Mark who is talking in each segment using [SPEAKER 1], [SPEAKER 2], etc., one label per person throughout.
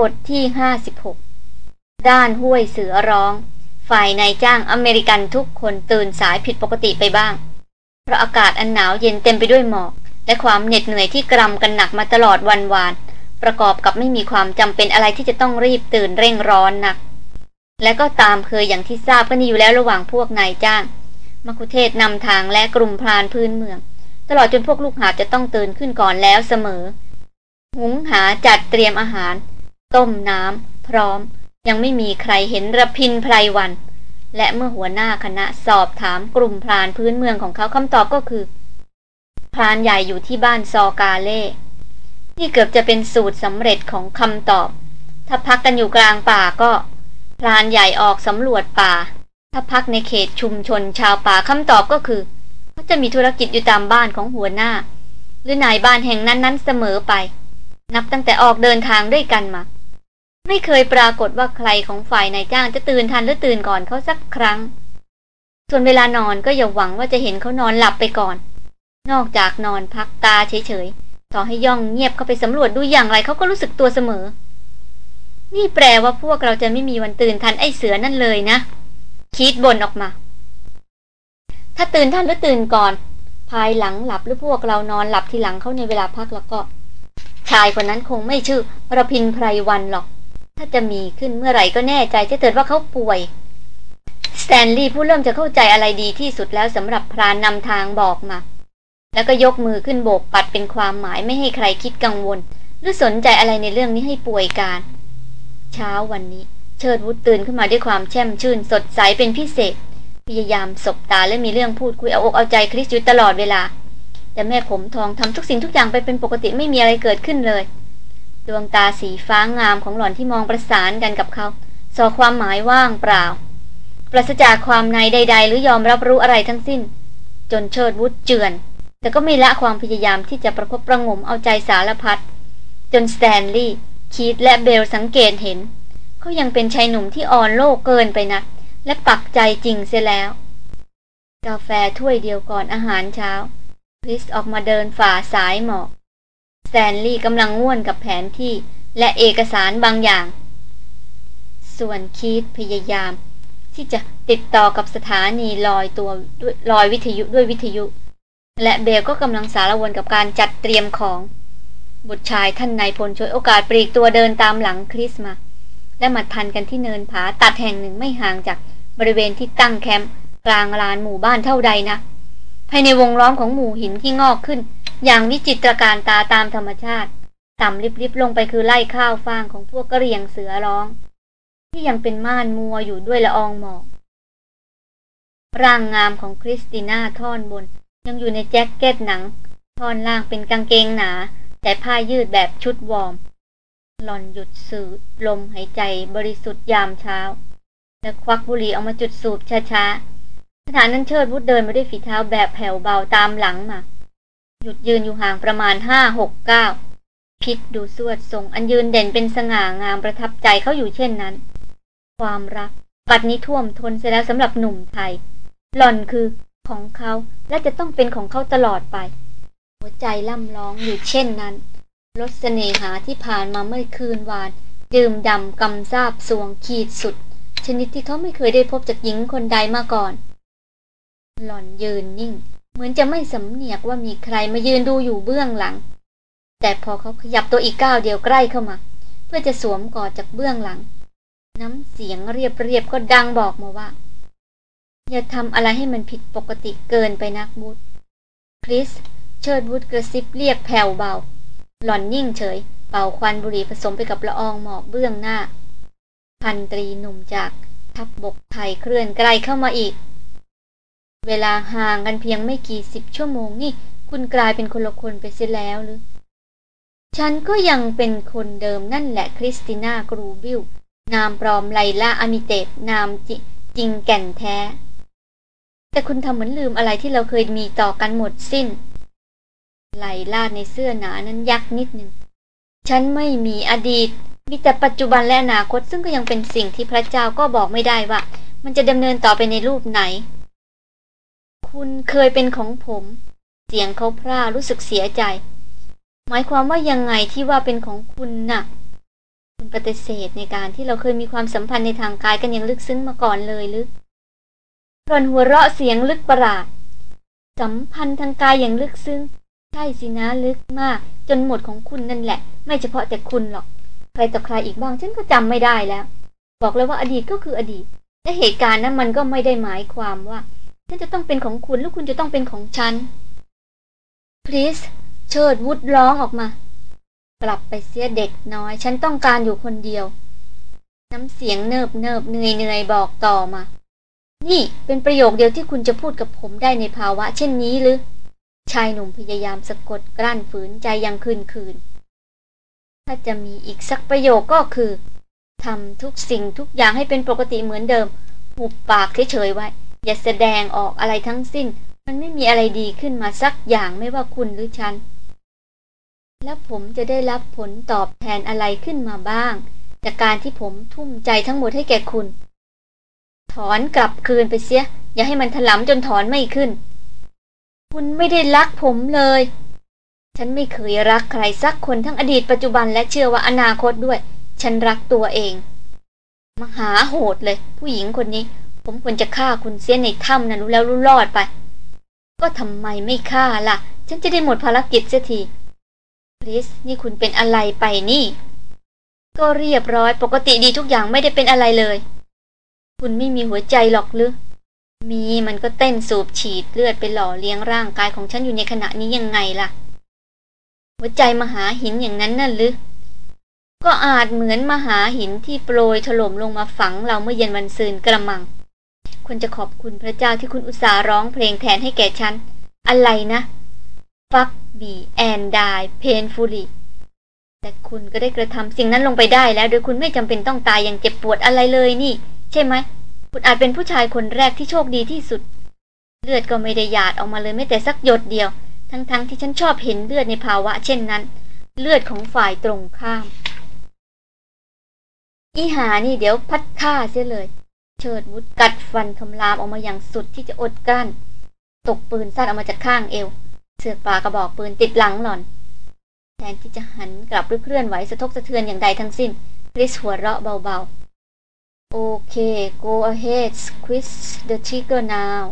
[SPEAKER 1] บทที่ห้าสิบหกด้านห้วยเสือร้อง ฝ่ายนายจ้างอเมริกันทุกคนตื่นสายผิดปกติไปบ้าง เพราะอากาศอันหนาวเย็นเต็มไปด้วยหมอก และความเหน็ดเหนื่อยที่กรำกันหนักมาตลอดวันวาน ประกอบกับไม่มีความจำเป็นอะไรที่จะต้องรีบตื่นเร่งร้อนนัก และก็ตามเคยอย่างที่ทราบกันอยู่แล้วระหว่างพวกนายจ้าง มคุเทศนำทางและกลุ่มพรานพื้นเมือง ตลอดจนพวกลูกหาจะต้องตื่นขึ้นก่อนแล้วเสมอ หุงหาจัดเตรียมอาหาร ต้มน้ำพร้อม ยังไม่มีใครเห็นระพินไพรวัน และเมื่อหัวหน้าคณะสอบถามกลุ่มพรานพื้นเมืองของเขาคำตอบก็คือ พรานใหญ่อยู่ที่บ้านซอกาเล่ที่เกือบจะเป็นสูตรสำเร็จของคำตอบ ถ้าพักกันอยู่กลางป่าก็ พรานใหญ่ออกสำรวจป่า ถ้าพักในเขตชุมชนชาวป่าคำตอบก็คือเขาจะมีธุรกิจอยู่ตามบ้านของหัวหน้า หรือนายบ้านแห่งนั้นๆเสมอไปนับตั้งแต่ออกเดินทางด้วยกันมา ไม่เคยปรากฏว่าใครของฝ่ายนายจ้างจะตื่นทันหรือตื่นก่อนเขาสักครั้ง ส่วนเวลานอนก็อย่าหวังว่าจะเห็นเขานอนหลับไปก่อน นอกจากนอนพักตาเฉยๆ ต่อให้ย่องเงียบเข้าไปสำรวจดูอย่างไรเขาก็รู้สึกตัวเสมอ นี่แปลว่าพวกเราจะไม่มีวันตื่นทันไอ้เสือนั่นเลยนะ คิดบ่นออกมา ถ้าตื่นทันหรือตื่นก่อน ภายหลังหลับหรือพวกเรานอนหลับทีหลังเขาในเวลาพักแล้วก็ ชายคนนั้นคงไม่ชื่อระพินไพรวันหรอก ถ้าจะมีขึ้นเมื่อไหร่ก็แน่ใจจะเกิดว่าเขาป่วย สแตนลีย์ผู้เริ่มจะเข้าใจอะไรดีที่สุดแล้วสำหรับพรานนำทางบอกมา แล้วก็ยกมือขึ้นโบกปัดเป็นความหมายไม่ให้ใครคิดกังวล หรือสนใจอะไรในเรื่องนี้ให้ป่วยการ เช้าวันนี้ เชิดวุฒตื่นขึ้นมาด้วยความแช่มชื่น สดใสเป็นพิเศษ พยายามสบตาและมีเรื่องพูดคุยเอาอกเอาใจคริสอยู่ตลอดเวลา แต่แม่ผมทองทำทุกสิ่งทุกอย่างไปเป็นปกติไม่มีอะไรเกิดขึ้นเลย ดวงตาสีฟ้างามของหล่อนที่มองประสานกันกับเขาสอความหมายว่างเปล่า ปราศจากความในใด ๆ หรือยอมรับรู้อะไรทั้งสิ้น จนเชิดวุฒเจือน แต่ก็ไม่ละความพยายามที่จะประคบประงมเอาใจสารพัดจนสแตนลีย์คีธและเบลสังเกตเห็น เขายังเป็นชายหนุ่มที่อ่อนโลกเกินไปนักและปักใจจริงเสียแล้ว กาแฟถ้วยเดียวก่อนอาหารเช้าคริสออกมาเดินฝ่าสายหมอก สแตนลีย์กำลังง่วนกับแผนที่และเอกสารบางอย่าง ส่วนคีธพยายาม ที่จะติดต่อกับสถานีลอยตัวด้วยลอยวิทยุด้วยวิทยุ และเบลก็กำลังสารวนกับการจัดเตรียมของ บุตรชายท่านนายพลช่วยโอกาสปลีกตัวเดินตามหลังคริสมา และมาทันกันที่เนินผาตัดแห่งหนึ่งไม่ห่างจากบริเวณที่ตั้งแคมป์กลางลานหมู่บ้านเท่าใดนะภายในวงล้อมของหมู่หินที่งอกขึ้น อย่างวิจิตรการตาตามธรรมชาติ ต่ำลิบๆลงไปคือไล่ข้าวฟางของพวกกระเรียงเสือร้อง ที่ยังเป็นม่านมัวอยู่ด้วยละอองหมอกร่างงามของคริสติน่าท่อนบน ยังอยู่ในแจ็คเก็ตหนัง ท่อนล่างเป็นกางเกงหนา แต่ผ้ายืดแบบชุดวอร์ม หล่อนหยุดสูดลมหายใจบริสุทธิ์ยามเช้า และควักบุหรี่ออกมาจุดสูบช้าๆสถานนั้นเชิดวุฒเดินมาด้วยฝีเท้าแบบแผ่วเบาตามหลังมา หยุดยืนอยู่ห่างประมาณห้าหกเก้าพิษดูสวดทรงอันยืนเด่นเป็นสง่างามประทับใจเขาอยู่เช่นนั้น ความรักปัดนี้ท่วมทนเสียแล้วสำหรับหนุ่มไทย หล่อนคือของเขาและจะต้องเป็นของเขาตลอดไป หัวใจล่ำร้องอยู่เช่นนั้นรสเสน่หาที่ผ่านมาเมื่อคืนวาน ดื่มดำกำซาบสวงขีดสุด ชนิดที่เขาไม่เคยได้พบจากหญิงคนใดมาก่อน หล่อนยืนนิ่ง เหมือนจะไม่สำเนียกว่ามีใครมายืนดูอยู่เบื้องหลัง แต่พอเขาขยับตัวอีกก้าวเดียวใกล้เข้ามา เพื่อจะสวมกอดจากเบื้องหลัง น้ำเสียงเรียบๆก็ดังบอกมาว่า อย่าทำอะไรให้มันผิดปกติเกินไปนักบุตรคริสเชิดบุตรกระซิบเรียกแผ่วเบา หล่อนนิ่งเฉย เป่าควันบุหรี่ผสมไปกับละอองหมอกเบื้องหน้า พันตรีหนุ่มจากทับบกไทยเคลื่อนใกล้เข้ามาอีก เวลาห่างกันเพียงไม่กี่สิบชั่วโมงนี่ คุณกลายเป็นคนละคนไปเสียแล้วหรือ ฉันก็ยังเป็นคนเดิมนั่นแหละคริสติน่ากรูบิลนามปลอมไลล่าอามิเตตนามจจริงแก่นแท้ แต่คุณทำเหมือนลืมอะไรที่เราเคยมีต่อกันหมดสิ้น ไลล่าในเสื้อหนานั้นยักนิดหนึ่งฉันไม่มีอดีต มีแต่ปัจจุบันและอนาคตซึ่งก็ยังเป็นสิ่งที่พระเจ้าก็บอกไม่ได้ว่า มันจะดำเนินต่อไปในรูปไหน คุณเคยเป็นของผม เสียงเขาพร่ารู้สึกเสียใจ หมายความว่ายังไงที่ว่าเป็นของคุณนะ่ะ คุณปฏิเสธในการที่เราเคยมีความสัมพันธ์ในทางกายกันอย่างลึกซึ้งมาก่อนเลยหรือรอนหัวเราะเสียงลึกประหลาด สัมพันธ์ทางกายอย่างลึกซึ้ง ใช่สินะลึกมาก จนหมดของคุณนั่นแหละ ไม่เฉพาะแต่คุณหรอก ใครต่อใครอีกบ้างฉันก็จำไม่ได้แล้ว บอกเลยว่าอดีตก็คืออดีตและเหตุการณ์นั้นมันก็ไม่ได้หมายความว่า ฉันจะต้องเป็นของคุณแล้วคุณจะต้องเป็นของฉัน please เชิดวุฒร้องออกมา กลับไปเสียเด็กน้อย ฉันต้องการอยู่คนเดียว น้ำเสียงเนิบเนิบเหนื่อยเหนื่อยบอกต่อมา นี่เป็นประโยคเดียวที่คุณจะพูดกับผมได้ในภาวะ เช่นนี้หรือ ชายหนุ่มพยายามสะกดกลั้นฝืนใจยังคืนคืน ถ้าจะมีอีกสักประโยคก็คือทำทุกสิ่งทุกอย่างให้เป็นปกติเหมือนเดิมหุบปากเฉยๆไว้ อย่าแสดงออกอะไรทั้งสิ้น มันไม่มีอะไรดีขึ้นมาสักอย่างไม่ว่าคุณหรือฉัน แล้วผมจะได้รับผลตอบแทนอะไรขึ้นมาบ้าง จากการที่ผมทุ่มใจทั้งหมดให้แก่คุณ ถอนกลับคืนไปเสีย อย่าให้มันถลำจนถอนไม่ขึ้น คุณไม่ได้รักผมเลย ฉันไม่เคยรักใครสักคนทั้งอดีตปัจจุบันและเชื่อว่าอนาคตด้วย ฉันรักตัวเอง มหาโหดเลย ผู้หญิงคนนี้ ผมควรจะฆ่าคุณเสียในถ้ำนะรู้แล้วรู้รอดไป ก็ทำไมไม่ฆ่าล่ะ ฉันจะได้หมดภารกิจเสียทีคริสนี่คุณเป็นอะไรไปนี่ ก็เรียบร้อยปกติดีทุกอย่างไม่ได้เป็นอะไรเลย คุณไม่มีหัวใจหรอกหรือ มีมันก็เต้นสูบฉีดเลือดไปหล่อเลี้ยงร่างกายของฉันอยู่ในขณะนี้ยังไงล่ะ หัวใจมหาหินอย่างนั้นน่ะหรือก็อาจเหมือนมหาหินที่โปรยถล่มลงมาฝังเราเมื่อเย็นวันซืนกระมัง ควรจะขอบคุณพระเจ้าที่คุณอุตส่าห์ร้องเพลงแทนให้แก่ฉัน อะไรนะฟักบีแอนดายเพนฟูลีแต่คุณก็ได้กระทำสิ่งนั้นลงไปได้แล้ว โดยคุณไม่จำเป็นต้องตายอย่างเจ็บปวดอะไรเลยนี่ ใช่ไหม คุณอาจเป็นผู้ชายคนแรกที่โชคดีที่สุด เลือดก็ไม่ได้หยาดออกมาเลยแม้แต่สักหยดเดียว ทั้งๆทที่ฉันชอบเห็นเลือดในภาวะ เช่นนั้น เลือดของฝ่ายตรงข้าม อีหานี่เดี๋ยวพัดฆ่าเสียเลย เชิดวุฒกัดฟันคำรามออกมาอย่างสุดที่จะอดกลั้น ตกปืนสั้นออกมาจากข้างเอว เสือกปากระบอกปืนติดหลังหล่อน แทนที่จะหันกลับหรือเคลื่อนไหวสะทกสะเทือนอย่างใดทั้งสิ้นคริสหัวเราะเบาๆ โอเค go ahead squeeze the trigger now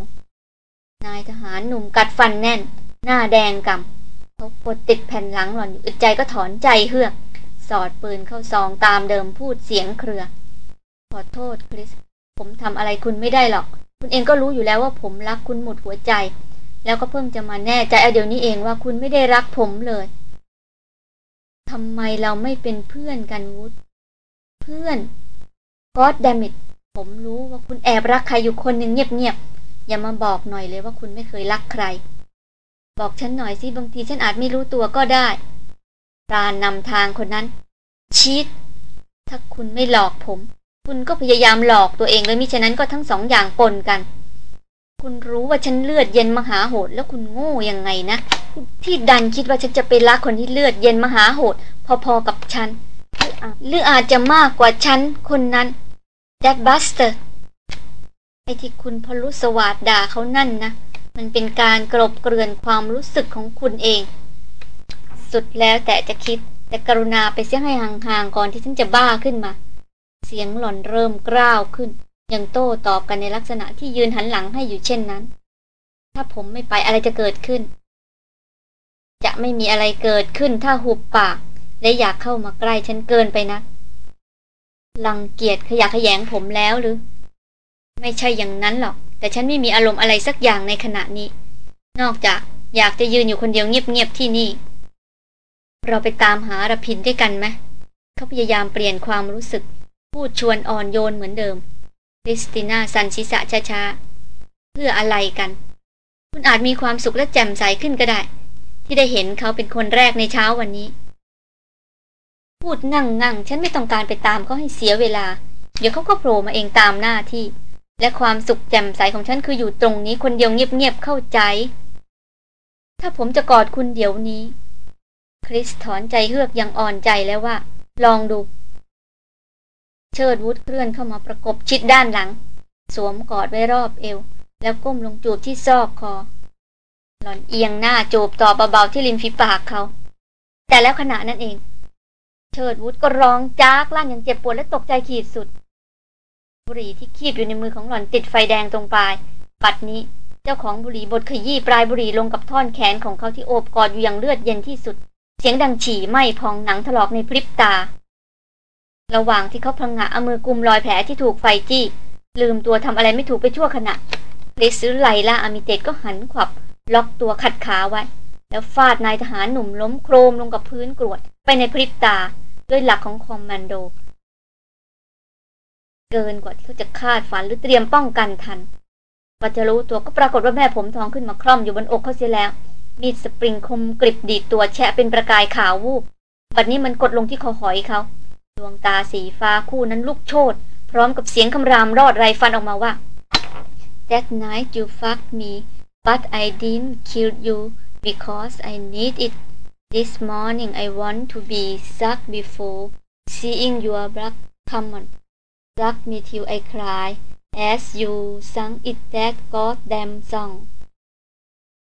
[SPEAKER 1] นายทหารหนุ่มกัดฟันแน่น หน้าแดงกำเขากดติดแผ่นหลังหล่อนอยู่อึดใจก็ถอนใจเฮือก สอดปืนเข้าซองตามเดิมพูดเสียงเครือ ขอโทษคริส ผมทำอะไรคุณไม่ได้หรอก คุณเองก็รู้อยู่แล้วว่าผมรักคุณหมดหัวใจ แล้วก็เพิ่งจะมาแน่ใจเอาเดี๋ยวนี้เองว่าคุณไม่ได้รักผมเลยทำไมเราไม่เป็นเพื่อนกันวุฒเพื่อนก็ดดมิดผมรู้ว่าคุณแอบรักใครอยู่คนหนึ่งเงียบๆอย่ามาบอกหน่อยเลยว่าคุณไม่เคยรักใคร บอกฉันหน่อยสิบางทีฉันอาจไม่รู้ตัวก็ได้ปรานนำทางคนนั้นชีตถ้าคุณไม่หลอกผม คุณก็พยายามหลอกตัวเองเลยมิฉะนั้นก็ทั้งสองอย่างปนกัน คุณรู้ว่าฉันเลือดเย็นมหาโหด แล้วคุณโง่ยังไงนะ ที่ดันคิดว่าฉันจะไปรักคนที่เลือดเย็นมหาโหด พอๆกับฉันหรืออาจจะมากกว่าฉันคนนั้นแดดบัสเตอร์ไอที่คุณพลุสวาดด่าเขานั่นนะ มันเป็นการกรบเกลื่อนความรู้สึกของคุณเอง สุดแล้วแต่จะคิดแต่กรุณาไปเสียให้ห่างๆก่อนที่ฉันจะบ้าขึ้นมา เสียงหล่อนเริ่มกล้าวขึ้น ยังโต้ตอบกันในลักษณะที่ยืนหันหลังให้อยู่เช่นนั้น ถ้าผมไม่ไปอะไรจะเกิดขึ้น จะไม่มีอะไรเกิดขึ้นถ้าหุบปาก และอยากเข้ามาใกล้ฉันเกินไปนะลังเกียจขยะขยงผมแล้วหรือ ไม่ใช่อย่างนั้นหรอก แต่ฉันไม่มีอารมณ์อะไรสักอย่างในขณะนี้ นอกจากอยากจะยืนอยู่คนเดียวเงียบๆที่นี่ เราไปตามหาระพินด้วยกันไหมเขาพยายามเปลี่ยนความรู้สึก พูดชวนอ่อนโยนเหมือนเดิมคริสติน่าสันชิสะช้าๆ เพื่ออะไรกัน คุณอาจมีความสุขและแจ่มใสขึ้นก็ได้ ที่ได้เห็นเขาเป็นคนแรกในเช้าวันนี้ พูดนั่งนั่งฉันไม่ต้องการไปตามเขาให้เสียเวลา เดี๋ยวเขาก็โผล่มาเองตามหน้าที่ และความสุขแจ่มใสของฉันคืออยู่ตรงนี้คนเดียวเงียบๆเข้าใจ ถ้าผมจะกอดคุณเดี๋ยวนี้ คริสถอนใจเฮือกยังอ่อนใจแล้วว่า ลองดู เชิดวุฒเคลื่อนเข้ามาประกบชิดด้านหลัง สวมกอดไว้รอบเอว แล้วก้มลงจูบที่ซอกคอ หล่อนเอียงหน้าจูบต่อเบาๆที่ริมฝีปากเขา แต่แล้วขณะนั้นเอง เชิดวุฒก็ร้องจากลั่นอย่างเจ็บปวดและตกใจขีดสุด บุหรี่ที่คีบอยู่ในมือของหล่อนติดไฟแดงตรงปลาย ปัดนี้เจ้าของบุหรี่บดขยี้ปลายบุหรี่ลงกับท่อนแขนของเขาที่โอบกอดอยู่อย่างเลือดเย็นที่สุด เสียงดังฉี่ไหม้พองหนังถลอกในพริบตา ระหว่างที่เขาพังงะเอามือกุมรอยแผลที่ถูกไฟจี้ ลืมตัวทำอะไรไม่ถูกไปชั่วขณะลิซื้อไลล่าอามิเตตก็หันขวับ ล็อกตัวขัดขาไว้ แล้วฟาดนายทหารหนุ่มล้มโครมลงกับพื้นกรวด ไปในพริบตาด้วยหลักของคอมมานโด เกินกว่าที่เขาจะคาดฝันหรือเตรียมป้องกันทันพอจะรู้ตัวก็ปรากฏว่าแม่ผมทองขึ้นมาคล่อมอยู่บนอกเขาเสียแล้ว มีดสปริงคมกริบดีดตัวแฉะเป็นประกายขาววูบบัดนี้มันกดลงที่คอหอยเขา ดวงตาสีฟ้าคู่นั้นลุกโชนพร้อมกับเสียงคำรามรอดไรฟันออกมาว่า That night you fucked me but I didn't kill you because I need it This morning I want to be sucked before seeing your blood come on Suck me till I cry as you sang it that goddamn song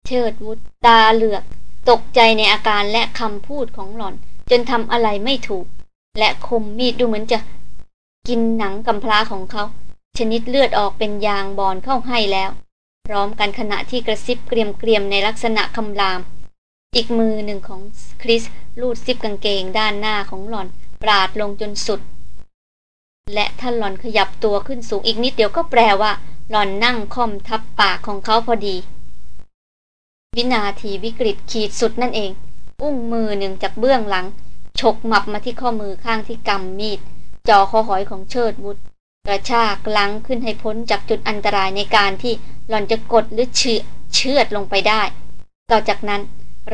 [SPEAKER 1] เชิดวุฒตาเหลือก ตกใจในอาการและคำพูดของหล่อน จนทำอะไรไม่ถูก และคมมีดดูเหมือนจะกินหนังกำพร้าของเขา ชนิดเลือดออกเป็นยางบอนเข้าให้แล้ว พร้อมกันขณะที่กระซิบเกรียมๆในลักษณะคำราม อีกมือหนึ่งของคริสลูดซิปกางเกงด้านหน้าของหล่อน ปราดลงจนสุด และถ้าหล่อนขยับตัวขึ้นสูงอีกนิดเดียวก็แปลว่า หล่อนนั่งค่อมทับปากของเขาพอดี วินาทีวิกฤตขีดสุดนั่นเอง อุ้งมือหนึ่งจากเบื้องหลัง ฉกหมับมาที่ข้อมือข้างที่กำมีดจอคอหอยของเชิดวุฒกระชากลังขึ้นให้พ้นจากจุดอันตรายในการที่หล่อนจะกดหรือเชือเชือดลงไปได้ ต่อจากนั้น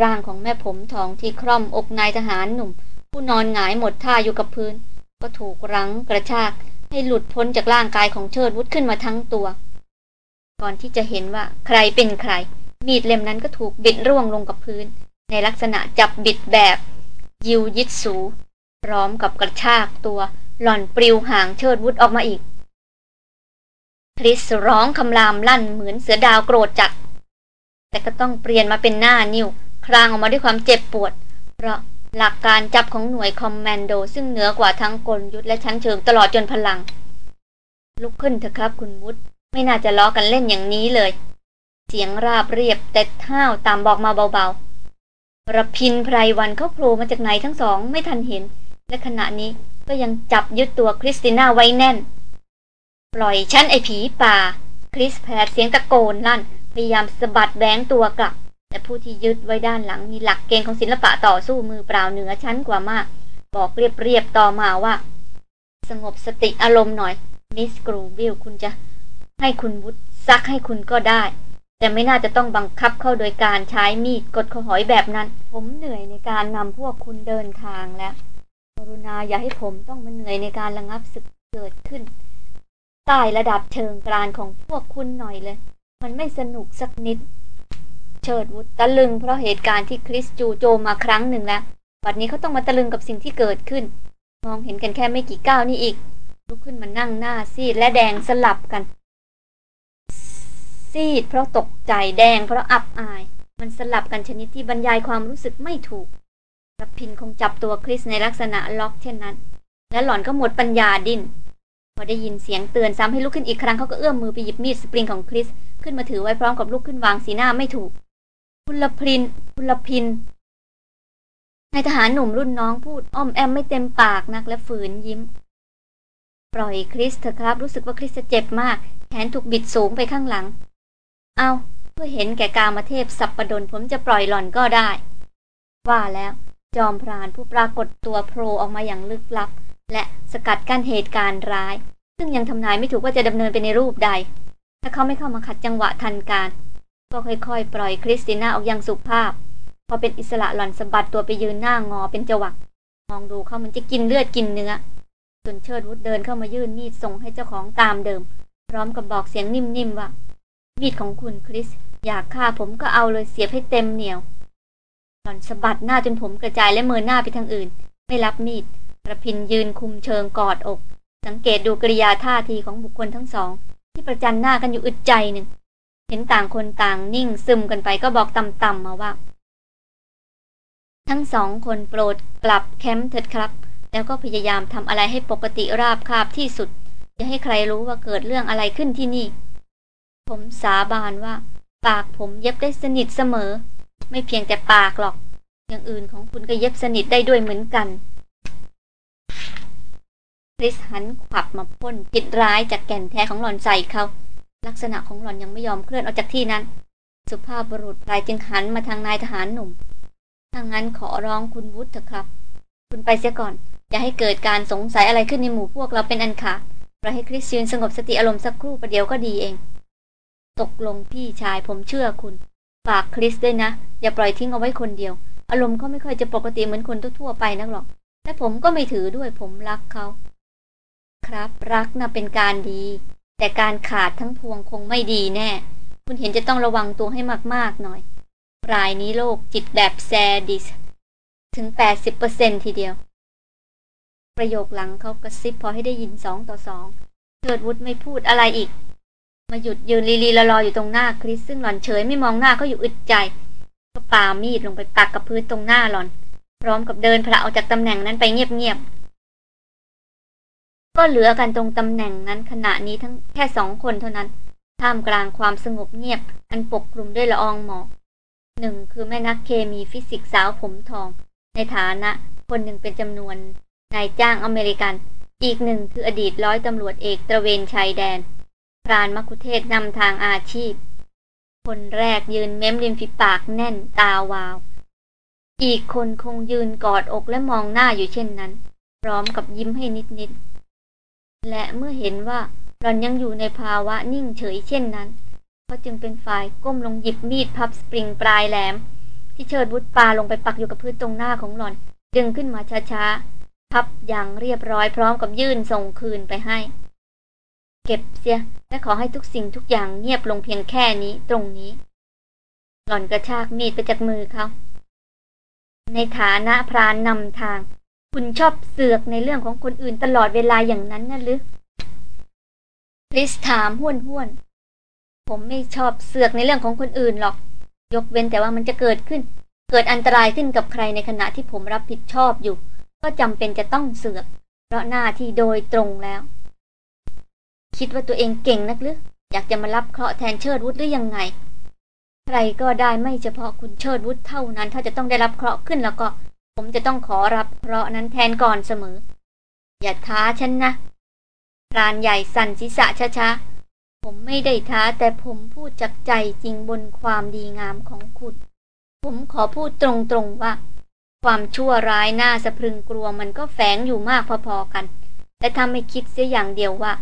[SPEAKER 1] ร่างของแม่ผมทองที่คร่อมอกนายทหารหนุ่ม ผู้นอนหงายหมดท่าอยู่กับพื้น ก็ถูกรั้งกระชากให้หลุดพ้นจากร่างกายของเชิดวุฒขึ้นมาทั้งตัว ก่อนที่จะเห็นว่าใครเป็นใคร มีดเล่มนั้นก็ถูกบิดร่วงลงกับพื้น ในลักษณะจับบิดแบบ ยิวยิดสู พร้อมกับกระชากตัวหล่อนปลิวห่างเชิดวุฒออกมาอีก คริสร้องคำรามลั่นเหมือนเสือดาวโกรธจัด แต่ก็ต้องเปลี่ยนมาเป็นหน้านิ้วครางออกมาด้วยความเจ็บปวด เพราะหลักการจับของหน่วยคอมแมนโด ซึ่งเหนือกว่าทั้งกลยุทธและชั้นเชิงตลอดจนพลัง ลุกขึ้นเถอะครับคุณวุฒไม่น่าจะล้อกันเล่นอย่างนี้เลย เสียงราบเรียบแต่ห้าวตามบอกมาเบาๆ ระพินไพรวันเขาโผล่มาจากไหนทั้งสองไม่ทันเห็น และขณะนี้ก็ยังจับยึดตัวคริสติน่าไว้แน่น ปล่อยฉันไอ้ผีป่า คริสแผดเสียงตะโกนลั่น พยายามสะบัดแบงตัวกลับ แต่ผู้ที่ยึดไว้ด้านหลังมีหลักเกณฑ์ของศิลปะต่อสู้มือเปล่าเหนือชั้นกว่ามาก บอกเรียบๆต่อมาว่า สงบสติอารมณ์หน่อยมิสกรูบิลคุณจะให้คุณวุฒซักให้คุณก็ได้ แต่ไม่น่าจะต้องบังคับเข้าโดยการใช้มีดกดขอหอยแบบนั้น ผมเหนื่อยในการนำพวกคุณเดินทางแล้วกรุณาอย่าให้ผมต้องมาเหนื่อยในการระงับศึกเกิดขึ้น ใต้ระดับเชิงกรานของพวกคุณหน่อยเลย มันไม่สนุกสักนิด เชิดวุฒตะลึงเพราะเหตุการณ์ที่คริสจูโจมมาครั้งหนึ่งแล้ววันนี้เขาต้องมาตะลึงกับสิ่งที่เกิดขึ้น มองเห็นกันแค่ไม่กี่ก้าวนี่อีกลุกขึ้นมานั่งหน้าซีดและแดงสลับกัน ซีดเพราะตกใจแดงเพราะอับอาย มันสลับกันชนิดที่บรรยายความรู้สึกไม่ถูกรพินคงจับตัวคริสในลักษณะล็อกเช่นนั้น และหล่อนก็หมดปัญญาดิน้นพอได้ยินเสียงเตือนซ้ำให้ลุกขึ้นอีกครั้งเขาก็เอื้อมมือไปหยิบมีดสปริงของคริสขึ้นมาถือไว้พร้อมกับลุกขึ้นวางสีหน้าไม่ถูกคุณลพินคุณลพินนายทหารหนุ่มรุ่นน้องพูดอ้อมแอมไม่เต็มปากนักและฝืนยิ้ม ปล่อยคริสเถอะครับ รู้สึกว่าคริสจะเจ็บมาก แขนถูกบิดสูงไปข้างหลัง เอาเพื่อเห็นแก่กามาเทพสับประดนผมจะปล่อยหล่อนก็ได้ ว่าแล้วจอมพรานผู้ปรากฏตัวโผล่ออกมาอย่างลึกลับ และสกัดกั้นเหตุการณ์ร้าย ซึ่งยังทำนายไม่ถูกว่าจะดำเนินไปในรูปใด ถ้าเขาไม่เข้ามาขัดจังหวะทันการ ก็ค่อยๆ ปล่อยคริสติน่าออกอย่างสุภาพ พอเป็นอิสระหล่อนสะบัดตัวไปยืนหน้างอเป็นจวัก มองดูเขามันจะกินเลือดกินเนื้อส่วนเชิดวุฒเดินเข้ามายื่นมีดส่งให้เจ้าของตามเดิม พร้อมกับบอกเสียงนิ่มๆว่า มีดของคุณคริส อยากฆ่าผมก็เอาเลยเสียบให้เต็มเหนียว หล่อนสะบัดหน้าจนผมกระจายและเมินหน้าไปทางอื่น ไม่รับมีดระพินยืนคุมเชิงกอดอก สังเกตดูกริยาท่าทีของบุคคลทั้งสอง ที่ประจันหน้ากันอยู่อึดใจหนึ่ง เห็นต่างคนต่างนิ่งซึมกันไปก็บอกต่ำๆมาว่า ทั้งสองคนโปรดกลับแคมป์เถิดครับ แล้วก็พยายามทำอะไรให้ปกติราบคาบที่สุดอย่าให้ใครรู้ว่าเกิดเรื่องอะไรขึ้นที่นี่ ผมสาบานว่า ปากผมเย็บได้สนิทเสมอ ไม่เพียงแต่ปากหรอก อย่างอื่นของคุณก็เย็บสนิทได้ด้วยเหมือนกันคริสหันขวับมาพ่นจิตร้ายจากแก่นแท้ของหลอนใส่เขา ลักษณะของหลอนยังไม่ยอมเคลื่อนออกจากที่นั้น สุภาพบุรุษรายจึงหันมาทางนายทหารหนุ่มถ้างั้นขอร้องคุณวุฒิเถอะครับ คุณไปเสียก่อน อย่าให้เกิดการสงสัยอะไรขึ้นในหมู่พวกเราเป็นอันขาดเราให้คริสยืนสงบสติอารมณ์สักครู่ประเดี๋ยวก็ดีเอง ตกลงพี่ชายผมเชื่อคุณ ฝากคริสด้วยนะ อย่าปล่อยทิ้งเอาไว้คนเดียว อารมณ์เขาไม่ค่อยจะปกติเหมือนคนทั่วไปนักหรอกและผมก็ไม่ถือด้วยผมรักเขา ครับรักนะ่ะเป็นการดี แต่การขาดทั้งพวงคงไม่ดีแน่ คุณเห็นจะต้องระวังตัวให้มากๆหน่อย รายนี้โรคจิตแบบแซดิส ถึง 80%ทีเดียว ประโยคหลังเขากระซิบพอให้ได้ยินสองต่อสองเทิดวุฒไม่พูดอะไรอีก มาหยุดยืนลีลีละลออยู่ตรงหน้าคริสซึ่งหล่อนเฉยไม่มองหน้าเขาอยู่อึดใจ ก็ปามีดลงไปปักกับพื้นตรงหน้าหล่อน พร้อมกับเดินพระออกจากตำแหน่งนั้นไปเงียบๆ ก็เหลือกันตรงตำแหน่งนั้นขณะนี้ทั้งแค่สองคนเท่านั้น ท่ามกลางความสงบเงียบ อันปกคลุมด้วยละอองหมอกหนึ่งคือแม่นักเคมีฟิสิกสาวผมทอง ในฐานะ คนหนึ่งเป็นจำนวนนายจ้างอเมริกัน อีกหนึ่งคืออดีตร้อยตำรวจเอกตระเวนชายแดน รานมัคุเทศนำทางอาชีพ คนแรกยืนเม้มริมฝีปากแน่นตาวาว อีกคนคงยืนกอดอกและมองหน้าอยู่เช่นนั้น พร้อมกับยิ้มให้นิดๆ และเมื่อเห็นว่าหลอนยังอยู่ในภาวะนิ่งเฉยเช่นนั้นเขาจึงเป็นฝ่ายก้มลงหยิบมีดพับสปริงปลายแหลม ที่เชิดวุฒปาลงไปปักอยู่กับพื้นตรงหน้าของหลอน ดึงขึ้นมาช้าๆพับอย่างเรียบร้อยพร้อมกับยื่นส่งคืนไปให้ เก็บเสีย และขอให้ทุกสิ่งทุกอย่างเงียบลงเพียงแค่นี้ตรงนี้ หล่อนกระชากมีดไปจากมือเขา ในฐานะพรานนำทาง คุณชอบเสือกในเรื่องของคนอื่นตลอดเวลาอย่างนั้นน่ะหรือคริสถามห้วนห้วน ผมไม่ชอบเสือกในเรื่องของคนอื่นหรอก ยกเว้นแต่ว่ามันจะเกิดขึ้น เกิดอันตรายขึ้นกับใครในขณะที่ผมรับผิดชอบอยู่ ก็จำเป็นจะต้องเสือก เพราะหน้าที่โดยตรงแล้ว คิดว่าตัวเองเก่งนักหรืออยากจะมารับเคราะห์แทนเชิดวุฒิหรือยังไง ใครก็ได้ไม่เฉพาะคุณเชิดวุฒิเท่านั้น ถ้าจะต้องได้รับเคราะห์ขึ้นแล้วก็ ผมจะต้องขอรับเพราะห์นั้นแทนก่อนเสมอ อย่าท้าฉันนะพรานใหญ่สั่นศีรษะช้าๆ ผมไม่ได้ท้าแต่ผมพูดจากใจจริงบนความดีงามของคุณ ผมขอพูดตรงๆว่า ความชั่วร้ายน่าสะพรึงกลัวมันก็แฝงอยู่มากพอๆกันแต่ทำให้คิดเสียอย่างเดียวว่า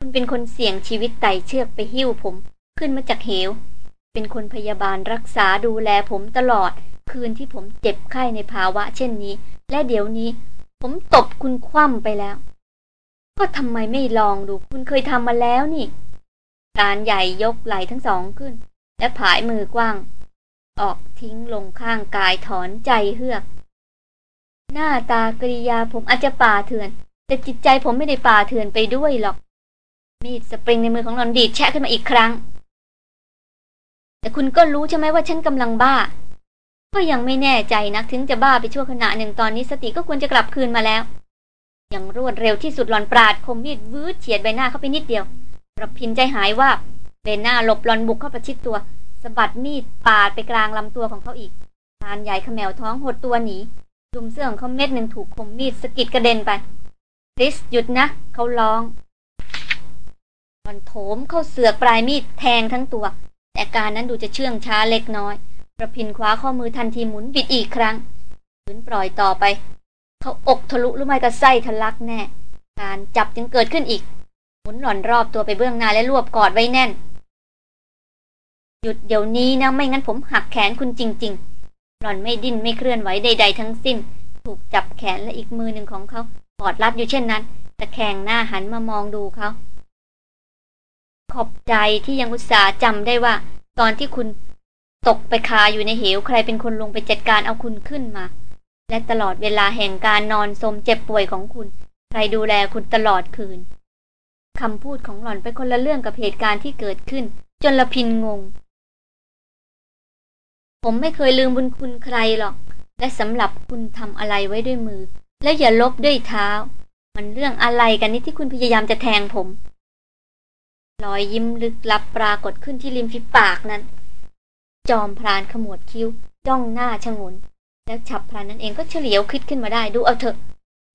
[SPEAKER 1] คุณเป็นคนเสี่ยงชีวิตไต่เชือกไปหิ้วผม ขึ้นมาจากเหว เป็นคนพยาบาลรักษาดูแลผมตลอด คืนที่ผมเจ็บไข้ในภาวะเช่นนี้ และเดี๋ยวนี้ ผมตบคุณคว่ำไปแล้ว ก็ทำไมไม่ลองดู คุณเคยทำมาแล้วนี่ การใหญ่ยกไหล่ทั้งสองขึ้น และผายมือกว้าง ออกทิ้งลงข้างกายถอนใจเฮือก หน้าตากริยาผมอาจจะป่าเถื่อน แต่จิตใจผมไม่ได้ป่าเถื่อนไปด้วยหรอก มีดสปริงในมือของนอนดีดแชะขึ้นมาอีกครั้ง แต่คุณก็รู้ใช่ไหมว่าฉันกำลังบ้า ก็ยังไม่แน่ใจนักถึงจะบ้าไปชั่วขณะหนึ่งตอนนี้สติก็ควรจะกลับคืนมาแล้ว อย่างรวดเร็วที่สุดหลอนปราดคมมีดวืดเฉียดใบหน้าเข้าไปนิดเดียวระพินใจหายว่าเบนหน้าหลบหลอนบุกเข้าประชิดตัวสะบัดมีดปาดไปกลางลำตัวของเขาอีกทานใหญ่ขมวท้องหดตัวหนีดุมเสื้อของเขาเม็ดหนึ่งถูกคมมีดสะกิดกระเด็นไปริสหยุดนะ เขาร้อง หลอนโถมเข้าเสือกปลายมีดแทงทั้งตัว แต่การนั้นดูจะเชื่องช้าเล็กน้อยระพินคว้าข้อมือทันทีหมุนบิดอีกครั้งขืนปล่อยต่อไป เขาอกทะลุหรือไม่ก็ไส้ทะลักแน่ การจับจึงเกิดขึ้นอีก หมุนหล่อนรอบตัวไปเบื้องหน้าและรวบกอดไว้แน่น หยุดเดี๋ยวนี้นะไม่งั้นผมหักแขนคุณจริง ๆ หล่อนไม่ดิ้นไม่เคลื่อนไหวใด ๆ ทั้งสิ้น ถูกจับแขนและอีกมือหนึ่งของเขากอดรัดอยู่เช่นนั้นตะแคงหน้าหันมามองดูเขา ขอบใจที่ยังอุตส่าห์จำได้ว่า ตอนที่คุณตกไปคาอยู่ในเหวใครเป็นคนลงไปจัดการเอาคุณขึ้นมา และตลอดเวลาแห่งการนอนสมเจ็บป่วยของคุณ ใครดูแลคุณตลอดคืนคำพูดของหล่อนไปคนละเรื่องกับเหตุการณ์ที่เกิดขึ้น จนละพินงง ผมไม่เคยลืมบุญคุณใครหรอก และสำหรับคุณทำอะไรไว้ด้วยมือ แล้วอย่าลบด้วยเท้า มันเรื่องอะไรกันนี่ที่คุณพยายามจะแทงผม รอยยิ้มลึกลับปรากฏขึ้นที่ริมฝีปากนั้น จอมพรานขมวดคิ้วจ้องหน้าชงน แล้วฉับพลันนั้นเองก็เฉลียวคิดขึ้นมาได้ดูเอาเถอะ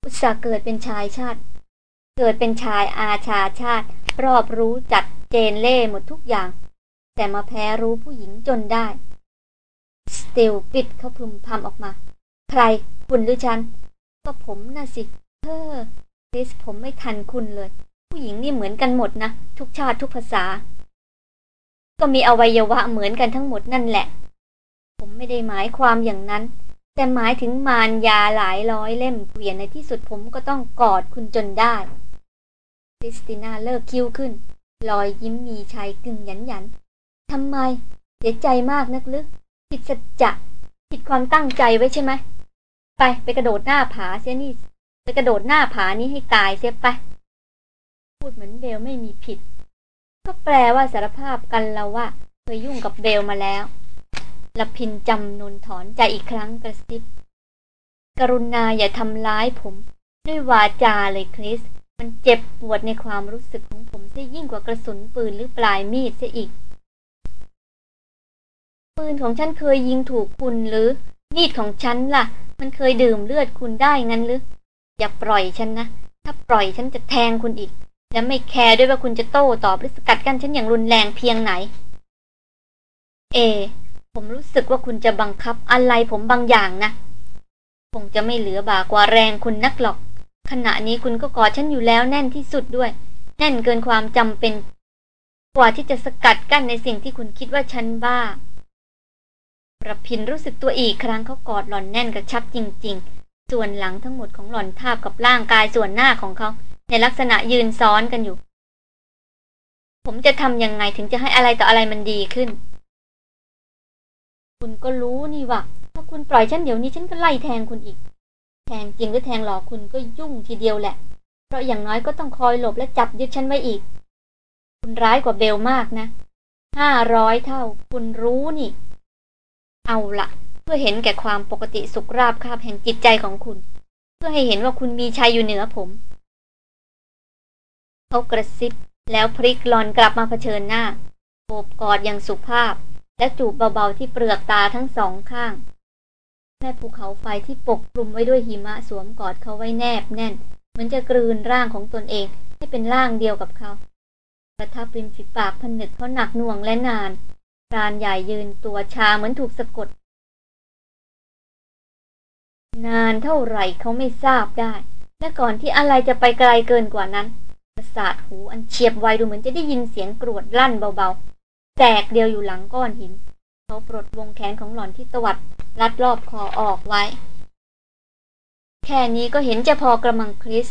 [SPEAKER 1] อุตส่าห์เกิดเป็นชายชาติ เกิดเป็นชายอาชาชาติ รอบรู้จัดเจนเล่หมดทุกอย่าง แต่มาแพ้รู้ผู้หญิงจนได้สเตลปิดเขาพึมพำออกมา ใครคุณหรือฉัน ก็ผมน่ะสิเฮ้อริสผมไม่ทันคุณเลย ผู้หญิงนี่เหมือนกันหมดนะ ทุกชาติทุกภาษา ก็มีอวัยวะเหมือนกันทั้งหมดนั่นแหละ ผมไม่ได้หมายความอย่างนั้น แต่หมายถึงมารยาหลายร้อยเล่มเกวียนในที่สุดผมก็ต้องกอดคุณจนได้คริสติน่าเลิกคิ้วขึ้นรอยยิ้มมีชายกึ่งหยันหยันทำไม เสียใจมากนักลึกผิดสัจจะผิดความตั้งใจไว้ใช่ไหม ไปไปกระโดดหน้าผาเสียนี่ ไปกระโดดหน้าผานี้ให้ตายเสียไป พูดเหมือนเบลไม่มีผิด ก็แปลว่าสารภาพกันแล้วว่าเคยยุ่งกับเบลมาแล้วละพินจำนนถอนใจอีกครั้งกระซิบ กรุณาอย่าทำร้ายผม ด้วยวาจาเลยคริส มันเจ็บปวดในความรู้สึกของผมเสียยิ่งกว่ากระสุนปืนหรือปลายมีดเสียอีก ปืนของฉันเคยยิงถูกคุณหรือ มีดของฉันล่ะ มันเคยดื่มเลือดคุณได้งั้นหรือ อย่าปล่อยฉันนะ ถ้าปล่อยฉันจะแทงคุณอีก และไม่แคร์ด้วยว่าคุณจะโต้ตอบหรือสกัดกั้นฉันอย่างรุนแรงเพียงไหน เอ ผมรู้สึกว่าคุณจะบังคับอะไรผมบางอย่างนะ คงจะไม่เหลือบากว่าแรงคุณนักหรอก ขณะนี้คุณก็กอดฉันอยู่แล้วแน่นที่สุดด้วย แน่นเกินความจำเป็น กว่าที่จะสกัดกั้นในสิ่งที่คุณคิดว่าฉันบ้าประพินรู้สึกตัวอีกครั้งเขากอดหล่อนแน่นกระชับจริง ๆ ส่วนหลังทั้งหมดของหล่อนทาบกับร่างกายส่วนหน้าของเขา ในลักษณะยืนซ้อนกันอยู่ ผมจะทำยังไงถึงจะให้อะไรต่ออะไรมันดีขึ้น คุณก็รู้นี่ว่าถ้าคุณปล่อยฉันเดี๋ยวนี้ฉันก็ไล่แทงคุณอีก แทงจริงหรือแทงหลอกคุณก็ยุ่งทีเดียวแหละ เพราะอย่างน้อยก็ต้องคอยหลบและจับยึดฉันไว้อีก คุณร้ายกว่าเบลมากนะห้าร้อยเท่า คุณรู้นี่ เอาละเพื่อเห็นแก่ความปกติสุขราบคาบแห่งจิตใจของคุณ เพื่อให้เห็นว่าคุณมีชัยอยู่เหนือผม เขากระซิบ แล้วพลิกหลอนกลับมาเผชิญหน้าโอบกอดอย่างสุภาพ และจูบเบาๆที่เปลือกตาทั้งสองข้าง แม่ภูเขาไฟที่ปกคลุมไว้ด้วยหิมะสวมกอดเขาไว้แนบแน่น เหมือนจะกลืนร่างของตนเองให้เป็นร่างเดียวกับเขาประทับริมฝีปากผนึกเขาหนักหน่วงและนานพรานใหญ่ยืนตัวชาเหมือนถูกสะกด นานเท่าไหร่เขาไม่ทราบได้ และก่อนที่อะไรจะไปไกลเกินกว่านั้น ประสาทหูอันเฉียบไวดูเหมือนจะได้ยินเสียงกรวดลั่นเบาๆ แตกเดียวอยู่หลังก้อนหิน เขาปลดวงแขนของหล่อนที่ตวัดรัดรอบคอออกไว้ แค่นี้ก็เห็นจะพอกระมังคริส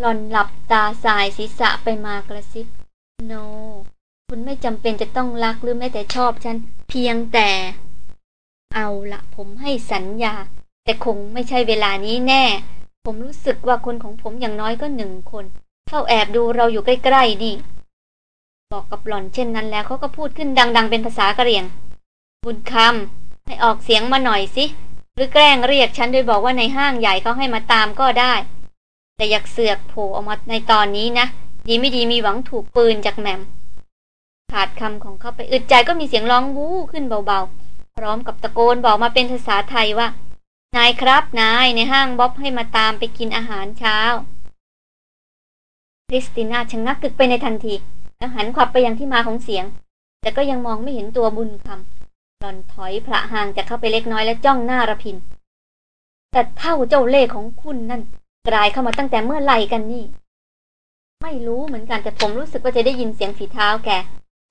[SPEAKER 1] หล่อนหลับตาสายศีรษะไปมากระซิบ โนคุณไม่จำเป็นจะต้องรักหรือแม้แต่ชอบฉัน เพียงแต่ เอาละผมให้สัญญา แต่คงไม่ใช่เวลานี้แน่ ผมรู้สึกว่าคนของผมอย่างน้อยก็หนึ่งคน เข้าแอบดูเราอยู่ใกล้ๆนี่ บอกกับหล่อนเช่นนั้นแล้วเขาก็พูดขึ้นดัง ๆ เป็นภาษากะเหรี่ยง บุญคำให้ออกเสียงมาหน่อยสิ หรือแกล้งเรียกฉันโดยบอกว่าในห้างใหญ่เขาให้มาตามก็ได้ แต่อยากเสือกโผล่ออกมาในตอนนี้นะ ดีไม่ดีมีหวังถูกปืนจากแหมมขาดคำของเขาไปอึดใจก็มีเสียงร้องวู้ขึ้นเบาๆ พร้อมกับตะโกนบอกมาเป็นภาษาไทยว่า นายครับนายในห้างบ๊อบให้มาตามไปกินอาหารเช้า ริสติน่าชะงงักกึกไปในทันที แล้วหันขวับไปยังที่มาของเสียง แต่ก็ยังมองไม่เห็นตัวบุญคำหล่อนถอยพระห่างจากเข้าไปเล็กน้อยและจ้องหน้าระพิน แต่เท่าเจ้าเล่ห์ของคุณนั่นกลายเข้ามาตั้งแต่เมื่อไหร่กันนี่ ไม่รู้เหมือนกันแต่ผมรู้สึกว่าจะได้ยินเสียงฝีเท้าแก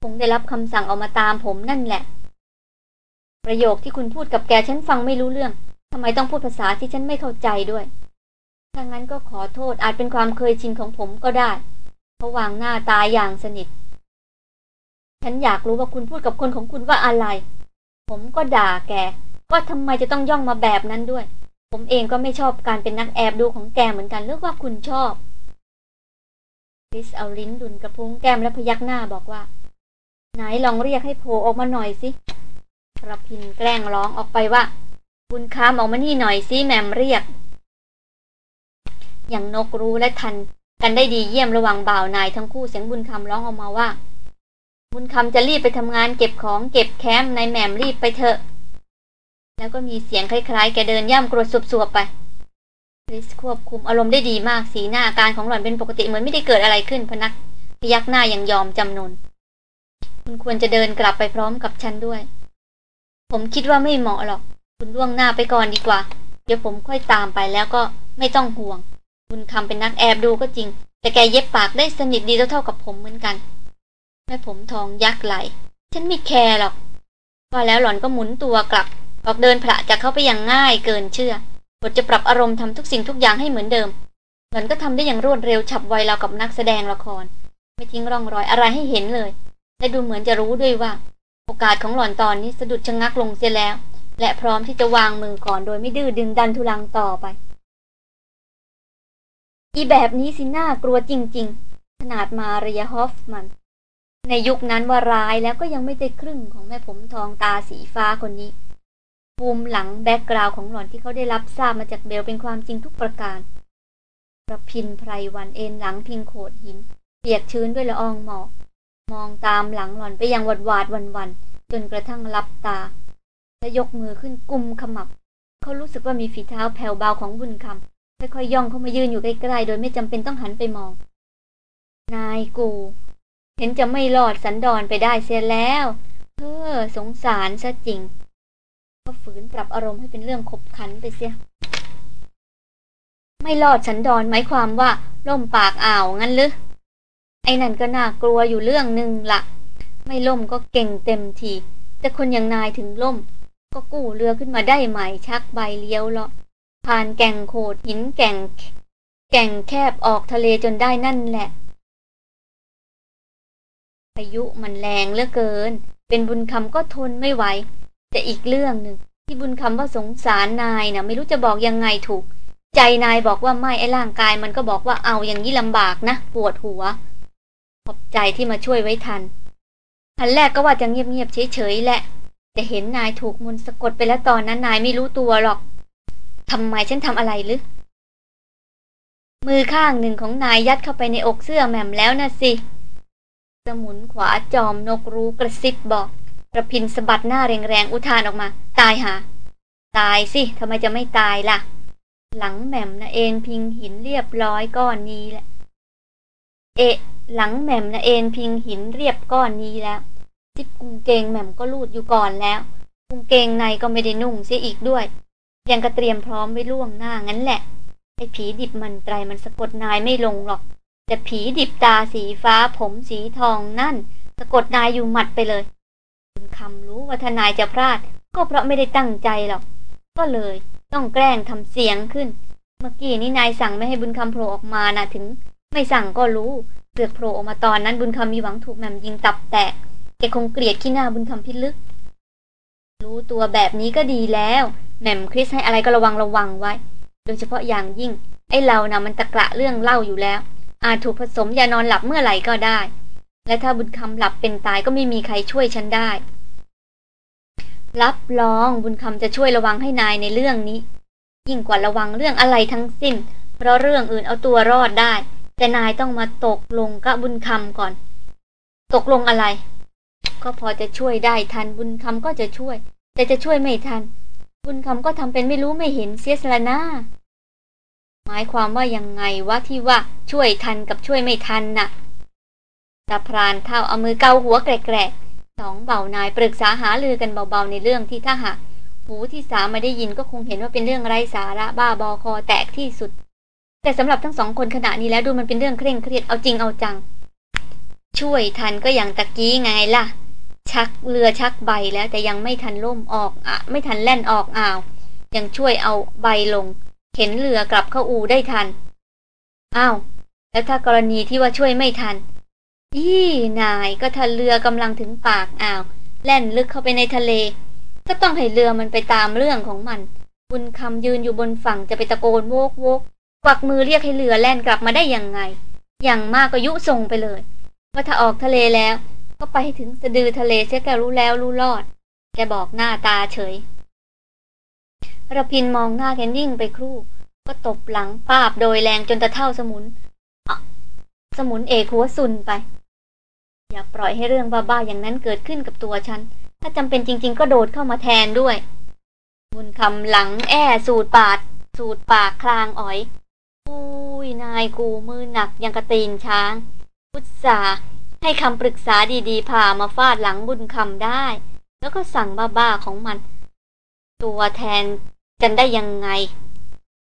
[SPEAKER 1] คงได้รับคำสั่งออกมาตามผมนั่นแหละ ประโยคที่คุณพูดกับแกฉันฟังไม่รู้เรื่องทำไมต้องพูดภาษาที่ฉันไม่เข้าใจด้วย ถ้างั้นก็ขอโทษอาจเป็นความเคยชินของผมก็ได้เขาวางหน้าตายอย่างสนิท ฉันอยากรู้ว่าคุณพูดกับคนของคุณว่าอะไร ผมก็ด่าแก ว่าทำไมจะต้องย่องมาแบบนั้นด้วย ผมเองก็ไม่ชอบการเป็นนักแอบดูของแกเหมือนกันหรือว่าคุณชอบคริสเอาลิ้นดุนกระพุ้งแก้มและพยักหน้าบอกว่า ไหนลองเรียกให้โผล่ออกมาหน่อยสิระพินแกล้งร้องออกไปว่า บุญคามออกมานี่หน่อยสิแมมเรียก อย่างนกรู้และทันกันได้ดีเยี่ยมระหว่างบ่าวนายทั้งคู่เสียงบุญคำร้องออกมาว่า บุญคำจะรีบไปทำงานเก็บของเก็บแคมป์นายแหม่มรีบไปเถอะ แล้วก็มีเสียงคล้ายๆ แกเดินย่ำกรวดสวบๆไปริสควบคุมอารมณ์ได้ดีมากสีหน้าอาการของหล่อนเป็นปกติเหมือนไม่ได้เกิดอะไรขึ้นพนักพยักหน้าอย่างยอมจำนนคุณควรจะเดินกลับไปพร้อมกับฉันด้วย ผมคิดว่าไม่เหมาะหรอก คุณล่วงหน้าไปก่อนดีกว่า เดี๋ยวผมค่อยตามไปแล้วก็ไม่ต้องห่วง คุณคำเป็นนักแอบดูก็จริง แต่แกเย็บปากได้สนิทดีเท่าๆกับผมเหมือนกัน แม่ผมทองยักไหล ฉันไม่แคร์หรอก ว่าแล้วหล่อนก็หมุนตัวกลับ ออกเดินพระจะเข้าไปอย่างง่ายเกินเชื่อบทจะปรับอารมณ์ทำทุกสิ่งทุกอย่างให้เหมือนเดิม หล่อนก็ทำได้อย่างรวดเร็วฉับไวราวกับนักแสดงละคร ไม่ทิ้งร่องรอยอะไรให้เห็นเลย และดูเหมือนจะรู้ด้วยว่า โอกาสของหล่อนตอนนี้สะดุดชะงักลงเสียแล้ว และพร้อมที่จะวางมือก่อนโดยไม่ดื้อดึงดันทุลังต่อไป อีแบบนี้สิน่ากลัวจริง ๆ ขนาดมาเรียฮอฟมัน ในยุคนั้นว่าร้ายแล้วก็ยังไม่ได้ครึ่งของแม่ผมทองตาสีฟ้าคนนี้ภูมิหลังแบ็กกราวของหล่อนที่เขาได้รับทราบมาจากเบลเป็นความจริงทุกประการประพินไพรวันเอ็นหลังพิงโขดหิน เปียกชื้นด้วยละอองหมอกมองตามหลังหล่อนไปยังวัดวาดวันวันจนกระทั่งลับตา และยกมือขึ้นกุมขมับ เขารู้สึกว่ามีฝีเท้าแผ่วเบาของบุญคำ ค่อยๆย่องเข้ามายืนอยู่ใกล้ๆ โดยไม่จำเป็นต้องหันไปมอง นายกู เห็นจะไม่รอดสันดอนไปได้เสียแล้วเออสงสารซะจริง ก็ฝืนปรับอารมณ์ให้เป็นเรื่องขบขันไปเสีย ไม่รอดฉันดอนหมายความว่าล่มปากอ่าวงั้นหรือไอ้นั่นก็น่ากลัวอยู่เรื่องหนึ่งละไม่ล่มก็เก่งเต็มที แต่คนอย่างนายถึงล่ม ก็กู้เรือขึ้นมาได้ใหม่ชักใบเลี้ยวเลาะ ผ่านแก่งโขดหินแก่ง แก่งแคบออกทะเลจนได้นั่นแหละพายุมันแรงเหลือเกิน เป็นบุญคำก็ทนไม่ไหว แต่อีกเรื่องหนึ่งที่บุญคำว่าสงสารนายนะ่ะไม่รู้จะบอกยังไงถูก ใจนายบอกว่าไม่ไอ้ร่างกายมันก็บอกว่าเอาอย่างนี้ลำบากนะ ปวดหัว ขอบใจที่มาช่วยไว้ทันทันแรกก็ว่าจะเงียบๆเฉยๆแหละ แต่เห็นนายถูกมนสะกดไปแล้วตอนนั้นนายไม่รู้ตัวหรอก ทำไมฉันทำอะไรหรือ มือข้างหนึ่งของนายยัดเข้าไปในอกเสื้อแหม่มแล้วนะสิ สมุนขวาจอมนกรู้กระซิบบอกระพินสะบัดหน้าแรงๆอุทานออกมา ตายหา ตายสิทำไมจะไม่ตายล่ะ หลังแหม่มนะเอ็นพิงหินเรียบร้อยก้อนนี้แหละ เอะ หลังแหม่มนะเอ็นพิงหินเรียบก้อนนี้แล้วจิบกุงเกงแหม่มก็ลูดอยู่ก่อนแล้ว กุงเกงในก็ไม่ได้นุ่งเสียอีกด้วย ยังกระเตรียมพร้อมไว้ล่วงหน้างั้นแหละ ไอ้ผีดิบมันไตรมันสะกดนายไม่ลงหรอก แต่ผีดิบตาสีฟ้าผมสีทองนั่น สะกดนายอยู่หมัดไปเลยคำรู้ว่าทนายจะพลาด ก็เพราะไม่ได้ตั้งใจหรอก ก็เลยต้องแกล้งทำเสียงขึ้น เมื่อกี้นี้นายสั่งไม่ให้บุญคำโผล่ออกมานะถึง ไม่สั่งก็รู้เสือกโผล่ออกมาตอนนั้นบุญคำมีหวังถูกแมมยิงตับแตกแกคงเกลียดขี้หน้าบุญคำพิลึก รู้ตัวแบบนี้ก็ดีแล้ว แหม่มคริสให้อะไรก็ระวังระวังไว้ โดยเฉพาะอย่างยิ่ง ไอ้เรานะ่ะมันตะกระเรื่องเล่าอยู่แล้ว อาจถูกผสมยานอนหลับเมื่อไหร่ก็ได้ และถ้าบุญคำหลับเป็นตายก็ไม่มีใครช่วยฉันได้ รับรองบุญคำจะช่วยระวังให้นายในเรื่องนี้ ยิ่งกว่าระวังเรื่องอะไรทั้งสิ้น เพราะเรื่องอื่นเอาตัวรอดได้ แต่นายต้องมาตกลงกับบุญคำก่อน ตกลงอะไร ก็พอจะช่วยได้ทันบุญคำก็จะช่วย แต่จะช่วยไม่ทัน บุญคำก็ทำเป็นไม่รู้ไม่เห็นเสียสละนะหมายความว่ายังไงวะที่ว่าช่วยทันกับช่วยไม่ทันนะ่ะตาพรานเท่าเอามือเกาหัวแกรกสองเบานายปรึกษาหาลือกันเบาๆในเรื่องที่ถ้าหากหูที่สามมาได้ยินก็คงเห็นว่าเป็นเรื่องไร้สาระบ้าบอคอแตกที่สุด แต่สำหรับทั้งสองคนขณะนี้แล้วดูมันเป็นเรื่องเคร่งเครียดเอาจริงเอาจัง ช่วยทันก็อย่างตะกี้ไงล่ะ ชักเรือชักใบแล้วแต่ยังไม่ทันล่มออกอะ ไม่ทันแล่นออกอ่าวยังช่วยเอาใบลง เข็นเรือกลับเข้าอูได้ทันอ้าวแล้วถ้ากรณีที่ว่าช่วยไม่ทันยี่นายก็ถ้าเรือกำลังถึงปากอ่าว แล่นลึกเข้าไปในทะเล ก็ต้องให้เรือมันไปตามเรื่องของมัน บุญคำยืนอยู่บนฝั่งจะไปตะโกนโวกโวกกวักมือเรียกให้เรือแล่นกลับมาได้ยังไง อย่างมากก็ยุส่งไปเลย ว่าถ้าออกทะเลแล้ว ก็ไปถึงสะดือทะเลเสียแกรู้แล้วรู้รอด แกบอกหน้าตาเฉยระพินมองหน้าแกนิ่งไปครู่ ก็ตบหลังปาบโดยแรงจนตะเท่าสมุน สมุนเอกหัวสุนไป อย่าปล่อยให้เรื่องบ้าๆอย่างนั้นเกิดขึ้นกับตัวฉัน ถ้าจำเป็นจริง ๆ ก็โดดเข้ามาแทนด้วย บุญคำหลังแอ่สูดปาด สูดปากคลางอ๋อย อุ้ยนายกูมือหนักยังกระตีนช้าง พุทธา ให้คำปรึกษาดีๆ พามาฟาดหลังบุญคำได้ แล้วก็สั่งบ้าๆของมัน ตัวแทนกันได้ยังไง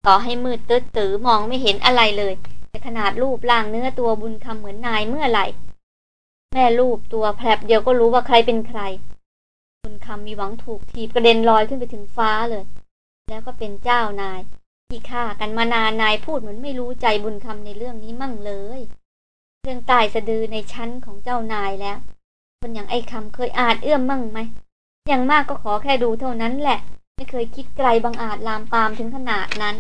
[SPEAKER 1] ต่อให้มืดตื้อตือมองไม่เห็นอะไรเลย แต่ขนาดรูปร่างเนื้อตัวบุญคำเหมือนนายเมื่อไหร่ แม่รูปตัวแผลบเดียวก็รู้ว่าใครเป็นใคร บุญคำมีหวังถูกถีบกระเด็นลอยขึ้นไปถึงฟ้าเลย แล้วก็เป็นเจ้านายที่ฆ่ากันมานานนายพูดเหมือนไม่รู้ใจบุญคำในเรื่องนี้มั่งเลย เรื่องตายสะดือในชั้นของเจ้านายแล้ว คนอย่างไอ้คำเคยอาจเอื้อมมั่งไหม อย่างมากก็ขอแค่ดูเท่านั้นแหละ ไม่เคยคิดไกลบังอาจลามปามถึงขนาดนั้น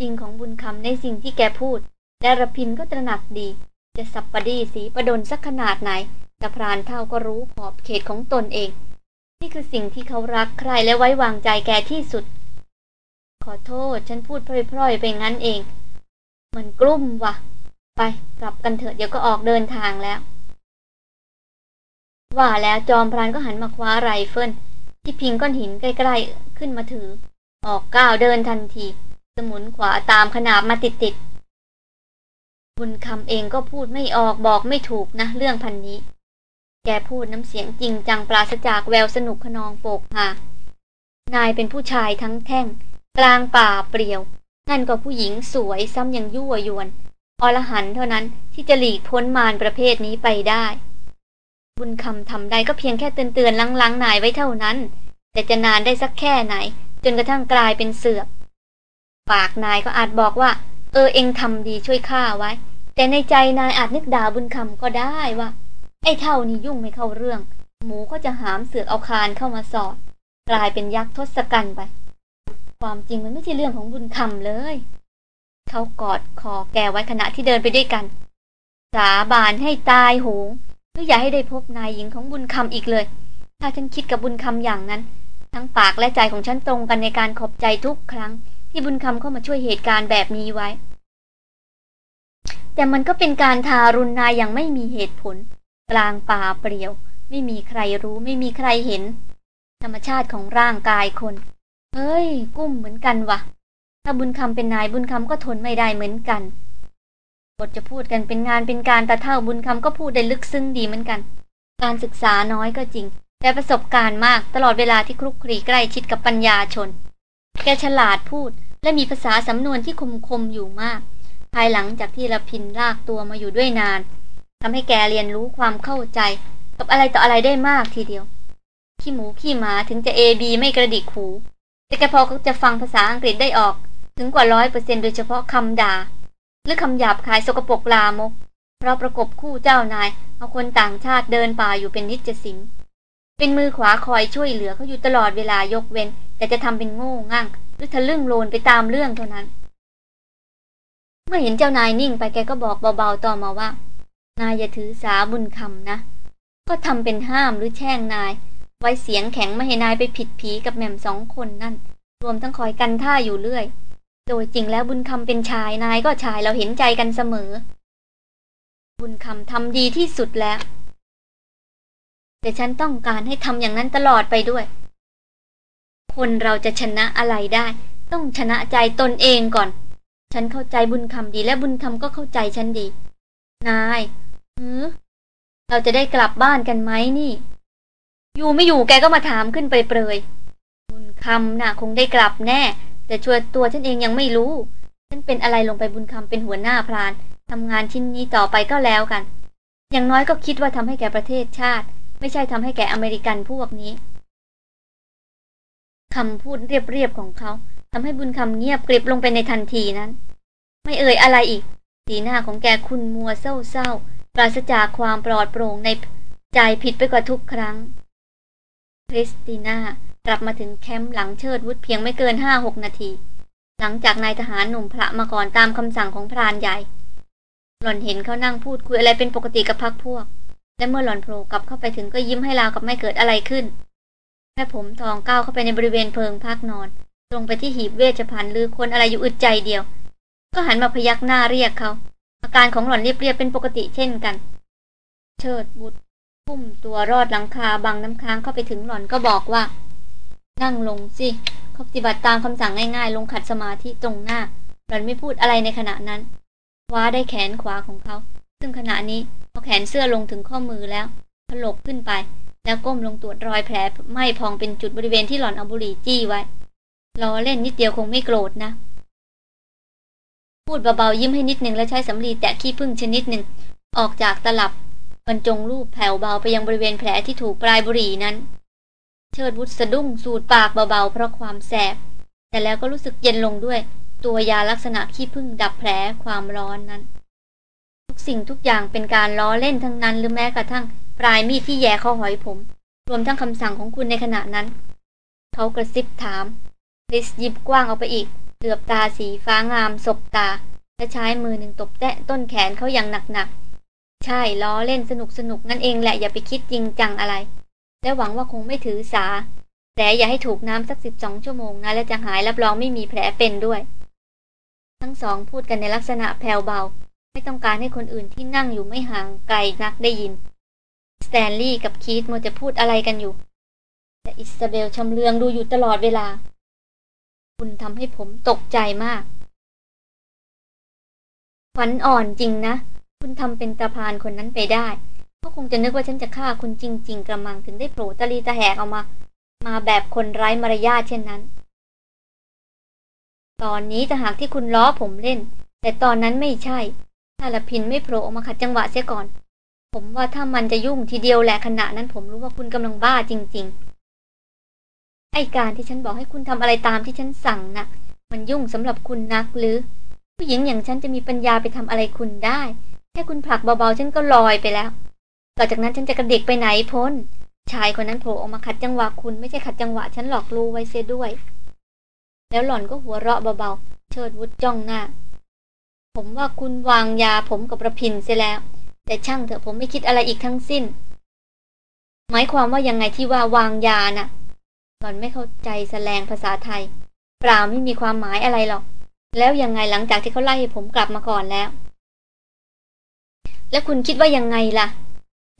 [SPEAKER 1] จริงของบุญคำในสิ่งที่แกพูดและระพินก็ตระหนักดี จะสับปดีสีประดนสักขนาดไหนต่พรานเท่าก็รู้ขอบเขตของตนเอง นี่คือสิ่งที่เขารักใครและไว้วางใจแกที่สุด ขอโทษฉันพูดพร่อยๆไปงั้นเอง มันกลุ้มว่ะ ไปกลับกันเถอะเดี๋ยวก็ออกเดินทางแล้ว ว่าแล้วจอมพรานก็หันมาคว้าไรเฟิลที่พิงก้อนหินใกล้ๆขึ้นมาถือ ออกก้าวเดินทันที สมุนขวาตามขนาบมาติดๆบุญคำเองก็พูดไม่ออกบอกไม่ถูกนะเรื่องพันนี้ แกพูดน้ำเสียงจริงจังปราศจากแววสนุกขนองโปกหานายเป็นผู้ชายทั้งแท่ง กลางป่าเปลี่ยว นั่นก็ผู้หญิงสวยซ้ำยังยั่วยวน อรหันเท่านั้นที่จะหลีกพ้นมารประเภทนี้ไปได้ บุญคำทำได้ก็เพียงแค่เตือนเตือนลังๆนายไว้เท่านั้น แต่จะนานได้สักแค่ไหน จนกระทั่งกลายเป็นเสือกปากนายก็อาจบอกว่า เออเองทำดีช่วยข้าไว้ แต่ในใจนายอาจนึกด่าบุญคำก็ได้ว่า ไอ้เท่านี้ยุ่งไม่เข้าเรื่อง หมูก็จะหามเสือกเอาคานเข้ามาสอด กลายเป็นยักษ์ทศกัณฐ์ไป ความจริงมันไม่ใช่เรื่องของบุญคำเลย เขากอดคอแกไว้ขณะที่เดินไปด้วยกัน สาบานให้ตายโหงหรืออย่าให้ได้พบนายหญิงของบุญคำอีกเลย ถ้าฉันคิดกับบุญคำอย่างนั้น ทั้งปากและใจของฉันตรงกันในการขอบใจทุกครั้ง ที่บุญคำเข้ามาช่วยเหตุการณ์แบบนี้ไว้ แต่มันก็เป็นการทารุณนายอย่างไม่มีเหตุผล กลางป่าเปลี่ยว ไม่มีใครรู้ไม่มีใครเห็น ธรรมชาติของร่างกายคน เฮ้ย กุ้มเหมือนกันวะ ถ้าบุญคำเป็นนายบุญคำก็ทนไม่ได้เหมือนกัน บทจะพูดกันเป็นงานเป็นการแต่เท่าบุญคำก็พูดได้ลึกซึ้งดีเหมือนกัน การศึกษาน้อยก็จริง แต่ประสบการณ์มากตลอดเวลาที่คลุกคลีใกล้ชิดกับปัญญาชน แกฉลาดพูด และมีภาษาสำนวนที่คมคมอยู่มาก ภายหลังจากที่ละพินลากตัวมาอยู่ด้วยนานทำให้แกเรียนรู้ความเข้าใจ กับอะไรต่ออะไรได้มากทีเดียวขี้หมูขี้หมาถึงจะเอบีไม่กระดิกหูแต่แกพอจะฟังภาษาอังกฤษได้ออก ถึงกว่าร้อยเปอร์เซ็นโดยเฉพาะคำด่า หรือคำหยาบคายสกปรกลามก เราประกบคู่เจ้านาย เอาคนต่างชาติเดินป่าอยู่เป็นนิจสิงเป็นมือขวาคอยช่วยเหลือเขาอยู่ตลอดเวลายกเว้น แต่จะทำเป็นโง่งั่ง หรือทะลึ่งโลนไปตามเรื่องเท่านั้น เมื่อเห็นเจ้านายนิ่งไปแกก็บอกเบาๆต่อมาว่า นายอย่าถือสาบุญคำนะ ก็ทำเป็นห้ามหรือแช่งนาย ไว้เสียงแข็งไม่ให้นายไปผิดผีกับแม่มสองคนนั่น รวมทั้งคอยกันท่าอยู่เรื่อย โดยจริงแล้วบุญคำเป็นชายนายก็ชายเราเห็นใจกันเสมอ บุญคำทำดีที่สุดแล้ว แต่ฉันต้องการให้ทำอย่างนั้นตลอดไปด้วย คนเราจะชนะอะไรได้ ต้องชนะใจตนเองก่อน ฉันเข้าใจบุญคำดีและบุญคำก็เข้าใจฉันดี นายเออเราจะได้กลับบ้านกันไหมนี่ อยู่ไม่อยู่แกก็มาถามขึ้นไปเปรยบุญคำน่ะ คงได้กลับแน่ แต่ชัวตัวฉันเองยังไม่รู้ ฉันเป็นอะไรลงไปบุญคำเป็นหัวหน้าพรานทำงานชิ้นนี้ต่อไปก็แล้วกัน อย่างน้อยก็คิดว่าทำให้แก่ประเทศชาติ ไม่ใช่ทำให้แก่อเมริกันพวกนี้คำพูดเรียบๆของเขาทำให้บุญคำเงียบกริบลงไปในทันทีนั้น ไม่เอ่ยอะไรอีก สีหน้าของแกคุณมัวเศร้าๆปราศจากความปลอดโปร่งในใจผิดไปกว่าทุกครั้งคริสติน่า กลับมาถึงแคมป์หลังเชิดวุฒเพียงไม่เกินห้าหกนาที หลังจากนายทหารหนุ่มพระมาก่อนตามคำสั่งของพรานใหญ่ หล่อนเห็นเขานั่งพูดคุยอะไรเป็นปกติกับพักพวก และเมื่อหล่อนโผล่กลับเข้าไปถึงก็ยิ้มให้ลาวกับไม่เกิดอะไรขึ้นแม่ผมทองก้าวเข้าไปในบริเวณเพิงพักนอน ตรงไปที่หีบเวชภัณฑ์หรือคนอะไรอยู่อึดใจเดียว ก็หันมาพยักหน้าเรียกเขาอาการของหล่อนเรียบๆเป็นปกติเช่นกัน เชิดบุตรพุ่มตัวรอดหลังคาบังน้ำค้างเข้าไปถึงหล่อนก็บอกว่า นั่งลงสิเขาปฏิบัติตามคำสั่งง่ายๆ ลงขัดสมาธิตรงหน้าหล่อนไม่พูดอะไรในขณะนั้นคว้าได้แขนขวาของเขา ซึ่งขณะนี้พอแขนเสื้อลงถึงข้อมือแล้วถลกขึ้นไป แล้วก้มลงตรวจรอยแผลไหม้พองเป็นจุดบริเวณที่หล่อนเอาบุหรี่จี้ไว้ล้อเล่นนิดเดียวคงไม่โกรธนะ พูดเบาๆยิ้มให้นิดหนึ่งแล้วใช้สำลีแตะขี้พึ่งชนิดหนึ่งออกจากตลับบรรจงรูปแผ่วเบาไปยังบริเวณแผลที่ถูกปลายบุหรี่นั้น เชิดวุฒสะดุ้งสูดปากเบาๆ เพราะความแสบ แต่แล้วก็รู้สึกเย็นลงด้วย ตัวยาลักษณะขี้พึ่งดับแผลความร้อนนั้น ทุกสิ่งทุกอย่างเป็นการล้อเล่นทั้งนั้นหรือแม้กระทั่งปลายมีดที่แย่เข้าหอยผม รวมทั้งคำสั่งของคุณในขณะนั้น เขากระซิบถามคริสยิบกว้างออกไปอีก เหลือบตาสีฟ้างามศบตา และใช้มือหนึ่งตบแตะต้นแขนเขาอย่างหนักๆ ใช่ล้อเล่นสนุกสนุกนั่นเองแหละอย่าไปคิดจริงจังอะไร และหวังว่าคงไม่ถือสา แต่อย่าให้ถูกน้ำสักสิบสองชั่วโมงนะและจะหายรับรองไม่มีแผลเป็นด้วย ทั้งสองพูดกันในลักษณะแผ่วเบา ไม่ต้องการให้คนอื่นที่นั่งอยู่ไม่ห่างไกลนักได้ยิน สแตนลีย์กับคีธมัวจะพูดอะไรกันอยู่ แต่อิสเบลชำเลืองดูอยู่ตลอดเวลา คุณทำให้ผมตกใจมากขวัญอ่อนจริงนะ คุณทำเป็นตะพานคนนั้นไปได้ เขาคงจะนึกว่าฉันจะฆ่าคุณจริง ๆ กระมังถึงได้โผล่ตะลีตะแหกออกมา มาแบบคนไร้มารยาทเช่นนั้น ตอนนี้จะหากที่คุณล้อผมเล่น แต่ตอนนั้นไม่ใช่ ถ้าละพินไม่โผล่ออกมาขัดจังหวะเสียก่อน ผมว่าถ้ามันจะยุ่งทีเดียวแหละขณะนั้นผมรู้ว่าคุณกำลังบ้าจริง ๆ ไอการที่ฉันบอกให้คุณทำอะไรตามที่ฉันสั่งนะ่ะ มันยุ่งสำหรับคุณนักหรือ ผู้หญิงอย่างฉันจะมีปัญญาไปทำอะไรคุณได้แค่คุณผลักเบาๆฉันก็ลอยไปแล้ว ต่อจากนั้นฉันจะกระเด็กไปไหนพ้น ชายคนนั้นโผล่ออกมาขัดจังหวะคุณไม่ใช่ขัดจังหวะฉันหลอกรูไว้เสียด้วย แล้วหล่อนก็หัวเราะเบาๆ เชิดวุฒจ้องหน้า ผมว่าคุณวางยาผมกับประพินเสียแล้ว แต่ช่างเถอะผมไม่คิดอะไรอีกทั้งสิ้น หมายความว่ายังไงที่ว่าวางยานะ่ะ หล่อนไม่เข้าใจแสลงภาษาไทยเปล่าไม่มีความหมายอะไรหรอก แล้วยังไงหลังจากที่เขาไล่ผมกลับมาก่อนแล้ว แล้วคุณคิดว่ายังไงล่ะ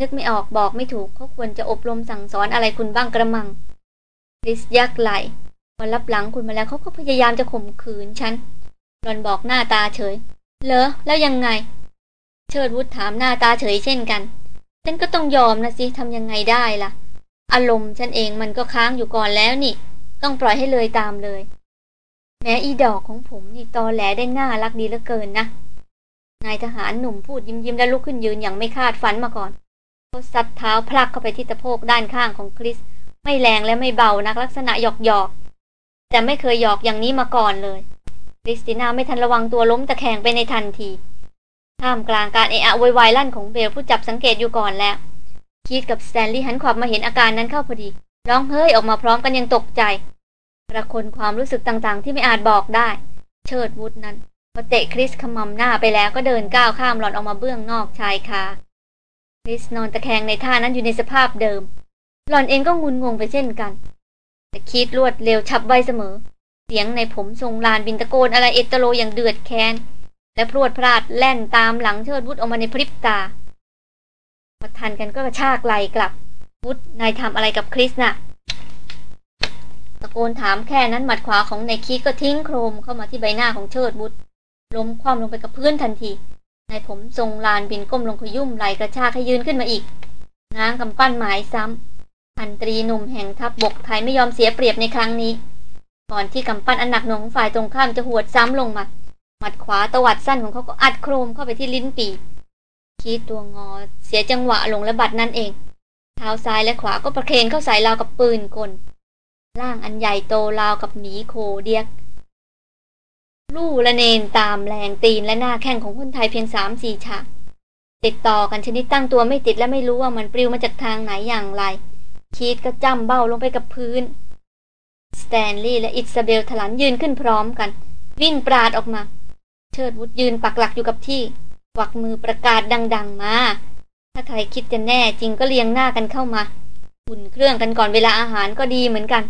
[SPEAKER 1] นึกไม่ออกบอกไม่ถูกเขาควรจะอบรมสั่งสอนอะไรคุณบ้างกระมังริสยักไหลพอรับหลังคุณมาแล้วเขาก็พยายามจะข่มขืนฉันหลอนบอกหน้าตาเฉย เหรอ แล้วยังไง เชิดวุฒถามหน้าตาเฉยเช่นกัน ฉันก็ต้องยอมนะสิทำยังไงได้ล่ะ อารมณ์ฉันเองมันก็ค้างอยู่ก่อนแล้วนี่ ต้องปล่อยให้เลยตามเลย แม้อีดอกของผมนี่ตอแหลได้น่ารักดีเหลือเกินนะ นายทหารหนุ่มพูดยิ้มยิ้มแล้วลุกขึ้นยืนอย่างไม่คาดฝันมาก่อน ซัดเท้าพลักเข้าไปที่ตะโพกด้านข้างของคริส ไม่แรงและไม่เบานักลักษณะหยอกหยอกแต่ไม่เคยหยอกอย่างนี้มาก่อนเลยคริสติน่าไม่ทันระวังตัวล้มตะแคงไปในทันทีท่ามกลางการเอะอะวยวายลั่นของเบลผู้จับสังเกตอยู่ก่อนแล้วคีธกับสแตนลีย์หันขวับมาเห็นอาการนั้นเข้าพอดีร้องเฮ้ยออกมาพร้อมกันอย่างตกใจระคนความรู้สึกต่างๆ ที่ไม่อาจบอกได้ เชิดวุฒนั้นพอเตะคริสขมำหน้าไปแล้วก็เดินก้าวข้ามหล่อนออกมาเบื้องนอกชายคา คริสนอนตะแคงในท่านั้นอยู่ในสภาพเดิม หล่อนเองก็งุนงงไปเช่นกัน แต่คิดรวดเร็วฉับไวเสมอ เสียงนายผมทรงลานบินตะโกนอะไรเอ็ดตะโรอย่างเดือดแค้น และพรวดพลาดแล่นตามหลังเชิดวุฒออกมาในพริบตาพอทันกันก็กระชากไหลกลับ วุฒนายทำอะไรกับคริสนะ่ะ ตะโกนถามแค่นั้นหมัดขวาของนายคีก็ทิ้งโครมเข้ามาที่ใบหน้าของเชิดวุฒล้มคว่ำลงไปกับพื้นทันที นายผมทรงลานบินก้มลงขยุ่มไหลกระชากให้ยืนขึ้นมาอีก ง้างกำปั้นหมายซ้ำพันตรีหนุ่มแห่งทัพบบกไทยไม่ยอมเสียเปรียบในครั้งนี้ ก่อนที่กำปั้นอันหนักหน่วงของฝ่ายตรงข้ามจะหวดซ้ำลงมา หมัดขวาตวัดสั้นของเขาก็อัดโครมเข้าไปที่ลิ้นปีคีดตัวงอเสียจังหวะลงและบัดนั่นเอง เท้าซ้ายและขวาก็ประเคนเข้าใส่ราวกับปืนกล ร่างอันใหญ่โตราวกับหมีโคเดียก ลู่ละเนนตามแรงตีนและหน้าแข้งของคนไทยเพียงสามสี่ฉาก ติดต่อกันชนิดตั้งตัวไม่ติดและไม่รู้ว่ามันปลิวมาจากทางไหนอย่างไร คีธก็จ้ำเบ้าลงไปกับพื้น สแตนลีย์และอิซาเบลถลันยืนขึ้นพร้อมกัน วิ่งปราดออกมา เชิดวุฒยืนปักหลักอยู่กับที่กวักมือประกาศดัง ๆ มา ถ้าใครคิดจะแน่จริงก็เรียงหน้ากันเข้ามาอุ่นเครื่องกันก่อนเวลาอาหารก็ดีเหมือนกัน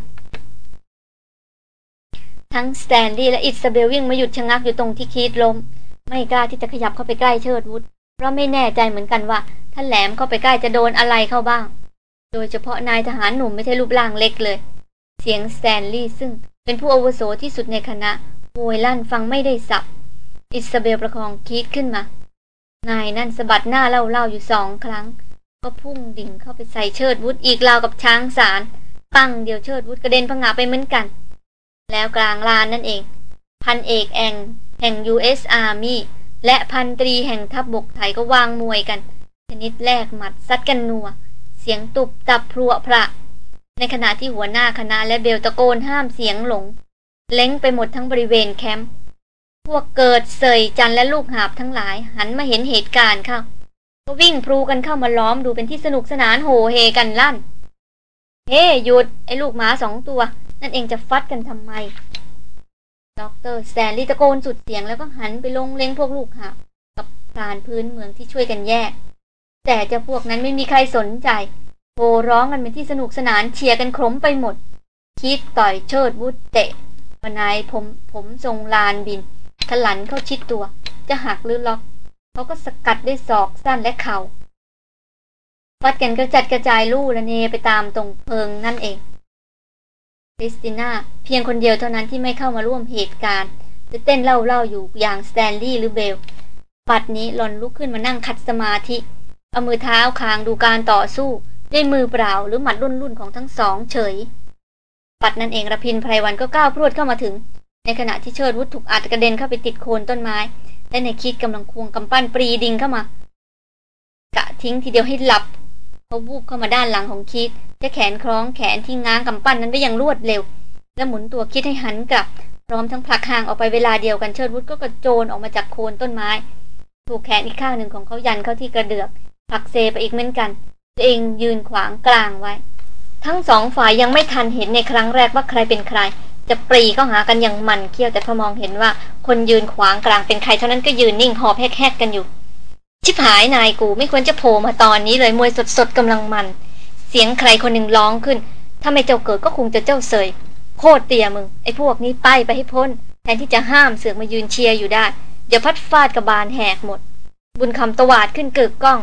[SPEAKER 1] ทั้งสแตนลีย์และอิสเบลวิ่งมาหยุดชะงักอยู่ตรงที่คีธล้มไม่กล้าที่จะขยับเข้าไปใกล้เชิดวุฒเพราะไม่แน่ใจเหมือนกันว่าถ้าแหยมเข้าไปใกล้จะโดนอะไรเข้าบ้าง โดยเฉพาะนายทหารหนุ่มไม่ใช่รูปร่างเล็กเลย เสียงสแตนลีย์ซึ่งเป็นผู้อาวุโสที่สุดในคณะโวยลั่นฟังไม่ได้ศัพท์ อิสเบลประคองคีธขึ้นมา นายนั่นสะบัดหน้าเร่าๆอยู่สองครั้ง ก็พุ่งดิ่งเข้าไปใส่เชิดวุฒอีกราวกับช้างสาร ปังเดียวเชิดวุฒกระเด็นผงะไปเหมือนกัน แล้วกลางลานนั่นเอง พันเอกแองแห่ง U.S. Army และพันตรีแห่งทัพบบกไทยก็วางมวยกัน ชนิดแรกหมัดซัดกันนัว เสียงตุบตับพรัวพระ ในขณะที่หัวหน้าคณะและเบลตะโกนห้ามเสียงหลง เล้งไปหมดทั้งบริเวณแคมป์พวกเกิดเสยจันและลูกหาบทั้งหลาย หันมาเห็นเหตุการณ์เข้าก็วิ่งพลูกันเข้ามาล้อมดูเป็นที่สนุกสนานโหเฮกันลั่น เฮ้หยุดไอ้ลูกหมาสองตัว นั่นเองจะฟัดกันทำไมด็อกเตอร์สแตนลีย์ตะโกนสุดเสียงแล้วก็หันไปล้งเล้งพวกลูกหาบกับพรานพื้นเมืองที่ช่วยกันแยก แต่เจ้าพวกนั้นไม่มีใครสนใจโหร้องกันเป็นที่สนุกสนานเชียร์กันครึมไปหมด คีธต่อยเชิดวุฒเตะมนายผมผมทรงลานบินถลันเข้าชิดตัว จะหักหรือล็อกเขาก็สกัดด้วยศอกสั้นและเข่าฟัดกันกระจัดกระจายลู่ระเนนไปตามตรงเพิงนั่นเอง คริสติน่าเพียงคนเดียวเท่านั้นที่ไม่เข้ามาร่วมเหตุการณ์จะเต้นเร่าเร่าอยู่อย่างสแตนลีย์หรือเบลบัดนี้หล่อนลุกขึ้นมานั่งขัดสมาธิ เอามือเท้าคางดูการต่อสู้ ด้วยมือเปล่าหรือหมัดลุ่นลุ่นของทั้งสองเฉย บัดนั่นเองรพินทร์ไพรวันก็ก้าวพรวดเข้ามาถึง ในขณะที่เชิดวุฒถูกอัดกระเด็นเข้าไปติดโคนต้นไม้ และในคิดกำลังควงกำปั้นปรีดิงเข้ามากะทิ้งทีเดียวให้หลับ เขาวูบเข้ามาด้านหลังของคิดจะแขนคล้องแขนที่ง้างกำปั้นนั้นได้อย่างรวดเร็ว และหมุนตัวคิดให้หันกลับ พร้อมทั้งผลักห่างออกไปเวลาเดียวกันเชิดวุฒก็กระโจนออกมาจากโคนต้นไม้ ถูกแขนอีกข้างหนึ่งของเขายันเข้าที่กระเดือกผลักเซไปอีกเหมือนกันตัวเองยืนขวางกลางไว้ ทั้งสองฝ่ายยังไม่ทันเห็นในครั้งแรกว่าใครเป็นใคร จะปรีเข้าหากันอย่างมันเคี้ยวแต่พอมองเห็นว่าคนยืนขวางกลางเป็นใครเท่านั้นก็ยืนนิ่งหอบแฮกๆกันอยู่ ชิบหายนายกูไม่ควรจะโผล่มาตอนนี้เลยมวยสดๆกำลังมัน เสียงใครคนหนึ่งร้องขึ้น ถ้าไม่เจ้าเกิดก็คงจะเจ้าเสย โคตรเตี่ยมึง ไอ้พวกนี้ไปไปให้พ้น แทนที่จะห้ามเสือกมายืนเชียร์อยู่ได้ เดี๋ยวพัดฟาดกระบาลแหกหมด บุญคำตวาดขึ้นเกิกก้อง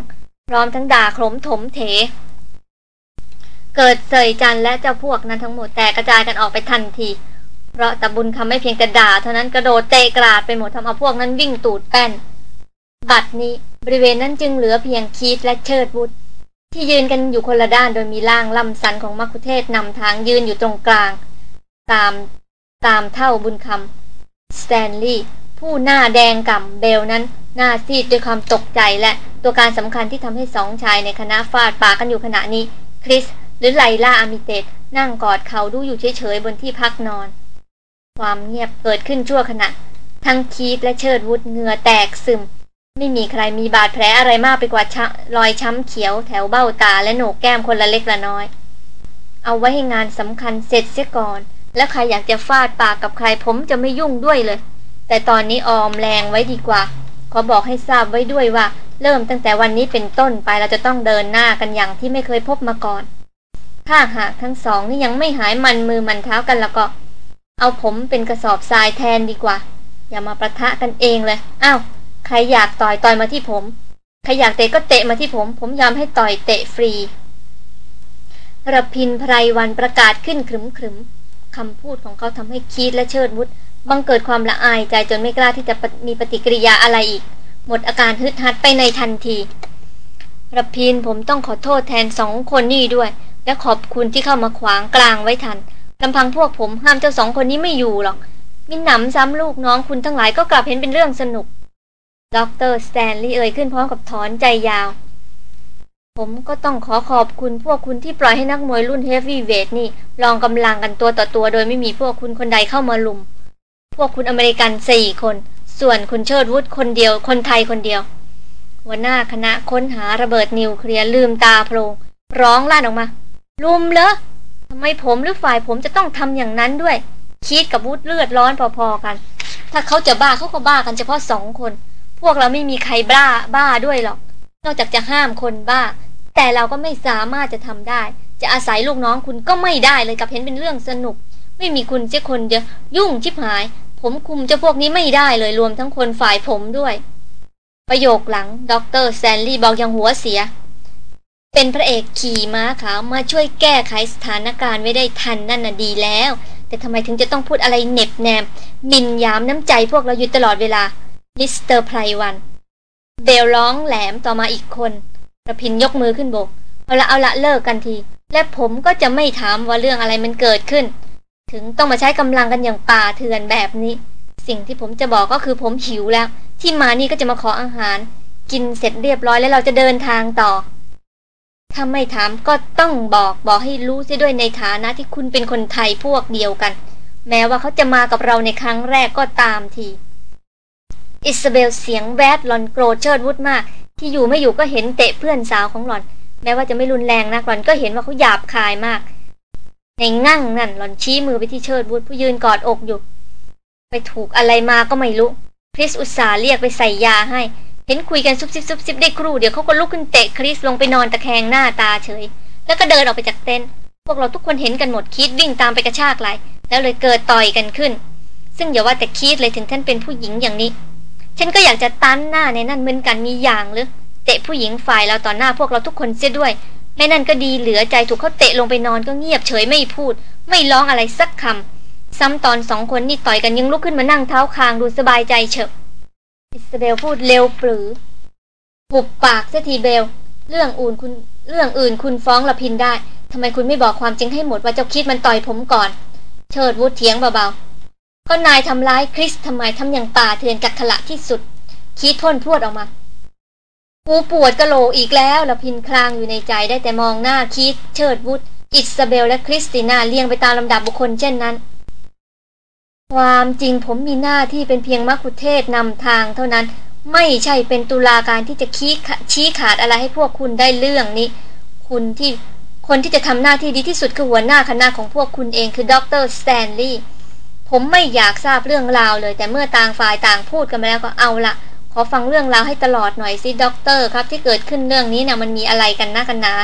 [SPEAKER 1] พร้อมทั้งด่าโครมถมเถ เกิดเสยจันและเจ้าพวกนั้นทั้งหมดแตกกระจายกันออกไปทันทีเพราะตะบุญคำไม่เพียงแต่ด่าเท่านั้นกระโดดเตะกราดไปหมดทำเอาพวกนั้นวิ่งตูดแป้น บัดนี้บริเวณนั้นจึงเหลือเพียงคีตและเชิดบุตรที่ยืนกันอยู่คนละด้านโดยมีร่างลำสันของมักคุเทศนำทางยืนอยู่ตรงกลาง ตามตามเท่าบุญคำสแตนลีย์ผู้หน้าแดงก่ำเบลนั้น หน้าซีดด้วยความตกใจและตัวการสำคัญที่ทำให้สองชายในคณะฟาดปากันอยู่ขณะนี้ คริส หรือไลล่าอามิเตตนั่งกอดเขาดูอยู่เฉยๆบนที่พักนอน ความเงียบเกิดขึ้นชั่วขณะ ทั้งคีตและเชิดวุฒเหงื่อแตกซึม ไม่มีใครมีบาดแผลอะไรมากไปกว่ารอยช้ำเขียวแถวเบ้าตาและโหนกแก้มคนละเล็กละน้อย เอาไว้ให้งานสำคัญเสร็จเสียก่อน แล้วใครอยากจะฟาดปากกับใครผมจะไม่ยุ่งด้วยเลย แต่ตอนนี้ออมแรงไว้ดีกว่า ขอบอกให้ทราบไว้ด้วยว่า เริ่มตั้งแต่วันนี้เป็นต้นไปเราจะต้องเดินหน้ากันอย่างที่ไม่เคยพบมาก่อน ถ้าหากทั้งสองนี่ยังไม่หายมันมือมันเท้ากันแล้วก็ เอาผมเป็นกระสอบทรายแทนดีกว่า อย่ามาประทะกันเองเลยอ้าว ใครอยากต่อยต่อยมาที่ผม ใครอยากเตะก็เตะมาที่ผม ผมยอมให้ต่อยเตะฟรีระพินไพรวันประกาศขึ้นขรึมขรึมคำพูดของเขาทำให้คีธและเชิดวุฒบังเกิดความละอายใจจนไม่กล้าที่จะมีปฏิกิริยาอะไรอีก หมดอาการฮึดฮัดไปในทันทีรพินทร์ผมต้องขอโทษแทนสองคนนี้ด้วย และขอบคุณที่เข้ามาขวางกลางไว้ทันลำพังพวกผมห้ามเจ้าสองคนนี้ไม่อยู่หรอกมิหนำซ้ำลูกน้องคุณทั้งหลายก็กลับเห็นเป็นเรื่องสนุก ด็อกเตอร์สแตนลีย์เอ่ยขึ้นพร้อมกับถอนใจยาว ผมก็ต้องขอขอบคุณพวกคุณที่ปล่อยให้นักมวยรุ่น heavyweight นี่ลองกำลังกันตัวต่อตัวโดยไม่มีพวกคุณคนใดเข้ามาลุม พวกคุณอเมริกันสี่คน ส่วนคุณเชิดวุฒิคนเดียว คนไทยคนเดียว หัวหน้าคณะค้นหาระเบิดนิวเคลียร์ลืมตาโพลงร้องลั่นออกมา ลุมเหรอทำไมผมหรือฝ่ายผมจะต้องทำอย่างนั้นด้วย คิดกับวุฒิเลือดร้อนพอๆกัน ถ้าเขาจะบ้าเขาก็บ้ากันเฉพาะสองคน พวกเราไม่มีใครบ้าบ้าด้วยหรอก นอกจากจะห้ามคนบ้า แต่เราก็ไม่สามารถจะทำได้ จะอาศัยลูกน้องคุณก็ไม่ได้เลยกับเห็นเป็นเรื่องสนุก ไม่มีคุณสักคนจะยุ่งชิบหาย ผมคุมเจ้าพวกนี้ไม่ได้เลยรวมทั้งคนฝ่ายผมด้วย ประโยคหลังด็อกเตอร์สแตนลีย์บอกอย่างหัวเสีย เป็นพระเอกขี่ม้าขาวมาช่วยแก้ไขสถานการณ์ไว้ได้ทันนั่นน่ะดีแล้ว แต่ทำไมถึงจะต้องพูดอะไรเหน็บแนมหมิ่นหยามน้ำใจพวกเราอยู่ตลอดเวลา มิสเตอร์ไพรวัน เบลร้องแหลมต่อมาอีกคนรพินทร์ยกมือขึ้นโบก เอาละเอาละเลิกกันที และผมก็จะไม่ถามว่าเรื่องอะไรมันเกิดขึ้น ถึงต้องมาใช้กำลังกันอย่างป่าเถื่อนแบบนี้ สิ่งที่ผมจะบอกก็คือผมหิวแล้ว ที่มานี่ก็จะมาขออาหาร กินเสร็จเรียบร้อยแล้วเราจะเดินทางต่อ ถ้าไม่ถามก็ต้องบอกบอกให้รู้เสียด้วยในฐานะที่คุณเป็นคนไทยพวกเดียวกัน แม้ว่าเขาจะมากับเราในครั้งแรกก็ตามที อิสเบลเสียงแวดหลอนโกรธเชิดวุฒมาก ที่อยู่ไม่อยู่ก็เห็นเตะเพื่อนสาวของหลอน แม้ว่าจะไม่รุนแรงนะหลอนก็เห็นว่าเขาหยาบคายมาก ในงั่งนั่นหลอนชี้มือไปที่เชิดวุฒผู้ยืนกอดอกอยู่ ไปถูกอะไรมาก็ไม่รู้คริสอุตส่าห์เรียกไปใส่ยาให้ เห็นคุยกันซุบซิบซุบซิบได้ครู่เดี๋ยวเขาก็ลุกขึ้นเตะคริสลงไปนอนตะแคงหน้าตาเฉย แล้วก็เดินออกไปจากเต็นท์พวกเราทุกคนเห็นกันหมดคิดวิ่งตามไปกระชากไหลแล้วเลยเกิดต่อยกันขึ้น ซึ่งอย่าว่าแต่คิดเลยถึงท่านเป็นผู้หญิงอย่างนี้ ฉันก็อยากจะตันหน้าในนั่นเหมือนกันมีอย่างหรือเตะผู้หญิงฝ่ายเราต่อหน้าพวกเราทุกคนเสียด้วยแม่นั่นก็ดีเหลือใจถูกเขาเตะลงไปนอนก็เงียบเฉยไม่พูด ไม่ร้องอะไรสักคำซ้ำตอนสองคนนี่ต่อยกันยังลุกขึ้นมานั่งเท้าคางดูสบายใจเฉบอิสเบลพูดเร็วปรือหุบปากเสียทีเบล เรื่องอื่นคุณเรื่องอื่นคุณฟ้องละพินได้ทำไมคุณไม่บอกความจริงให้หมดว่าเจ้าคิดมันต่อยผมก่อน เชิดวุฒเถียงเบาๆ ก็นายทำร้ายคริสทำไมทำอย่างป่าเถื่อนกักขละที่สุด คิดพ่นพวดออกมา กูปวดกะโหลกอีกแล้วละพินคลางอยู่ในใจได้แต่มองหน้าคิดเชิดวุฒอิสเบลและคริสติน่าเลี่ยงไปตามลำดับบุคคลเช่นนั้น ความจริงผมมีหน้าที่เป็นเพียงมักคุเทศนำทางเท่านั้นไม่ใช่เป็นตุลาการที่จะชี้ชี้ขาดอะไรให้พวกคุณได้เรื่องนี้ คุณที่คนที่จะทำหน้าที่ดีที่สุดคือหัวหน้าคณะของพวกคุณเองคือดร.สแตนลีย์ ผมไม่อยากทราบเรื่องราวเลย แต่เมื่อต่างฝ่ายต่างพูดกันมาแล้วก็เอาละขอฟังเรื่องราวให้ตลอดหน่อยสิด็อกเตอร์ครับที่เกิดขึ้นเรื่องนี้น่ะมันมีอะไรกันนะกันนะ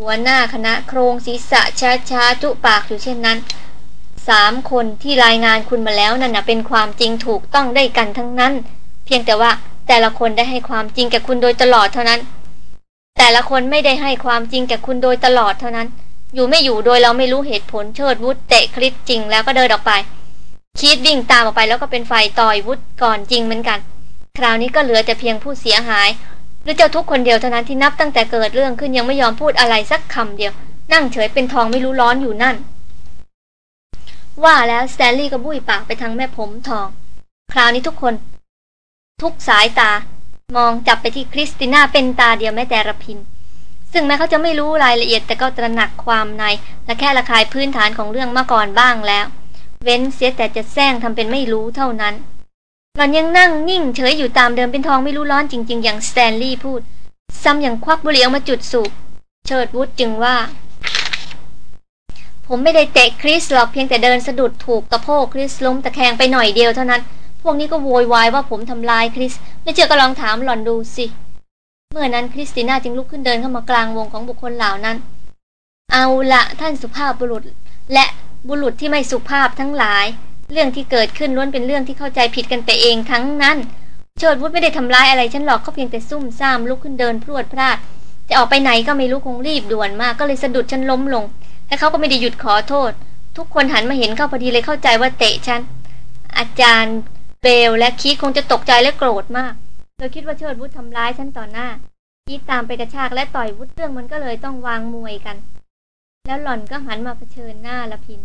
[SPEAKER 1] หัวหน้าคณะโคลงศีรษะช้าช้าจุ๊ปากอยู่เช่นนั้นสามคนที่รายงานคุณมาแล้วนั่นนะเป็นความจริงถูกต้องได้กันทั้งนั้น เพียงแต่ว่าแต่ละคนได้ให้ความจริงแก่คุณโดยตลอดเท่านั้น แต่ละคนไม่ได้ให้ความจริงแก่คุณโดยตลอดเท่านั้น อยู่ไม่อยู่โดยเราไม่รู้เหตุผลเชิดวุฒเตะคลิปจริงแล้วก็เดินออกไปคิดวิ่งตามออกไปแล้วก็เป็นไฟต่อยวุฒก่อนจริงเหมือนกัน คราวนี้ก็เหลือแต่เพียงผู้เสียหาย หรือเจ้าทุกคนเดียวเท่านั้นที่นับตั้งแต่เกิดเรื่องขึ้นยังไม่ยอมพูดอะไรสักคำเดียว นั่งเฉยเป็นทองไม่รู้ร้อนอยู่นั่น ว่าแล้วสแตนลีย์ก็บุ้ยปากไปทางแม่ผมทอง คราวนี้ทุกคน ทุกสายตามองจับไปที่คริสติน่าเป็นตาเดียวแม้แต่ระพิน ซึ่งแม้เขาจะไม่รู้รายละเอียดแต่ก็ตระหนักความใน และแคะระคายพื้นฐานของเรื่องมาก่อนบ้างแล้ว เว้นเสียแต่จะแสร้งทำเป็นไม่รู้เท่านั้น หล่อนยังนั่งนิ่งเฉยอยู่ตามเดิมเป็นทองไม่รู้ร้อนจริง ๆ อย่างสแตนลีย์พูด ซ้ำอย่างควักบุหรี่ออกมาจุดสูบเชิดวุฒจึงว่า ผมไม่ได้เตะคริสหรอกเพียงแต่เดินสะดุดถูกตะโพกคริสล้มตะแคงไปหน่อยเดียวเท่านั้น พวกนี้ก็โวยวายว่าผมทำลายคริสไม่เชื่อก็ลองถามหล่อนดูสิ เมื่อนั้นคริสติน่าจึงลุกขึ้นเดินเข้ามากลางวงของบุคคลเหล่านั้น เอาละท่านสุภาพบุรุษ และบุรุษที่ไม่สุภาพทั้งหลาย เรื่องที่เกิดขึ้นล้วนเป็นเรื่องที่เข้าใจผิดกันไปเองทั้งนั้น เชิดวุฒไม่ได้ทำร้ายอะไรฉันหรอกเขาเพียงแต่ซุ่มซ่ามลุกขึ้นเดินพรวดพลาด จะออกไปไหนก็ไม่รู้คงรีบด่วนมากก็เลยสะดุดฉันล้มลง และเขาก็ไม่ได้หยุดขอโทษ ทุกคนหันมาเห็นเข้าพอดีเลยเข้าใจว่าเตะฉันอาจารย์เบลและคีคงจะตกใจและโกรธมาก โดยคิดว่าเชิดวุฒิทำร้ายฉันต่อหน้าคีตามไปกระชากและต่อยวุฒิเรื่องมันก็เลยต้องวางมวยกัน แล้วหล่อนก็หันมาเผชิญหน้าละพิน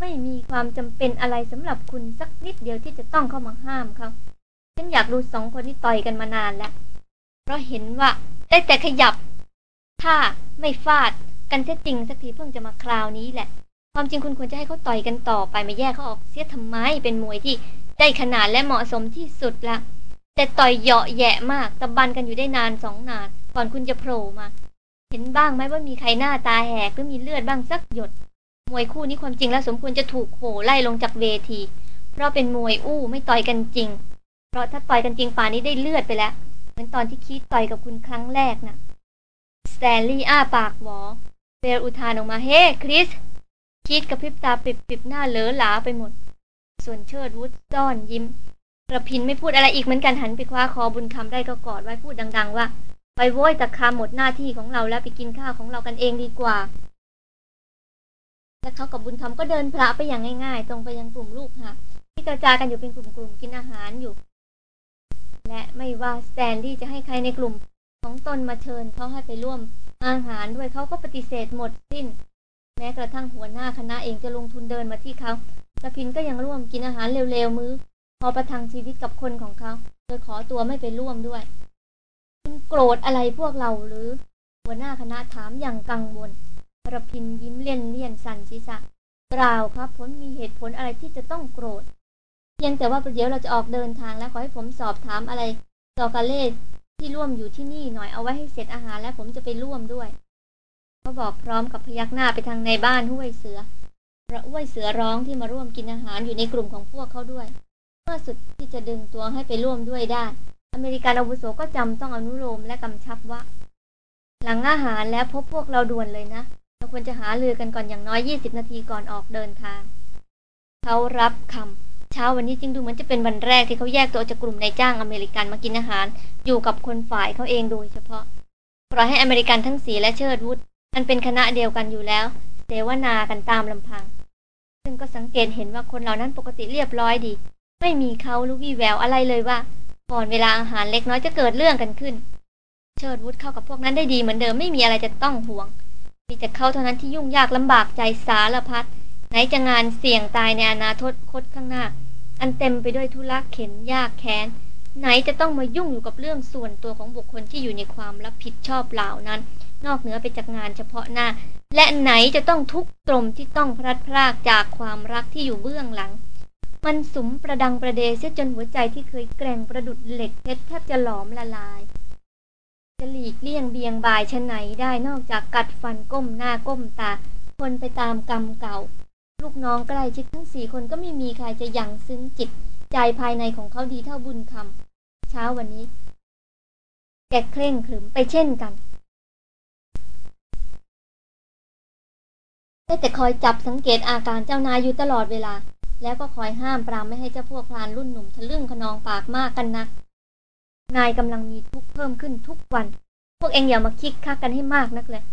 [SPEAKER 1] ไม่มีความจำเป็นอะไรสำหรับคุณสักนิดเดียวที่จะต้องเข้ามาห้ามเขาฉันอยากดูสองคนที่ต่อยกันมานานแล้ว เพราะเห็นว่าได้แต่ขยับ ถ้าไม่ฟาดกันเสียจริงสักทีเพิ่งจะมาคราวนี้แหละ ความจริงคุณควรจะให้เขาต่อยกันต่อไปไม่แยกเขาออกเสียทำไมเป็นมวยที่ได้ขนาดและเหมาะสมที่สุดละ แต่ต่อยเหยาะแยะมากตะบันกันอยู่ได้นานสองนาน ก่อนคุณจะโผล่มา เห็นบ้างไหมว่ามีใครหน้าตาแหกหรือมีเลือดบ้างสักหยด มวยคู่นี้ความจริงแล้วสมควรจะถูกโหไล่ลงจากเวที เพราะเป็นมวยอู้ไม่ต่อยกันจริง เพราะถ้าต่อยกันจริงป่านนี้ได้เลือดไปแล้ว เหมือนตอนที่คิดต่อยกับคุณครั้งแรกนะ่ะสแตนลีย์อ้าปากหวอเบลอุทานออกมาเฮ้คริสคิดกระพริบตาปิบปิบหน้าเลอหลาไปหมด ส่วนเชิดวุฒซ่อนยิ้ม ระพินไม่พูดอะไรอีกเหมือนกันหันไปคว้าคอบุญคำได้ก็กอดไว้พูดดัง ๆ ว่า ไปโว้ยตะคาหมดหน้าที่ของเราแล้วไปกินข้าวของเรากันเองดีกว่า และเขากับบุญคำก็เดินพระไปอย่างง่ายๆ ตรงไปยังกลุ่มลูกค่ะที่กระจายกันอยู่เป็นกลุ่มๆกินอาหารอยู่ และไม่ว่าสแตนดี้จะให้ใครในกลุ่มของตนมาเชิญเขาให้ไปร่วม อาหารด้วยเขาก็ปฏิเสธหมดสิ้น แม้กระทั่งหัวหน้าคณะเองจะลงทุนเดินมาที่เขาระพินก็ยังร่วมกินอาหารเร็วๆมื้อ พอประทังชีวิตกับคนของเขาโดยขอตัวไม่ไปร่วมด้วย คุณโกรธอะไรพวกเราหรือ หัวหน้าคณะถามอย่างกังวลระพินยิ้มเลี่ยนเลี่ยนสันศีรษะเปล่าครับผมมีเหตุผลอะไรที่จะต้องโกรธ เพียงแต่ว่าประเดี๋ยวเราจะออกเดินทางแล้วขอให้ผมสอบถามอะไรต่อกาเลสที่ร่วมอยู่ที่นี่หน่อยเอาไว้ให้เสร็จอาหารแล้วผมจะไปร่วมด้วยเขาบอกพร้อมกับพยักหน้าไปทางในบ้านห้วยเสือระห้วยเสือร้องที่มาร่วมกินอาหารอยู่ในกลุ่มของพวกเขาด้วย เมื่อสุดที่จะดึงตัวให้ไปร่วมด้วยได้ อเมริกันอาวุโสก็จำต้องอนุโลมและกำชับว่า หลังอาหารแล้วพบพวกเราด่วนเลยนะ เราควรจะหาลือกันก่อนอย่างน้อย 20 นาทีก่อนออกเดินทาง เขารับคำเช้าวันนี้จึงดูเหมือนจะเป็นวันแรกที่เขาแยกตัวจากกลุ่มนายจ้างอเมริกันมากินอาหาร อยู่กับคนฝ่ายเขาเองโดยเฉพาะปล่อยให้อเมริกันทั้งสีและเชิดวุฒมันเป็นคณะเดียวกันอยู่แล้ว เสวนากันตามลำพัง ซึ่งก็สังเกตเห็นว่าคนเหล่านั้นปกติเรียบร้อยดี ไม่มีเขาหรือวี่แววอะไรเลยว่าก่อนเวลาอาหารเล็กน้อยจะเกิดเรื่องกันขึ้น เชิดวุฒเข้ากับพวกนั้นได้ดีเหมือนเดิมไม่มีอะไรจะต้องห่วง มีแต่เขาเท่านั้นที่ยุ่งยากลำบากใจสารพัดไหนจะงานเสี่ยงตายในอนาคตคดข้างหน้า อันเต็มไปด้วยธุระเข็นยากแค้นไหนจะต้องมายุ่งอยู่กับเรื่องส่วนตัวของบุคคลที่อยู่ในความรับผิดชอบเหล่านั้น นอกเหนือไปจากงานเฉพาะหน้า และไหนจะต้องทุกข์ตรมที่ต้องพลัดพรากจากความรักที่อยู่เบื้องหลัง มันสุมประดังประเดเสียจนหัวใจที่เคยแกร่งประดุดเหล็กเพชรแทบจะหลอมละลาย จะหลีกเลี่ยงเบียงบายชะไหนได้นอกจากกัดฟันก้มหน้าก้มตาคนไปตามกรรมเก่า ลูกน้องใกล้ชิดทั้งสี่คนก็ไม่มีใครจะยังซึ้งจิต ใจภายในของเขาดีเท่าบุญคำเช้าวันนี้ แกเคร่งขรึมไปเช่นกันได้แต่คอยจับสังเกตอาการเจ้านายอยู่ตลอดเวลา แล้วก็คอยห้ามปรามไม่ให้เจ้าพวกพลานรุ่นหนุ่มทะลึ่งขนองปากมากกันนัก นายกำลังมีทุกข์เพิ่มขึ้นทุกวัน พวกเองอย่ามาคิกคักกันให้มากนักเลย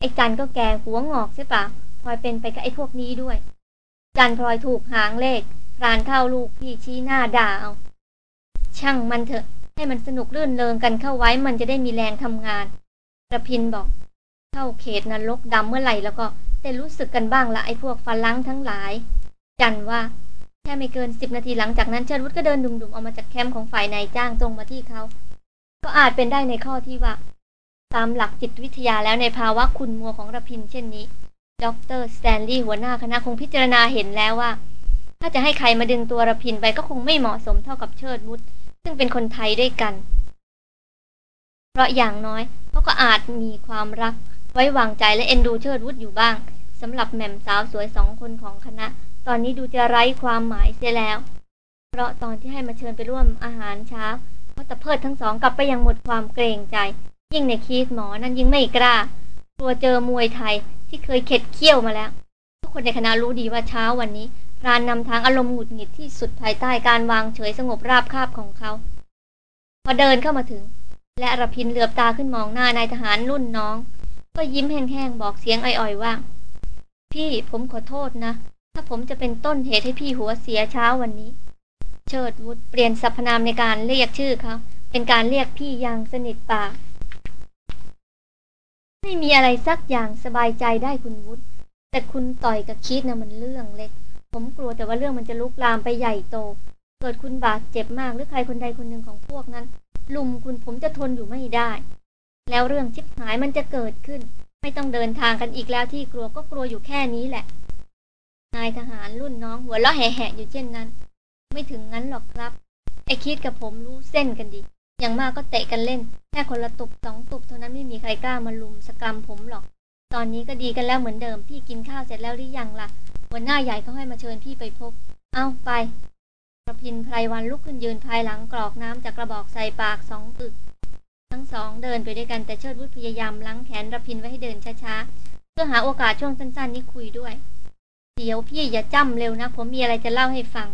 [SPEAKER 1] ไอ้จันก็แก่หัวงอกใช่ปะพลอยเป็นไปกับไอ้พวกนี้ด้วย จันพลอยถูกหางเลขพรานเท่าลูกพี่ชี้หน้าด่าเอา ช่างมันเถอะ ให้มันสนุกรื่นเริงกันเข้าไว้มันจะได้มีแรงทำงานระพินบอก เข้าเขตนรกดำเมื่อไหร่แล้วก็ได้รู้สึกกันบ้างละไอ้พวกฝรั่งทั้งหลาย จันว่าแค่ไม่เกินสิบนาทีหลังจากนั้นเชิดวุฒก็เดินดุ่มๆออกมาจากแคมป์ของฝ่ายนายจ้างตรงมาที่เขา ก็อาจเป็นได้ในข้อที่ว่า ตามหลักจิตวิทยาแล้วในภาวะขุ่นมัวของระพินเช่นนี้ดรสแตนลีย์หัวหน้าคณะคงพิจารณาเห็นแล้วว่า ถ้าจะให้ใครมาดึงตัวระพินไปก็คงไม่เหมาะสมเท่ากับเชิดวุฒซึ่งเป็นคนไทยด้วยกัน เพราะอย่างน้อยเขาก็อาจมีความรัก ไว้วางใจและเอ็นดูเชิดวุฒอยู่บ้างสำหรับแหม่มสาวสวยสองคนของคณะ ตอนนี้ดูจะไร้ความหมายเสียแล้ว เพราะตอนที่ให้มาเชิญไปร่วมอาหารเช้าเขาตะเพิดทั้งสองกลับไปยังหมดความเกรงใจ ยิ่งในคีสหมอนั้นยิ่งไม่กล้ากลัวเจอมวยไทยที่เคยเข็ดเคี่ยวมาแล้ว ทุกคนในคณะรู้ดีว่าเช้าวันนี้รานนำทางอารมณ์หงุดหงิดที่สุดภายใต้การวางเฉยสงบราบคาบของเขา พอเดินเข้ามาถึง และระพินเหลือบตาขึ้นมองหน้านายทหารรุ่นน้อง ก็ยิ้มแห้งๆบอกเสียงอ่อยๆว่า พี่ผมขอโทษนะ ถ้าผมจะเป็นต้นเหตุให้พี่หัวเสียเช้าวันนี้ เชิดวุฒเปลี่ยนสรรพนามในการเรียกชื่อเขาเป็นการเรียกพี่อย่างสนิทปากไม่มีอะไรสักอย่างสบายใจได้คุณวุฒแต่คุณต่อยกับคิดนะมันเรื่องเล็ก ผมกลัวแต่ว่าเรื่องมันจะลุกลามไปใหญ่โต เกิดคุณบาดเจ็บมากหรือใครคนใดคนหนึ่งของพวกนั้น ลุมคุณผมจะทนอยู่ไม่ได้ แล้วเรื่องชิบหายมันจะเกิดขึ้น ไม่ต้องเดินทางกันอีกแล้วที่กลัวก็กลัวอยู่แค่นี้แหละ นายทหารรุ่นน้องหัวเราะแห่ๆอยู่เช่นนั้น ไม่ถึงงั้นหรอกครับ ไอคิดกับผมรู้เส้นกันดี อย่างมากก็เตะกันเล่น แค่คนละตุบสองตุบเท่านั้นไม่มีใครกล้ามาลุมสกรรมผมหรอก ตอนนี้ก็ดีกันแล้วเหมือนเดิม พี่กินข้าวเสร็จแล้วหรือยังล่ะหัวหน้าใหญ่เขาให้มาเชิญพี่ไปพบ เอาไปกระพินไพรวันลุกขึ้นยืนภายหลังกรอกน้ำจากกระบอกใส่ปากสองอึก ทั้งสองเดินไปด้วยกันแต่เชิดวุฒพยายามลังแขนระพินไว้ให้เดินช้าๆ เพื่อหาโอกาสช่วงสั้นๆนี้คุยด้วย เดี๋ยวพี่อย่าจ้ำเร็วนะ ผมมีอะไรจะเล่าให้ฟัง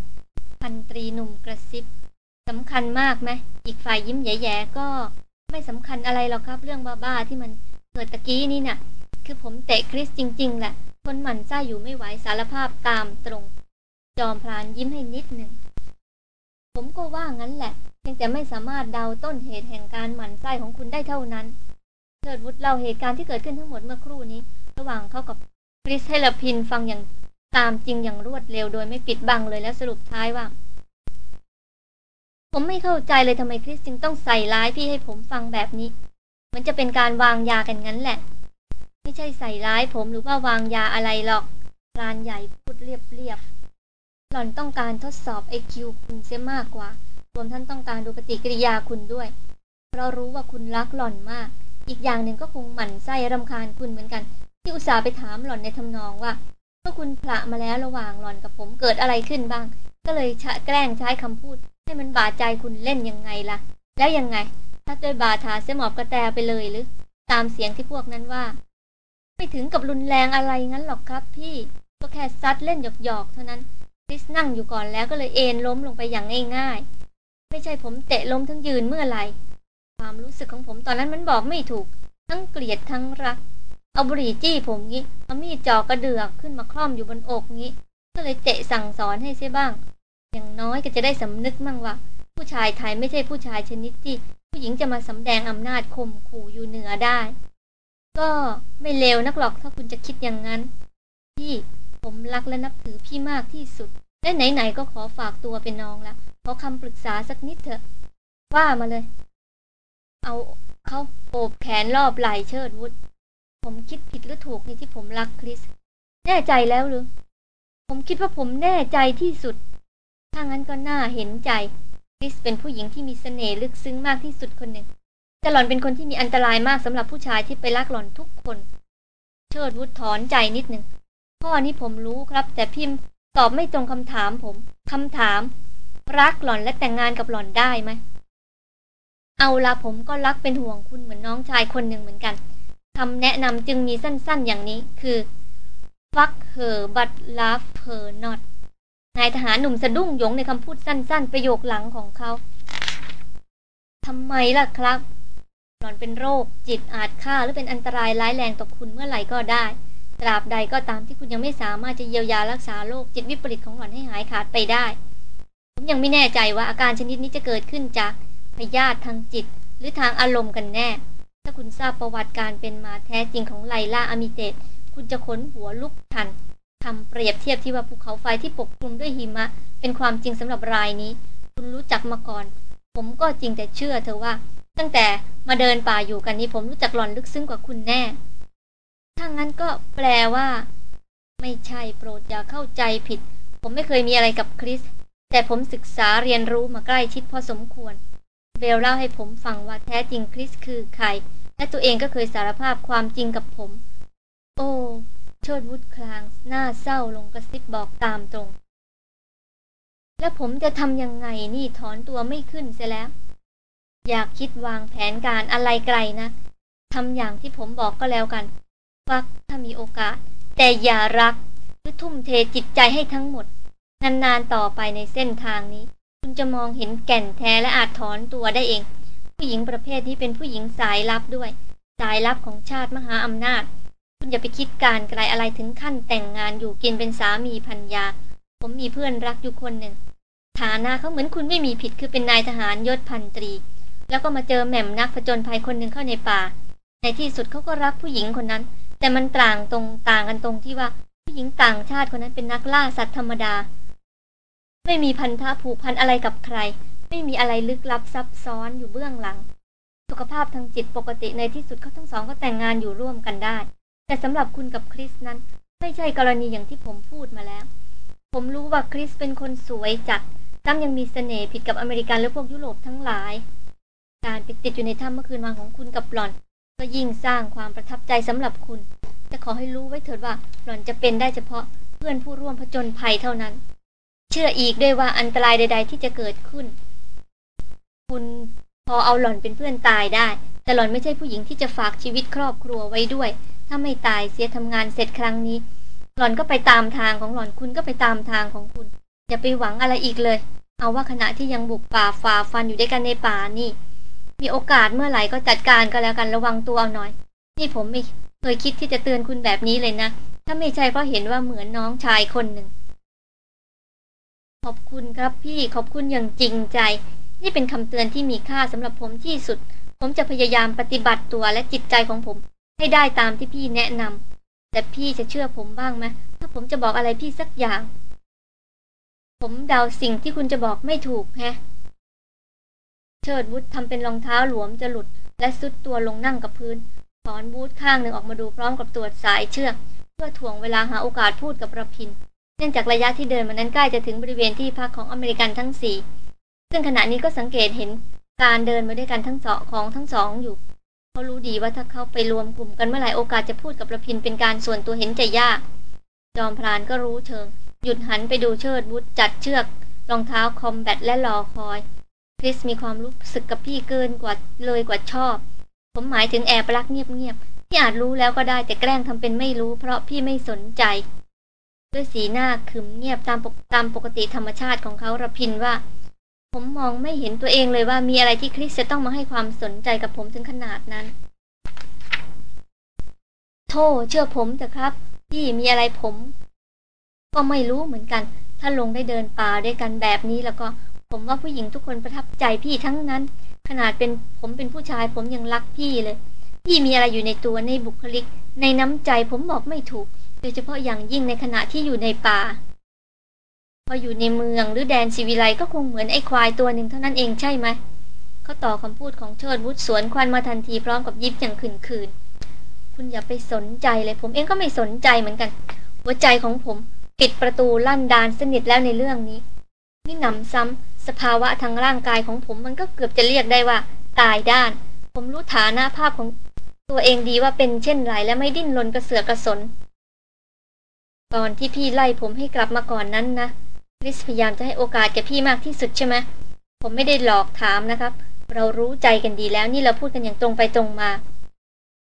[SPEAKER 1] พันตรีหนุ่มกระซิบสำคัญมากไหมอีกฝ่ายยิ้มแย่ๆก็ไม่สำคัญอะไรหรอกครับ เรื่องบ้าๆที่มันเกิดตะกี้นี่นะ่ะ คือผมเตะคริสจริง ๆแหละทนหมันไส้อยู่ไม่ไหวสารภาพตามตรง จอมพลานยิ้มให้นิดหนึ่งผมก็ว่างั้นแหละเพียงแต่ไม่สามารถเดาต้นเหตุแห่งการหมันไส้ของคุณได้เท่านั้นเชิดวุฒเล่าเหตุการณ์ที่เกิดขึ้นทั้งหมดเมื่อครู่นี้ ระหว่างเขากับคริสให้ลพินฟังอย่าง ตามจริงอย่างรวดเร็วโดยไม่ปิดบังเลยแล้วสรุปท้ายว่า ผมไม่เข้าใจเลยทำไมคริสจึงต้องใส่ร้ายพี่ให้ผมฟังแบบนี้ มันจะเป็นการวางยากันงั้นแหละ ไม่ใช่ใส่ร้ายผมหรือว่าวางยาอะไรหรอกพรานใหญ่พูดเรียบๆหล่อนต้องการทดสอบไอคิวคุณเสียมากกว่า รวมท่านต้องการดูปฏิกิริยาคุณด้วย เพราะรู้ว่าคุณรักหล่อนมาก อีกอย่างหนึ่งก็คงหมั่นไส้รำคาญคุณเหมือนกัน ที่อุตส่าห์ไปถามหล่อนในทำนองว่า มื่อคุณพระมาแล้วระหว่างหลอนกับผมเกิดอะไรขึ้นบ้าง ก็เลยแกล้งใช้คำพูด ให้มันบาดใจคุณเล่นยังไงล่ะ แล้วยังไง ถ้าด้วยบาทาเสหมอบกระแตไปเลยหรือ ตามเสียงที่พวกนั้นว่า ไม่ถึงกับรุนแรงอะไรงั้นหรอกครับ พี่ ก็แค่ซัดเล่นหยอกๆเท่านั้นคริสนั่งอยู่ก่อนแล้วก็เลยเอนล้มลงไปอย่างง่ายๆ ไม่ใช่ผมเตะล้มทั้งยืนเมื่อไหร่ ความรู้สึกของผมตอนนั้นมันบอกไม่ถูก ทั้งเกลียดทั้งรัก เอาบุหรี่จี้ผมงี้ เอามีดจ่อกระเดือกขึ้นมาคล่อมอยู่บนอกงี้ ก็เลยเตะสั่งสอนให้เสียบ้าง อย่างน้อยก็จะได้สำนึกมั่งว่า ผู้ชายไทยไม่ใช่ผู้ชายชนิดที่ผู้หญิงจะมาสำแดงอำนาจข่มขู่อยู่เหนือได้ ก็ไม่เลวนักหรอกถ้าคุณจะคิดอย่างนั้น พี่ผมรักและนับถือพี่มากที่สุด และไหนๆก็ขอฝากตัวเป็นน้องล้วขอคำปรึกษาสักนิดเถอะ ว่ามาเลย เอาเขาโอบแขนรอบไหล่เชิดวุฒ ผมคิดผิดหรือถูกในที่ผมรักคริส แน่ใจแล้วหรือ ผมคิดว่าผมแน่ใจที่สุด ถ้างั้นก็น่าเห็นใจ คริสเป็นผู้หญิงที่มีเสน่ห์ลึกซึ้งมากที่สุดคนหนึ่ง แต่หล่อนเป็นคนที่มีอันตรายมากสำหรับผู้ชายที่ไปรักหล่อนทุกคน เชิดวุฒถอนใจนิดหนึ่งข้อนี้ผมรู้ครับ แต่พิมพ์ตอบไม่ตรงคำถามผมคำถาม รักหล่อนและแต่งงานกับหล่อนได้ไหมเอาละผมก็รักเป็นห่วงคุณเหมือนน้องชายคนหนึ่งเหมือนกัน คำแนะนำจึงมีสั้นๆอย่างนี้คือ fuck her but love her not นายทหารหนุ่มสะดุ้งยงในคำพูดสั้น ๆ ประโยคหลังของเขาทำไมล่ะครับ หล่อนเป็นโรค จิตอาจฆ่าหรือเป็นอันตรายร้ายแรงต่อคุณเมื่อไหร่ก็ได้ ตราบใดก็ตามที่คุณยังไม่สามารถจะเยียวยารักษาโรคจิตวิปริตของหล่อนให้หายขาดไปได้ ผมยังไม่แน่ใจว่าอาการชนิดนี้จะเกิดขึ้นจากพยาธิทางจิต หรือทางอารมณ์กันแน่ ถ้าคุณทราบประวัติการเป็นมาแท้จริงของไลล่าอามิเตตคุณจะขนหัวลุกทันทำเปรียบเทียบที่ว่าภูเขาไฟที่ปกคลุมด้วยหิมะ เป็นความจริงสำหรับรายนี้ คุณรู้จักมาก่อน ผมก็จริงแต่เชื่อเธอว่า ตั้งแต่มาเดินป่าอยู่กันนี้ผมรู้จักหลอนลึกซึ้งกว่าคุณแน่ถ้างั้นก็แปลว่า ไม่ใช่โปรดอย่าเข้าใจผิด ผมไม่เคยมีอะไรกับคริส แต่ผมศึกษาเรียนรู้มาใกล้ชิดพอสมควร เบลเล่าให้ผมฟังว่าแท้จริงคริสคือใคร และตัวเองก็เคยสารภาพความจริงกับผม โอ้โชดวุฒคลาง หน้าเศร้าลงกระซิบบอกตามตรง แล้วผมจะทำยังไงนี่ถอนตัวไม่ขึ้นเสียแล้ว อยากคิดวางแผนการอะไรไกลนะทำอย่างที่ผมบอกก็แล้วกันฟักถ้ามีโอกาส แต่อย่ารักหรือทุ่มเทจิตใจให้ทั้งหมด นานๆต่อไปในเส้นทางนี้ คุณจะมองเห็นแก่นแท้และอาจถอนตัวได้เอง ผู้หญิงประเภทนี้เป็นผู้หญิงสายลับด้วย สายลับของชาติมหาอำนาจ คุณอย่าไปคิดการไกลอะไรถึงขั้นแต่งงานอยู่กินเป็นสามีพันยา ผมมีเพื่อนรักอยู่คนหนึ่ง ฐานะเขาเหมือนคุณไม่มีผิดคือเป็นนายทหารยศพันตรี แล้วก็มาเจอแหม่มนักผจญภัยคนหนึ่งเข้าในป่า ในที่สุดเขาก็รักผู้หญิงคนนั้น แต่มันต่างตรงต่างกันตรงที่ว่าผู้หญิงต่างชาติคนนั้นเป็นนักล่าสัตว์ธรรมดา ไม่มีพันธะผูกพันอะไรกับใคร ไม่มีอะไรลึกลับซับซ้อนอยู่เบื้องหลัง สุขภาพทางจิตปกติในที่สุดเขาทั้งสองก็แต่งงานอยู่ร่วมกันได้ แต่สำหรับคุณกับคริสนั้น ไม่ใช่กรณีอย่างที่ผมพูดมาแล้ว ผมรู้ว่าคริสเป็นคนสวยจัดตั้มยังมีเสน่ห์ผิดกับอเมริกันและพวกยุโรปทั้งหลาย การไปติดอยู่ในถ้ำเมื่อคืนวานของคุณกับหล่อน ก็ยิ่งสร้างความประทับใจสำหรับคุณ แต่ขอให้รู้ไว้เถิดว่าหล่อนจะเป็นได้เฉพาะเพื่อนผู้ร่วมผจญภัยเท่านั้น เชื่ออีกด้วยว่าอันตรายใด ๆ ที่จะเกิดขึ้น คุณพอเอาหล่อนเป็นเพื่อนตายได้ แต่หล่อนไม่ใช่ผู้หญิงที่จะฝากชีวิตครอบครัวไว้ด้วย ถ้าไม่ตายเสียทำงานเสร็จครั้งนี้ หล่อนก็ไปตามทางของหล่อนคุณก็ไปตามทางของคุณ อย่าไปหวังอะไรอีกเลย เอาว่าขณะที่ยังบุกป่าฝ่าฟันอยู่ด้วยกันในป่านี่ มีโอกาสเมื่อไหร่ก็จัดการก็แล้วกันระวังตัวเอาหน่อย นี่ผมไม่เคยคิดที่จะเตือนคุณแบบนี้เลยนะ ถ้าไม่ใช่เพราะเห็นว่าเหมือนน้องชายคนหนึ่ง ขอบคุณครับพี่ขอบคุณอย่างจริงใจ นี่เป็นคำเตือนที่มีค่าสำหรับผมที่สุด ผมจะพยายามปฏิบัติตัวและจิตใจของผม ให้ได้ตามที่พี่แนะนำแต่พี่จะเชื่อผมบ้างไหมถ้าผมจะบอกอะไรพี่สักอย่าง ผมเดาสิ่งที่คุณจะบอกไม่ถูกแฮะเชิดวุฒทำเป็นรองเท้าหลวมจะหลุด และซุดตัวลงนั่งกับพื้นถอนบูทข้างหนึ่งออกมาดูพร้อมกับตรวจสายเชือก เพื่อถ่วงเวลาหาโอกาสพูดกับประพิน เนื่องจากระยะที่เดินมานั้นใกล้จะถึงบริเวณที่พักของอเมริกันทั้งสี่ซึ่งขณะนี้ก็สังเกตเห็นการเดินมาด้วยกันทั้งสองของทั้งสองอยู่เขารู้ดีว่าถ้าเขาไปรวมกลุ่มกันเมื่อไหร่โอกาสจะพูดกับระพินเป็นการส่วนตัวเห็นจะยาก จอมพรานก็รู้เชิง หยุดหันไปดูเชิดวุฒจัดเชือก รองเท้าคอมแบทและรอคอยคริสมีความรู้สึกกับพี่เกินกว่าเลยกว่าชอบ ผมหมายถึงแอบรักเงียบๆที่อาจรู้แล้วก็ได้แต่แกล้งทำเป็นไม่รู้ เพราะพี่ไม่สนใจ ด้วยสีหน้าขึมเงียบตามปกตามปกติธรรมชาติของเขาระพินว่า ผมมองไม่เห็นตัวเองเลยว่ามีอะไรที่คริสจะต้องมาให้ความสนใจกับผมถึงขนาดนั้นโทษเชื่อผมเถอะครับ พี่มีอะไรผม ก็ไม่รู้เหมือนกัน ถ้าลงได้เดินป่าด้วยกันแบบนี้แล้วก็ผมว่าผู้หญิงทุกคนประทับใจพี่ทั้งนั้น ขนาดเป็นผมเป็นผู้ชายผมยังรักพี่เลย พี่มีอะไรอยู่ในตัวในบุคลิก ในน้ำใจผมบอกไม่ถูก ดยเฉพาะอย่างยิ่งในขณะที่อยู่ในป่า พออยู่ในเมืองหรือแดนชีวิไลก็คงเหมือนไอ้ควายตัวหนึ่งเท่านั้นเองใช่ไหม เขาต่อคำพูดของเชิดวุฒสวนควันมาทันทีพร้อมกับยิบอย่างขืนคืนคุณอย่าไปสนใจเลย ผมเองก็ไม่สนใจเหมือนกัน หัวใจของผม ปิดประตูลั่นดานสนิทแล้วในเรื่องนี้ นี่หนำซ้ำสภาวะทางร่างกายของผมมันก็เกือบจะเรียกได้ว่า ตายด้าน ผมรู้ฐานะภาพของตัวเองดีว่าเป็นเช่นไรและไม่ดิ้นรนกระเสือกกระสน ก่อนที่พี่ไล่ผมให้กลับมาก่อนนั้นนะคริสพยายามจะให้โอกาสแกพี่มากที่สุดใช่ไหมผมไม่ได้หลอกถามนะครับ เรารู้ใจกันดีแล้วนี่เราพูดกันอย่างตรงไปตรงมา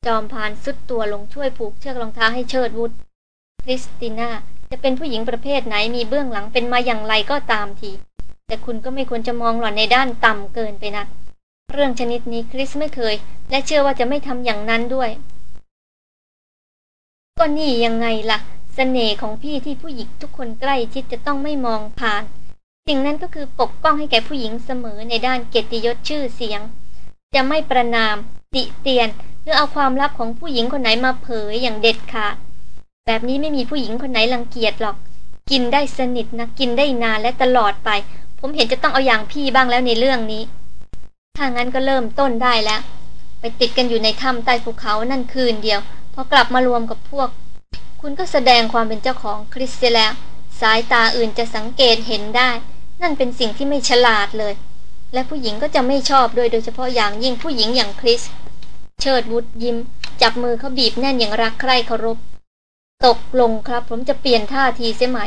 [SPEAKER 1] จอมพานสุดตัวลงช่วยผูกเชือกรองเท้าให้เชิดวุฒคริสติน่าจะเป็นผู้หญิงประเภทไหนมีเบื้องหลังเป็นมาอย่างไรก็ตามที แต่คุณก็ไม่ควรจะมองหล่อนในด้านต่ำเกินไปนะเรื่องชนิดนี้คริสไม่เคย และเชื่อว่าจะไม่ทำอย่างนั้นด้วย ก็นี่ยังไงล่ะ เสน่ห์ของพี่ที่ผู้หญิงทุกคนใกล้ชิดจะต้องไม่มองผ่าน สิ่งนั้นก็คือปกป้องให้แก่ผู้หญิงเสมอในด้านเกียรติยศชื่อเสียง จะไม่ประนาม ติเตียน หรือเอาความลับของผู้หญิงคนไหนมาเผยอย่างเด็ดขาด แบบนี้ไม่มีผู้หญิงคนไหนรังเกียจหรอก กินได้สนิทนะกินได้นานและตลอดไป ผมเห็นจะต้องเอาอย่างพี่บ้างแล้วในเรื่องนี้ ถ้างั้นก็เริ่มต้นได้แล้ว ไปติดกันอยู่ในถ้ำใต้ภูเขานั่นคืนเดียวพอกลับมารวมกับพวก คุณก็แสดงความเป็นเจ้าของคริสเสียแล้ว สายตาอื่นจะสังเกตเห็นได้ นั่นเป็นสิ่งที่ไม่ฉลาดเลย และผู้หญิงก็จะไม่ชอบโดยโดยเฉพาะอย่างยิ่งผู้หญิงอย่างคริส เชิดวุฒยิ้ม จับมือเขาบีบแน่นอย่างรักใคร่เคารพ ตกลงครับ ผมจะเปลี่ยนท่าทีเสียใหม่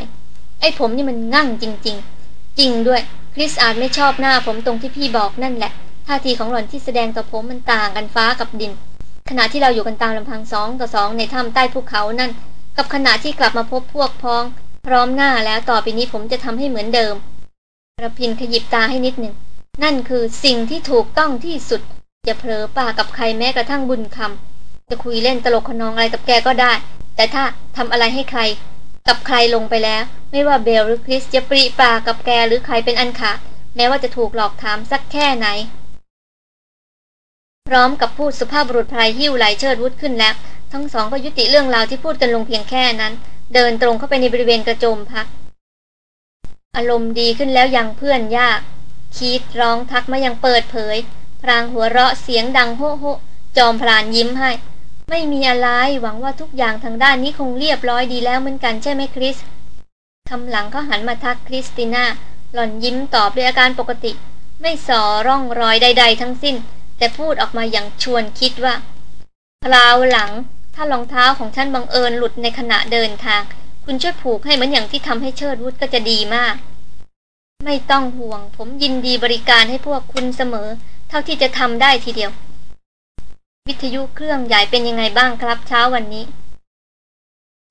[SPEAKER 1] ไอ้ผมนี่มันงั่งจริง ๆ จริงด้วยคริสอาจไม่ชอบหน้าผมตรงที่พี่บอกนั่นแหละ ท่าทีของหล่อนที่แสดงต่อผมมันต่างกันฟ้ากับดิน ขณะที่เราอยู่กันตามลำพังสองต่อสองในถ้ำใต้ภูเขานั่น กับขณะที่กลับมาพบพวกพ้อง พร้อมหน้าแล้วต่อไปนี้ผมจะทำให้เหมือนเดิมระพินขยิบตาให้นิดหนึ่ง นั่นคือสิ่งที่ถูกต้องที่สุด อย่าเผลอปากกับใครแม้กระทั่งบุญคำจะคุยเล่นตลกขนองอะไรกับแกก็ได้ แต่ถ้าทำอะไรให้ใคร กับใครลงไปแล้ว ไม่ว่าเบลหรือคริสจะปรีปากับแกหรือใครเป็นอันขาดแม้ว่าจะถูกหลอกถามสักแค่ไหน พร้อมกับพูดสุภาพบุรุษพลายหิ้วไหลเชิดวุฒขึ้นแล้ว ทั้งสองก็ยุติเรื่องราวที่พูดกันลงเพียงแค่นั้น เดินตรงเข้าไปในบริเวณกระโจมพัก อารมณ์ดีขึ้นแล้วยังเพื่อนยาก คีดร้องทักมายังเปิดเผย พรางหัวเราะเสียงดังโฮโฮจอมพลานยิ้มให้ ไม่มีอะไรหวังว่าทุกอย่างทางด้านนี้คงเรียบร้อยดีแล้วเหมือนกันใช่ไหมคริสคำหลังเขาหันมาทักคริสติน่าหล่อนยิ้มตอบด้วยอาการปกติ ไม่สอร่องรอยใด ๆ ทั้งสิ้น แต่พูดออกมาอย่างชวนคิดว่าคราวหลัง ถ้ารองเท้าของท่านบังเอิญหลุดในขณะเดินทาง คุณช่วยผูกให้เหมือนอย่างที่ทำให้เชิดวุฒก็จะดีมาก ไม่ต้องห่วง ผมยินดีบริการให้พวกคุณเสมอ เท่าที่จะทำได้ทีเดียว วิทยุเครื่องใหญ่เป็นยังไงบ้างครับเช้าวันนี้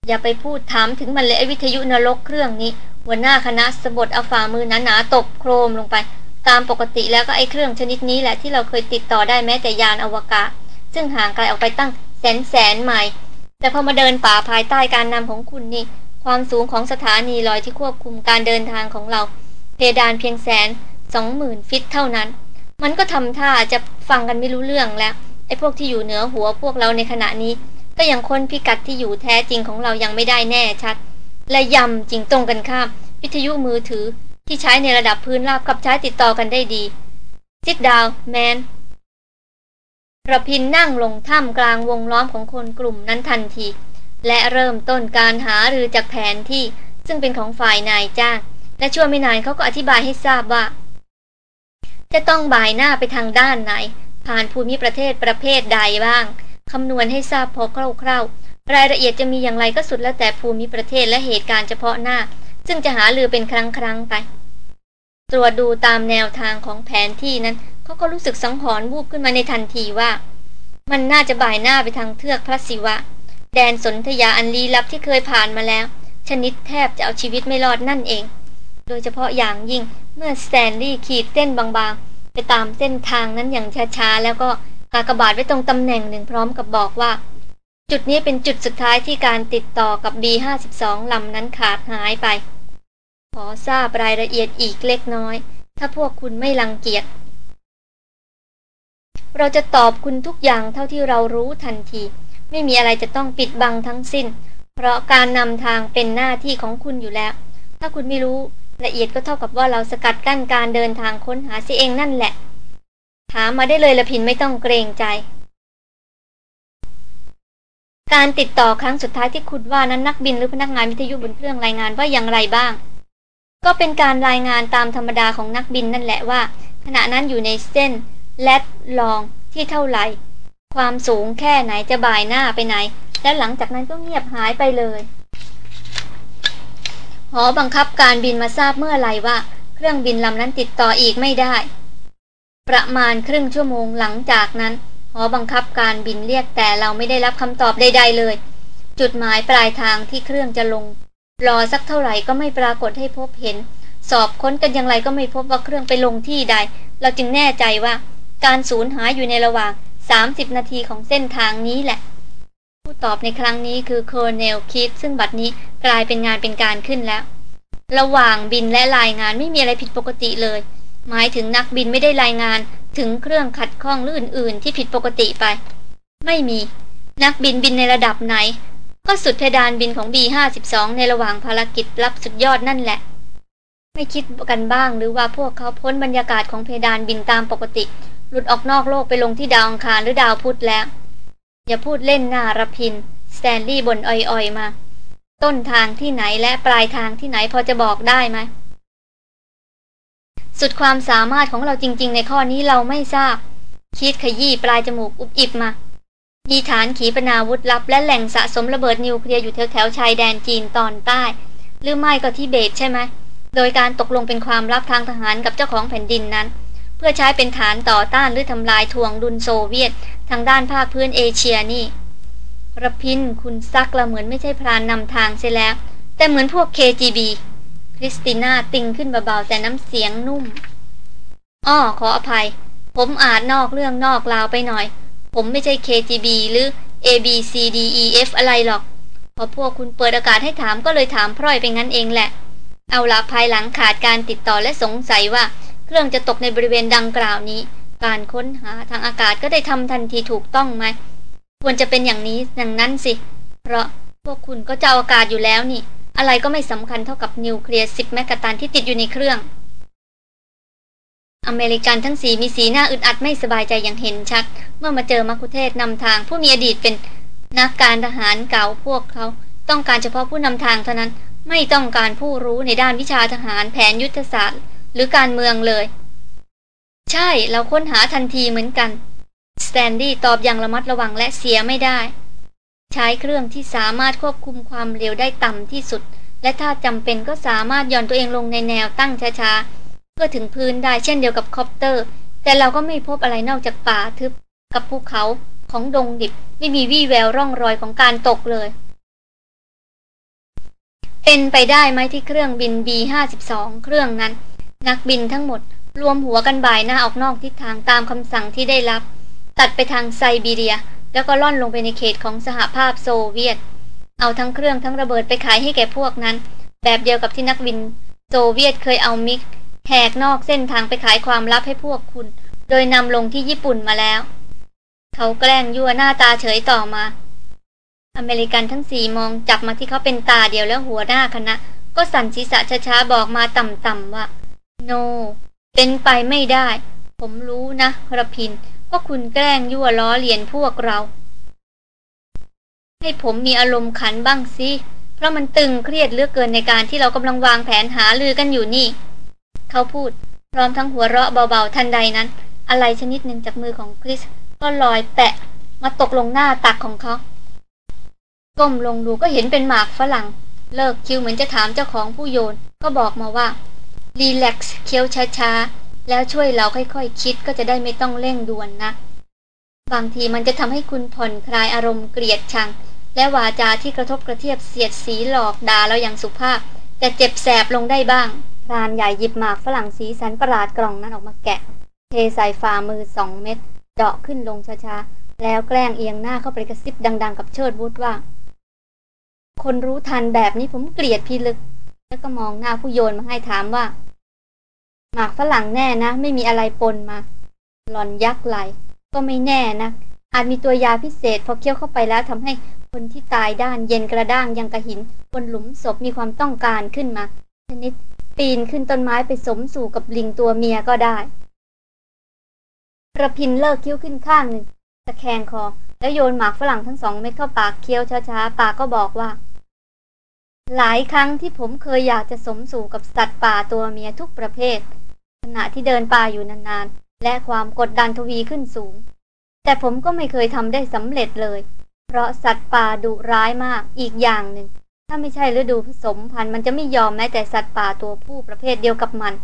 [SPEAKER 1] อย่าไปพูดถามถึงมันเลยไอวิทยุนรกเครื่องนี้ หัวหน้าคณะสบดเอาฝ่ามือหนาๆตบโครมลงไป ตามปกติแล้วก็ไอเครื่องชนิดนี้แหละที่เราเคยติดต่อได้แม้แต่ยานอวกาศ ซึ่งห่างไกลออกไปตั้งแสนแสนไมล์แต่พอมาเดินป่าภายใต้การนำของคุณนี่ ความสูงของสถานีลอยที่ควบคุมการเดินทางของเราเพดานเพียงแค่สองหมื่น feet เท่านั้น มันก็ทำท่าจะฟังกันไม่รู้เรื่องแล้วไอ้พวกที่อยู่เหนือหัวพวกเราในขณะนี้ ก็ยังค้นพิกัดที่อยู่แท้จริงของเรายังไม่ได้แน่ชัด และยำจริงตรงกันข้าม วิทยุมือถือ ที่ใช้ในระดับพื้นราบกับใช้ติดต่อกันได้ดี sit down man ระพินนั่งลงท่ามกลางวงล้อมของคนกลุ่มนั้นทันที และเริ่มต้นการหารือจากแผนที่ซึ่งเป็นของฝ่ายนายจ้าง และชั่วไม่นานเขาก็อธิบายให้ทราบว่า จะต้องบ่ายหน้าไปทางด้านไหน ผ่านภูมิประเทศประเภทใดบ้างคำนวณให้ทราบพอคร่าวๆรายละเอียดจะมีอย่างไรก็สุดแล้วแต่ภูมิประเทศและเหตุการณ์เฉพาะหน้า ซึ่งจะหาลือเป็นครั้งครั้งไป ตรวจดูตามแนวทางของแผนที่นั้นเขาก็รู้สึกสังหรณ์วูบขึ้นมาในทันทีว่า มันน่าจะบ่ายหน้าไปทางเทือกพระศิวะ แดนสนธยาอันลี้ลับที่เคยผ่านมาแล้ว ชนิดแทบจะเอาชีวิตไม่รอดนั่นเอง โดยเฉพาะอย่างยิ่งเมื่อสแตนลีย์ขีดเส้นบางๆ ไปตามเส้นทางนั้นอย่างช้าๆแล้วก็กากบาดไว้ตรงตำแหน่งหนึ่งพร้อมกับบอกว่า จุดนี้เป็นจุดสุดท้ายที่การติดต่อกับ B52 ลำนั้นขาดหายไป ขอทราบรายละเอียดอีกเล็กน้อย ถ้าพวกคุณไม่รังเกียจ เราจะตอบคุณทุกอย่างเท่าที่เรารู้ทันที ไม่มีอะไรจะต้องปิดบังทั้งสิ้น เพราะการนำทางเป็นหน้าที่ของคุณอยู่แล้ว ถ้าคุณไม่รู้ละเอียดก็เท่ากับว่าเราสกัดกั้นการเดินทางค้นหาเสียเองนั่นแหละ ถามมาได้เลยละพินไม่ต้องเกรงใจ การติดต่อครั้งสุดท้ายที่คุณว่านั้นนักบินหรือพนักงานวิทยุบนเครื่องรายงานว่าอย่างไรบ้าง ก็เป็นการรายงานตามธรรมดาของนักบินนั่นแหละว่า ขณะนั้นอยู่ในเส้น แลดลองที่เท่าไหร่ ความสูงแค่ไหนจะบ่ายหน้าไปไหน และหลังจากนั้นก็เงียบหายไปเลยหอบังคับการบินมาทราบเมื่อไหร่ว่า เครื่องบินลำนั้นติดต่ออีกไม่ได้ ประมาณครึ่งชั่วโมงหลังจากนั้นหอบังคับการบินเรียกแต่เราไม่ได้รับคำตอบใด ๆเลย จุดหมายปลายทางที่เครื่องจะลง รอสักเท่าไหร่ก็ไม่ปรากฏให้พบเห็น สอบค้นกันอย่างไรก็ไม่พบว่าเครื่องไปลงที่ใด เราจึงแน่ใจว่าการสูญหายอยู่ในระหว่าง 30 นาทีของเส้นทางนี้แหละ ผู้ตอบในครั้งนี้คือโคเนลคิดซึ่งบัดนี้กลายเป็นงานเป็นการขึ้นแล้ว ระหว่างบินและรายงานไม่มีอะไรผิดปกติเลย หมายถึงนักบินไม่ได้รายงานถึงเครื่องขัดข้องหรืออื่น ๆ ที่ผิดปกติไป ไม่มี นักบินบินในระดับไหน ก็สุดเพดานบินของ B52 ในระหว่างภารกิจรับสุดยอดนั่นแหละ ไม่คิดกันบ้างหรือว่าพวกเขาพ้นบรรยากาศของเพดานบินตามปกติ หลุดออกนอกโลกไปลงที่ดาวอังคารหรือดาวพุธแล้ว อย่าพูดเล่นหน้ารพิน สแตนลีย์บนอ่อยๆมา ต้นทางที่ไหนและปลายทางที่ไหนพอจะบอกได้ไหมสุดความสามารถของเราจริง ๆ ในข้อนี้เราไม่ทราบ คิดขยี้ปลายจมูกอุบอิบมา มีฐานขีปนาวุธลับ และแหล่งสะสมระเบิดนิวเคลียร์อยู่แถวๆชายแดนจีนตอนใต้ หรือไม่ก็ทิเบตใช่ไหม โดยการตกลงเป็นความลับทางทหารกับเจ้าของแผ่นดินนั้น เพื่อใช้เป็นฐานต่อต้านหรือทำลายถ่วงดุลโซเวียต ทางด้านภาคพื้นเอเชียนี่ระพินคุณชักจะเหมือนไม่ใช่พรานนำทางเสียแล้ว แต่เหมือนพวก KGB คริสติน่าติงขึ้นเบาๆแต่น้ำเสียงนุ่ม อ้อขออภัย ผมอาจนอกเรื่องนอกราวไปหน่อย ผมไม่ใช่ KGB หรือ ABCDEF อะไรหรอก พอพวกคุณเปิดอากาศให้ถามก็เลยถามพร่อยไปงั้นเองแหละ เอาละภายหลังขาดการติดต่อและสงสัยว่า เครื่องจะตกในบริเวณดังกล่าวนี้ การค้นหาทางอากาศก็ได้ทำทันทีถูกต้องไหม ควรจะเป็นอย่างนี้อย่างนั้นสิ เพราะพวกคุณก็จะอากาศอยู่แล้วนี่ อะไรก็ไม่สำคัญเท่ากับนิวเคลียร์สิบแมกกาตันที่ติดอยู่ในเครื่อง อเมริกันทั้งสีมีสีหน้าอึดอัดไม่สบายใจอย่างเห็นชัด เมื่อมาเจอมักคุเทศนำทาง ผู้มีอดีตเป็นนักการทหารเก่าพวกเขา ต้องการเฉพาะผู้นำทางเท่านั้น ไม่ต้องการผู้รู้ในด้านวิชาทหารแผนยุทธศาสตร์ หรือการเมืองเลย ใช่เราค้นหาทันทีเหมือนกันสแตนดี้ตอบอย่างระมัดระวังและเสียไม่ได้ ใช้เครื่องที่สามารถควบคุมความเร็วได้ต่ำที่สุด และถ้าจำเป็นก็สามารถย่อนตัวเองลงในแนวตั้งช้าๆ เพื่อถึงพื้นได้เช่นเดียวกับคอปเตอร์ แต่เราก็ไม่พบอะไรนอกจากป่าทึบกับภูเขาของดงดิบไม่มีวี่แววร่องรอยของการตกเลย เป็นไปได้ไหมที่เครื่องบิน B52 เครื่องนั้น นักบินทั้งหมด รวมหัวกันบ่ายหน้าออกนอกทิศทางตามคำสั่งที่ได้รับ ตัดไปทางไซบีเรีย แล้วก็ร่อนลงไปในเขตของสหภาพโซเวียต เอาทั้งเครื่องทั้งระเบิดไปขายให้แก่พวกนั้น แบบเดียวกับที่นักบินโซเวียตเคยเอามิก แหกนอกเส้นทางไปขายความลับให้พวกคุณ โดยนำลงที่ญี่ปุ่นมาแล้ว เขาแกล้งยั่วหน้าตาเฉยต่อมา อเมริกันทั้งสี่มองจับมาที่เขาเป็นตาเดียวแล้วหัวหน้าคณะ ก็สั่นศีรษะช้าๆบอกมาต่ำๆว่า no no, เป็นไปไม่ได้ ผมรู้นะระพินว่าคุณแกล้งยั่วล้อเลียนพวกเรา ให้ผมมีอารมณ์ขันบ้างสิ เพราะมันตึงเครียดเลือกเกินในการที่เรากำลังวางแผนหาลือกันอยู่นี่ เขาพูด พร้อมทั้งหัวเราะเบาๆทันใดนั้น อะไรชนิดหนึ่งจากมือของคริส ก็ลอยแปะมาตกลงหน้าตักของเขา ก้มลงดูก็เห็นเป็นหมากฝรั่ง เลิกคิวเหมือนจะถามเจ้าของผู้โยน ก็บอกมาว่ารีแลกซ์เคี้ยวช้าๆ แล้วช่วยเราค่อยๆคคิดก็จะได้ไม่ต้องเร่งด่วนนะ บางทีมันจะทำให้คุณผ่อนคลายอารมณ์เกลียดชัง และวาจาที่กระทบกระเทียบเสียดสีหลอกด่าเราอย่างสุภาพ แต่เจ็บแสบลงได้บ้าง พรานใหญ่หยิบหมากฝรั่งสีสันประหลาดกล่องนั้นออกมาแกะ เทใส่ฝ่ามือสองเม็ดเจาะขึ้นลงช้าๆ แล้วแกล้งเอียงหน้าเข้าไปกระซิบดัง ๆ กับเชิดวุฒว่า คนรู้ทันแบบนี้ผมเกลียดพี่ลึก แล้วก็มองหน้าผู้โยนมาให้ถามว่า หมากฝรั่งแน่นะ ไม่มีอะไรปนมา หลอนยักไหล ก็ไม่แน่นะอาจมีตัวยาพิเศษพอเคี้ยวเข้าไปแล้วทำให้คนที่ตายด้านเย็นกระด้างยังกระหิน บนหลุมศพมีความต้องการขึ้นมา ชนิด ปีนขึ้นต้นไม้ไปสมสู่กับลิงตัวเมียก็ได้ระพินเลิกคิ้วขึ้นข้างหนึ่งตะแคงคอ แล้วโยนหมากฝรั่งทั้งสองเม็ดเข้าปากเคี้ยวช้าๆ ปากก็บอกว่า หลายครั้งที่ผมเคยอยากจะสมสู่กับสัตว์ป่าตัวเมียทุกประเภท ขณะที่เดินป่าอยู่นานๆ และความกดดันทวีขึ้นสูง แต่ผมก็ไม่เคยทำได้สำเร็จเลย เพราะสัตว์ป่าดุร้ายมากอีกอย่างหนึ่ง ถ้าไม่ใช่ฤดูผสมพันธุ์มันจะไม่ยอมแม้แต่สัตว์ป่าตัวผู้ประเภทเดียวกับมัน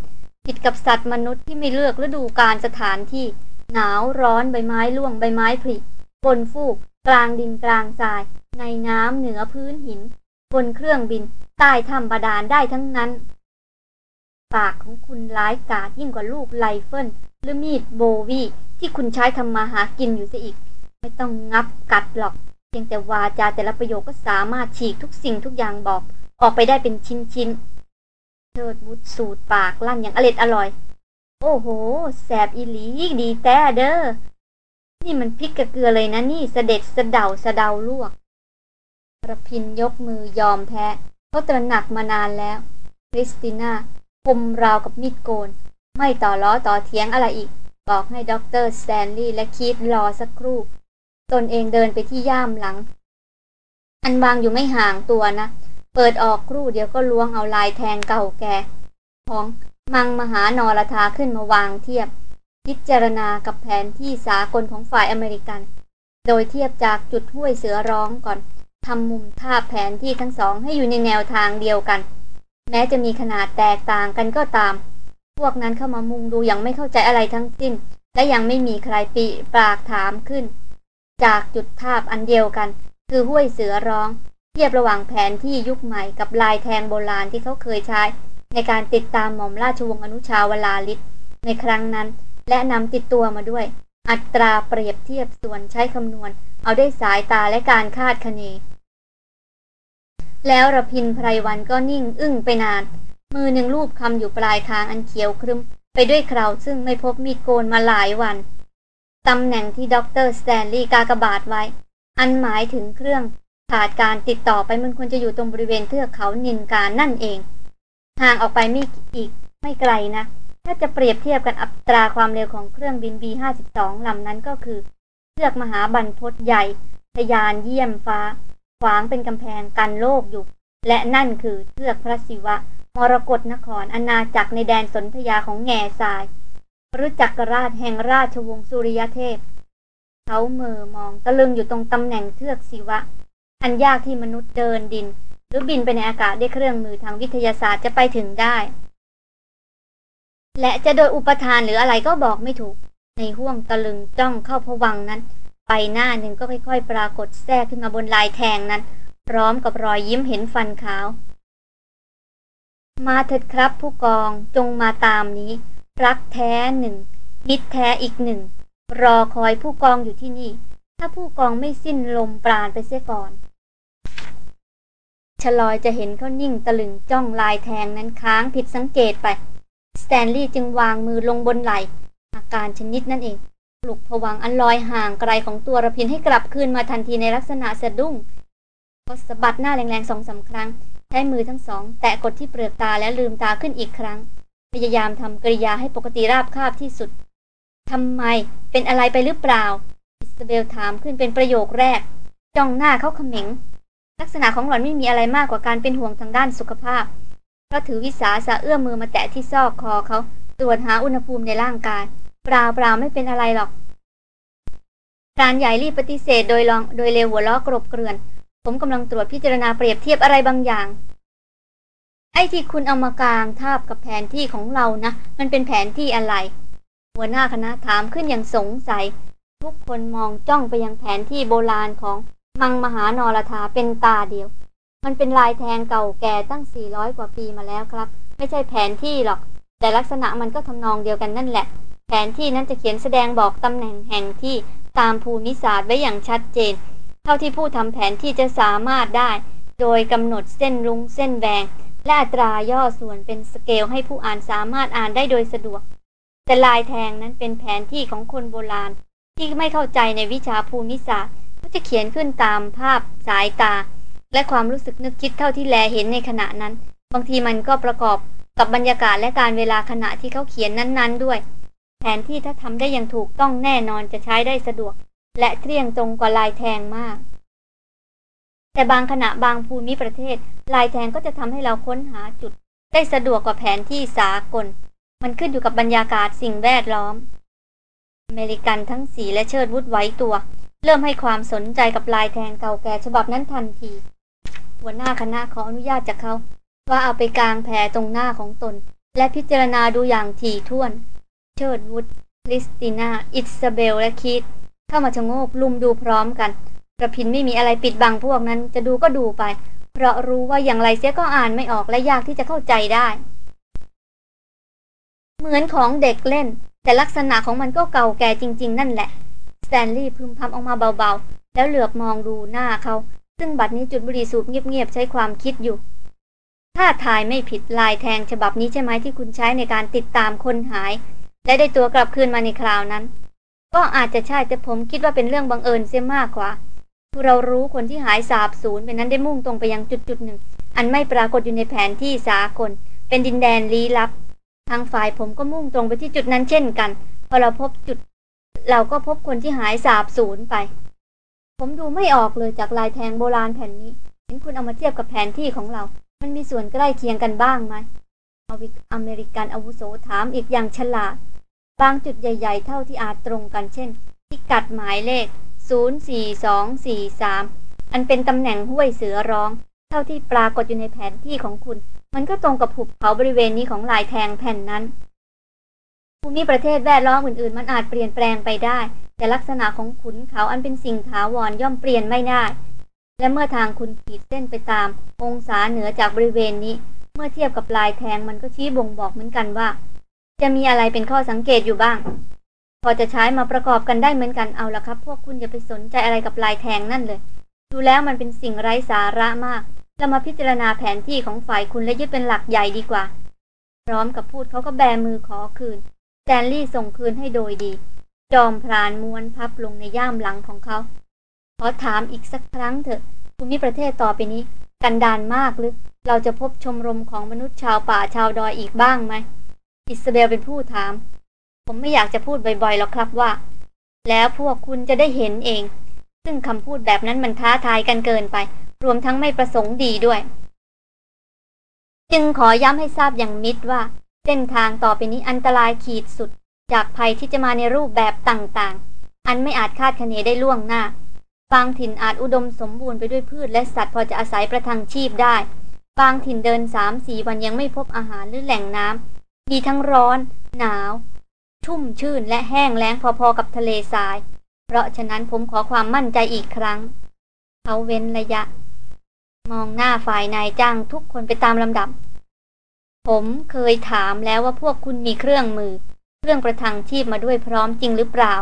[SPEAKER 1] ผิดกับสัตว์มนุษย์ที่ไม่เลือกฤดูการสถานที่ หนาวร้อนใบไม้ร่วงใบไม้ผลิบนฟูก กลางดินกลางทราย ในน้ำเหนือพื้นหิน บนเครื่องบิน ใต้ถ้ำบาดาลได้ทั้งนั้น ปากของคุณร้ายกาจยิ่งกว่าลูกไลเฟิลหรือมีดโบวีที่คุณใช้ทำมาหากินอยู่ซะอีก ไม่ต้องงับกัดหรอก พียงแต่วาจาแต่ละประโยคก็สามารถฉีกทุกสิ่งทุกอย่างบอก ออกไปได้เป็นชิ้นชิ้นเชิดวุฒสูดปากลั่นอย่างอร็ดอร่อย โอ้โห แสบอีหลีดีแต่เด้อ นี่มันพริกกระเกลือเลยนะนี่เสด็จสะเดาสะเดาลวกระพินยกมือยอมแพ้เขาตระหนักมานานแล้ว คริสติน่าคมราวกับมีดโกน ไม่ต่อล้อต่อเทียงอะไรอีก บอกให้ด็อกเตอร์สแตนลีย์และคีดรอสักครู่ ตนเองเดินไปที่ย่ามหลัง อันวางอยู่ไม่ห่างตัวนะ เปิดออกครู่เดียวก็ล้วงเอาลายแทงเก่าแก่ของมังมหานรธาขึ้นมาวางเทียบ พิจารณากับแผนที่สากลของฝ่ายอเมริกัน โดยเทียบจากจุดห้วยเสือร้องก่อนทำมุมภาแผนที่ทั้งสองให้อยู่ในแนวทางเดียวกัน แม้จะมีขนาดแตกต่างกันก็ตาม พวกนั้นเข้ามามุงดูอย่างไม่เข้าใจอะไรทั้งสิ้น และยังไม่มีใครปีปากถามขึ้น จากจุดภาพอันเดียวกัน คือห้วยเสือร้อง เทียบระหว่างแผนที่ยุคใหม่กับลายแทงโบราณที่เขาเคยใช้ ในการติดตามหม่อมราชวงศ์อนุชาวราฤทธิ์ในครั้งนั้น และนำติดตัวมาด้วย อัตราเปรียบเทียบส่วนใช้คำนวณ เอาด้วยสายตาและการคาดคะเน แล้วระพินไพรวันก็นิ่งอึ้งไปนาน มือหนึ่งลูบคลำอยู่ปลายคางอันเขียวครึ้มไปด้วยเคราซึ่งไม่พบมีดโกนมาหลายวัน ตำแหน่งที่ด็อกเตอร์สแตนลีย์กากบาทไว้ อันหมายถึงเครื่องขาดการติดต่อไปมันควรจะอยู่ตรงบริเวณเทือกเขานินการนั่นเองห่างออกไปไม่อีกไม่ไกลนะ ถ้าจะเปรียบเทียบกันอัตราความเร็วของเครื่องบิน B52 ลำนั้นก็คือเทือกมหาบันพศใหญ่ทยานเยี่ยมฟ้า ขวางเป็นกำแพงกันโลกอยู่ และนั่นคือเทือกพระศิวะ มรกรนครอาณาจักรในแดนสนธยาของแง่ทราย หรือจักรราชแห่งราชวงศ์สุริยเทพ เขาเมือมองตะลึงอยู่ตรงตำแหน่งเทือกศิวะ อันยากที่มนุษย์เดินดิน หรือบินไปในอากาศด้วยเครื่องมือทางวิทยาศาสตร์จะไปถึงได้ และจะโดยอุปทานหรืออะไรก็บอกไม่ถูก ในห้วงตะลึงจ้องเข้าพวังนั้นใบหน้าหนึ่งก็ค่อย ๆ ปรากฏแทรกขึ้นมาบนลายแทงนั้น พร้อมกับรอยยิ้มเห็นฟันขาว มาเถิดครับผู้กองจงมาตามนี้ รักแท้หนึ่งมิตรแท้อีกหนึ่ง รอคอยผู้กองอยู่ที่นี่ ถ้าผู้กองไม่สิ้นลมปราณไปเสียก่อนชลอยจะเห็นเขานิ่งตะลึงจ้องลายแทงนั้นค้างผิดสังเกตไป สแตนลีย์จึงวางมือลงบนไหล่อาการชนิดนั่นเองปลุกผวังอันลอยห่างไกลของตัวระพินให้กลับคืนมาทันทีในลักษณะสะดุ้งพอสะบัดหน้าแรงๆสองสาครั้ง ใช้มือทั้งสอง แตะกดที่เปลือกตาและลืมตาขึ้นอีกครั้ง ยายามทำกริยาให้ปกติราบคาบที่สุดทำไมเป็นอะไรไปหรือเปล่า อิสเบลถามขึ้นเป็นประโยคแรก จ้องหน้าเขาเขม็ง ลักษณะของหล่อนไม่มีอะไรมากกว่าการเป็นห่วงทางด้านสุขภาพ เพราะถือวิสาสะเอื้อมมือมาแตะที่ซอกคอเขาตรวจหาอุณหภูมิในร่างกายเปล่าเปล่าไม่เป็นอะไรหรอกพรานใหญ่รีบปฏิเสธโดยลองโดยเร็วหัวล้อกรบเกลื่อน ผมกำลังตรวจพิจารณาเปรียบเทียบอะไรบางอย่าง ไอ้ที่คุณเอามากลางทาบกับแผนที่ของเรานะ มันเป็นแผนที่อะไร หัวหน้าคณะถามขึ้นอย่างสงสัย ทุกคนมองจ้องไปยังแผนที่โบราณของมังมหานรธาเป็นตาเดียว มันเป็นลายแทงเก่าแก่ตั้ง 400 กว่าปีมาแล้วครับ ไม่ใช่แผนที่หรอก แต่ลักษณะมันก็ทำนองเดียวกันนั่นแหละ แผนที่นั้นจะเขียนแสดงบอกตำแหน่งแห่งที่ตามภูมิศาสตร์ไว้อย่างชัดเจน เท่าที่ผู้ทำแผนที่จะสามารถได้ โดยกำหนดเส้นรุงเส้นแบง และอัตราย่อส่วนเป็นสเกลให้ผู้อ่านสามารถอ่านได้โดยสะดวก แต่ลายแทงนั้นเป็นแผนที่ของคนโบราณ ที่ไม่เข้าใจในวิชาภูมิศาสตร์ก็จะเขียนขึ้นตามภาพสายตา และความรู้สึกนึกคิดเท่าที่แลเห็นในขณะนั้น บางทีมันก็ประกอบกับบรรยากาศและการเวลาขณะที่เขาเขียนนั้น ๆ ด้วย แผนที่ถ้าทำได้อย่างถูกต้องแน่นอนจะใช้ได้สะดวก และเที่ยงตรงกว่าลายแทงมาก แต่บางขณะบางภูมิประเทศ ลายแทงก็จะทำให้เราค้นหาจุด ได้สะดวกกว่าแผนที่สากล มันขึ้นอยู่กับบรรยากาศสิ่งแวดล้อม อเมริกันทั้งสีและเชิดวุฒไว้ตัว เริ่มให้ความสนใจกับลายแทงเก่าแก่ฉบับนั้นทันที หัวหน้าคณะขออนุญาตจากเขา ว่าเอาไปกลางแพตรงหน้าของตน และพิจารณาดูอย่างถี่ถ้วน เชิดวุฒคริสติน่า อิสซาเบลและคีธเข้ามาชะโงกลุมดูพร้อมกัน ระพินไม่มีอะไรปิดบังพวกนั้น จะดูก็ดูไป เพราะรู้ว่าอย่างไรเสียก็อ่านไม่ออกและยากที่จะเข้าใจได้ เหมือนของเด็กเล่น แต่ลักษณะของมันก็เก่าแก่จริง ๆ นั่นแหละสแตนลีย์พึมพำออกมาเบาๆ แล้วเหลือบมองดูหน้าเขา ซึ่งบัดนี้จุดบุหรี่สูบเงียบๆ ใช้ความคิดอยู่ ถ้าทายไม่ผิดลายแทงฉบับนี้ใช่ไหมที่คุณใช้ในการติดตามคนหาย และได้ตัวกลับคืนมาในคราวนั้น ก็อาจจะใช่แต่ผมคิดว่าเป็นเรื่องบังเอิญเสียมากกว่า เรารู้คนที่หายสาบสูญเป็นนั้นได้มุ่งตรงไปยังจุดจุดหนึ่ง อันไม่ปรากฏอยู่ในแผนที่สากล เป็นดินแดนลี้ลับ ทางฝ่ายผมก็มุ่งตรงไปที่จุดนั้นเช่นกัน พอเราพบจุด เราก็พบคนที่หายสาบสูญไป ผมดูไม่ออกเลยจากลายแทงโบราณแผ่นนี้ เห็นคุณเอามาเทียบกับแผนที่ของเรา มันมีส่วนใกล้เคียงกันบ้างไหมอวิกอเมริกันอาวุโสถามอีกอย่างฉลาด บางจุดใหญ่ ๆ เท่าที่อาจตรงกันเช่นพิกัดหมายเลข 04243 อันเป็นตำแหน่งห้วยเสือร้อง เท่าที่ปรากฏอยู่ในแผนที่ของคุณ มันก็ตรงกับหุบเขาบริเวณนี้ของลายแทงแผ่นนั้น ภูมิประเทศแวดล้อมอื่นๆ มันอาจเปลี่ยนแปลงไปได้ แต่ลักษณะของขุนเขาอันเป็นสิ่งถาวรย่อมเปลี่ยนไม่ได้ และเมื่อทางคุณขีดเส้นไปตาม องศาเหนือจากบริเวณนี้ เมื่อเทียบกับลายแทงมันก็ชี้บ่งบอกเหมือนกันว่า จะมีอะไรเป็นข้อสังเกตอยู่บ้าง พอจะใช้มาประกอบกันได้เหมือนกันเอาละครับ พวกคุณอย่าไปสนใจอะไรกับลายแทงนั่นเลย ดูแล้วมันเป็นสิ่งไร้สาระมาก เรามาพิจารณาแผนที่ของฝ่ายคุณและยึดเป็นหลักใหญ่ดีกว่า พร้อมกับพูดเขาก็แบมือขอคืนแจนลี่ส่งคืนให้โดยดี จอมพรานม้วนพับลงในย่ามหลังของเขาขอถามอีกสักครั้งเถอะภูมิประเทศต่อไปนี้ กันดานมากหรือ เราจะพบชมรมของมนุษย์ชาวป่าชาวดอยอีกบ้างไหม อิสเบลเป็นผู้ถาม ผมไม่อยากจะพูดบ่อยๆหรอกครับว่า แล้วพวกคุณจะได้เห็นเอง ซึ่งคำพูดแบบนั้นมันท้าทายกันเกินไป รวมทั้งไม่ประสงค์ดีด้วย จึงขอย้ำให้ทราบอย่างมิดว่า เส้นทางต่อไปนี้อันตรายขีดสุด จากภัยที่จะมาในรูปแบบต่างๆ อันไม่อาจคาดคะเนได้ล่วงหน้าบางถิ่นอาจอุดมสมบูรณ์ไปด้วยพืชและสัตว์พอจะอาศัยประทังชีพได้ บางถิ่นเดินสามสี่วันยังไม่พบอาหารหรือแหล่งน้ำมีทั้งร้อน หนาว ชุ่มชื่นและแห้งแล้งพอๆกับทะเลทราย เพราะฉะนั้นผมขอความมั่นใจอีกครั้ง เขาเว้นระยะ มองหน้าฝ่ายนายจ้างทุกคนไปตามลำดับ ผมเคยถามแล้วว่าพวกคุณมีเครื่องมือ เครื่องประทังชีพมาด้วยพร้อมจริงหรือเปล่า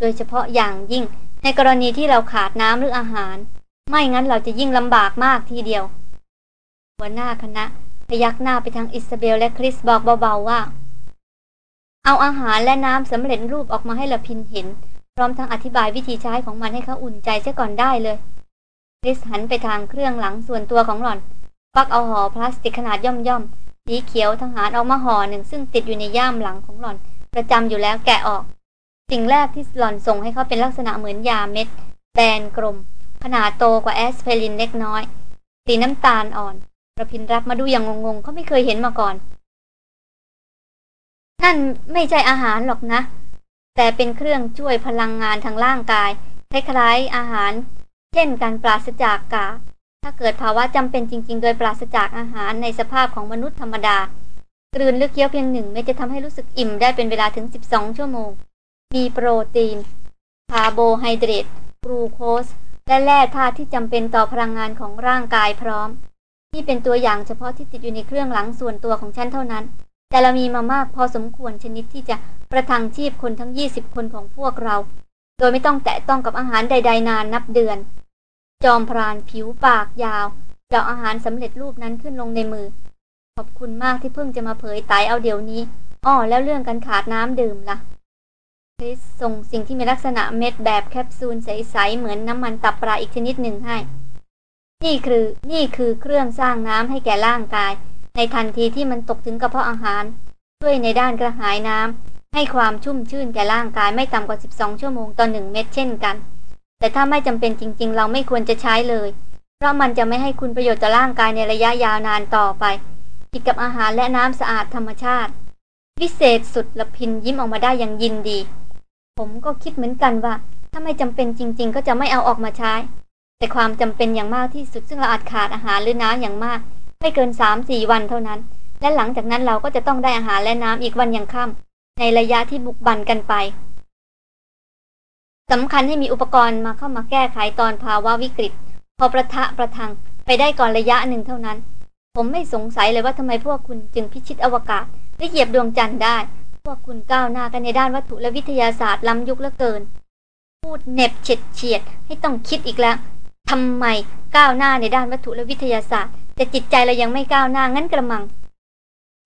[SPEAKER 1] โดยเฉพาะอย่างยิ่งในกรณีที่เราขาดน้ำหรืออาหาร ไม่งั้นเราจะยิ่งลำบากมากทีเดียว หัวหน้าคณะพยักหน้าไปทางอิสเบลและคริสบอกเบาๆว่า เอาอาหารและน้ำสำเร็จรูปออกมาให้ละพินเห็น พร้อมทั้งอธิบายวิธีใช้ของมันให้เขาอุ่นใจเสียก่อนได้เลยริสหันไปทางเครื่องหลังส่วนตัวของหล่อนปักเอาห่อพลาสติกขนาดย่อมๆสีเขียวทหารออกมาห่อหนึ่งซึ่งติดอยู่ในย่ามหลังของหล่อน ประจำอยู่แล้วแกะออก สิ่งแรกที่หล่อนส่งให้เขาเป็นลักษณะเหมือนยาเม็ดแบนกลม ขนาดโตกว่าแอสเพรินเล็กน้อย สีน้ำตาลอ่อนระพินรับมาดูอย่างงงๆเขาไม่เคยเห็นมาก่อน นั่นไม่ใช่อาหารหรอกนะ แต่เป็นเครื่องช่วยพลังงานทางร่างกาย คล้ายๆอาหาร เช่นการปราศจากกาถ้าเกิดภาวะจำเป็นจริง ๆ โดยปราศจากอาหารในสภาพของมนุษย์ธรรมดากลืนหรือเคี้ยวเพียงหนึ่งไม่จะทำให้รู้สึกอิ่มได้เป็นเวลาถึง 12 ชั่วโมง มีโปรตีน คาร์โบไฮเดรตกรูโคส และแร่ธาตุที่จำเป็นต่อพลังงานของร่างกายพร้อม นี่เป็นตัวอย่างเฉพาะที่ติดอยู่ในเครื่องหลังส่วนตัวของฉันเท่านั้น แต่เรามีมามากพอสมควรชนิดที่จะประทังชีพคนทั้ง20คนของพวกเรา โดยไม่ต้องแตะต้องกับอาหารใด ๆ นานนับเดือน จอมพรานผิวปากยาวเจาะอาหารสำเร็จรูปนั้นขึ้นลงในมือ ขอบคุณมากที่เพิ่งจะมาเผยไตเอาเดี๋ยวนี้อ้อแล้วเรื่องการขาดน้ำดื่มละ่ะคริสส่งสิ่งที่มีลักษณะเม็ดแบบแคปซูลใส ๆ เหมือนน้ำมันตับปลาอีกชนิดหนึ่งให้ นี่คือ นี่คือเครื่องสร้างน้ำให้แก่ร่างกาย ในทันทีที่มันตกถึงกระเพาะอาหาร ช่วยในด้านกระหายน้ำให้ความชุ่มชื่นแก่ร่างกายไม่ต่ำกว่า 12 ชั่วโมงต่อหนึ่งเม็ดเช่นกัน แต่ถ้าไม่จำเป็นจริง ๆ เราไม่ควรจะใช้เลย เพราะมันจะไม่ให้คุณประโยชน์ต่อร่างกายในระยะยาวนานต่อไปผิดกับอาหารและน้ำสะอาดธรรมชาติ วิเศษสุดละพินยิ้มออกมาได้อย่างยินดี ผมก็คิดเหมือนกันว่า ถ้าไม่จำเป็นจริง ๆ ก็จะไม่เอาออกมาใช้แต่ความจำเป็นอย่างมากที่สุดซึ่งเราอาจขาดอาหารหรือน้ำอย่างมาก ไม่เกินสามสี่วันเท่านั้น และหลังจากนั้นเราก็จะต้องได้อาหารและน้ำอีกวันยังค่ำในระยะที่บุกบันกันไปสำคัญให้มีอุปกรณ์มาเข้ามาแก้ไขตอนภาวะวิกฤต พอประทะประทังไปได้ก่อนระยะหนึ่งเท่านั้น ผมไม่สงสัยเลยว่าทำไมพวกคุณจึงพิชิตอวกาศและเหยียบดวงจันทร์ได้ พวกคุณก้าวหน้ากันในด้านวัตถุและวิทยาศาสตร์ล้ำยุคเหลือเกิน พูดเหน็บเฉียดเฉียดให้ต้องคิดอีกแล้วทำไมก้าวหน้าในด้านวัตถุและวิทยาศาสตร์ แต่จิตใจเรายังไม่ก้าวหน้างั้นกระมัง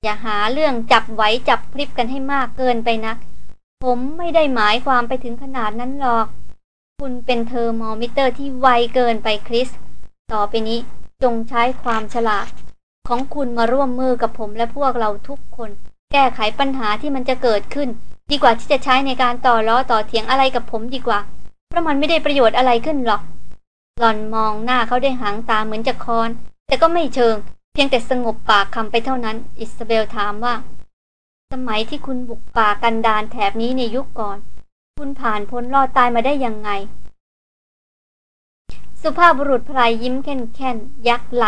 [SPEAKER 1] อย่าหาเรื่องจับไหวจับพริบกันให้มากเกินไปนัก ผมไม่ได้หมายความไปถึงขนาดนั้นหรอก คุณเป็นเทอร์โมมิเตอร์ที่ไวเกินไปคริส ต่อไปนี้จงใช้ความฉลาด ของคุณมาร่วมมือกับผมและพวกเราทุกคน แก้ไขปัญหาที่มันจะเกิดขึ้น ดีกว่าที่จะใช้ในการต่อล้อต่อเถียงอะไรกับผมดีกว่า เพราะมันไม่ได้ประโยชน์อะไรขึ้นหรอกหล่อนมองหน้าเขาด้วยหางตาเหมือนจะคอน แต่ก็ไม่เชิง เพียงแต่สงบปากคำไปเท่านั้น อิสเบลถามว่า สมัยที่คุณบุกป่ากันดานแถบนี้ในยุคก่อน คุณผ่านพ้นรอดตายมาได้ยังไง สุภาพบุรุษพลายยิ้มแค่นๆยักไหล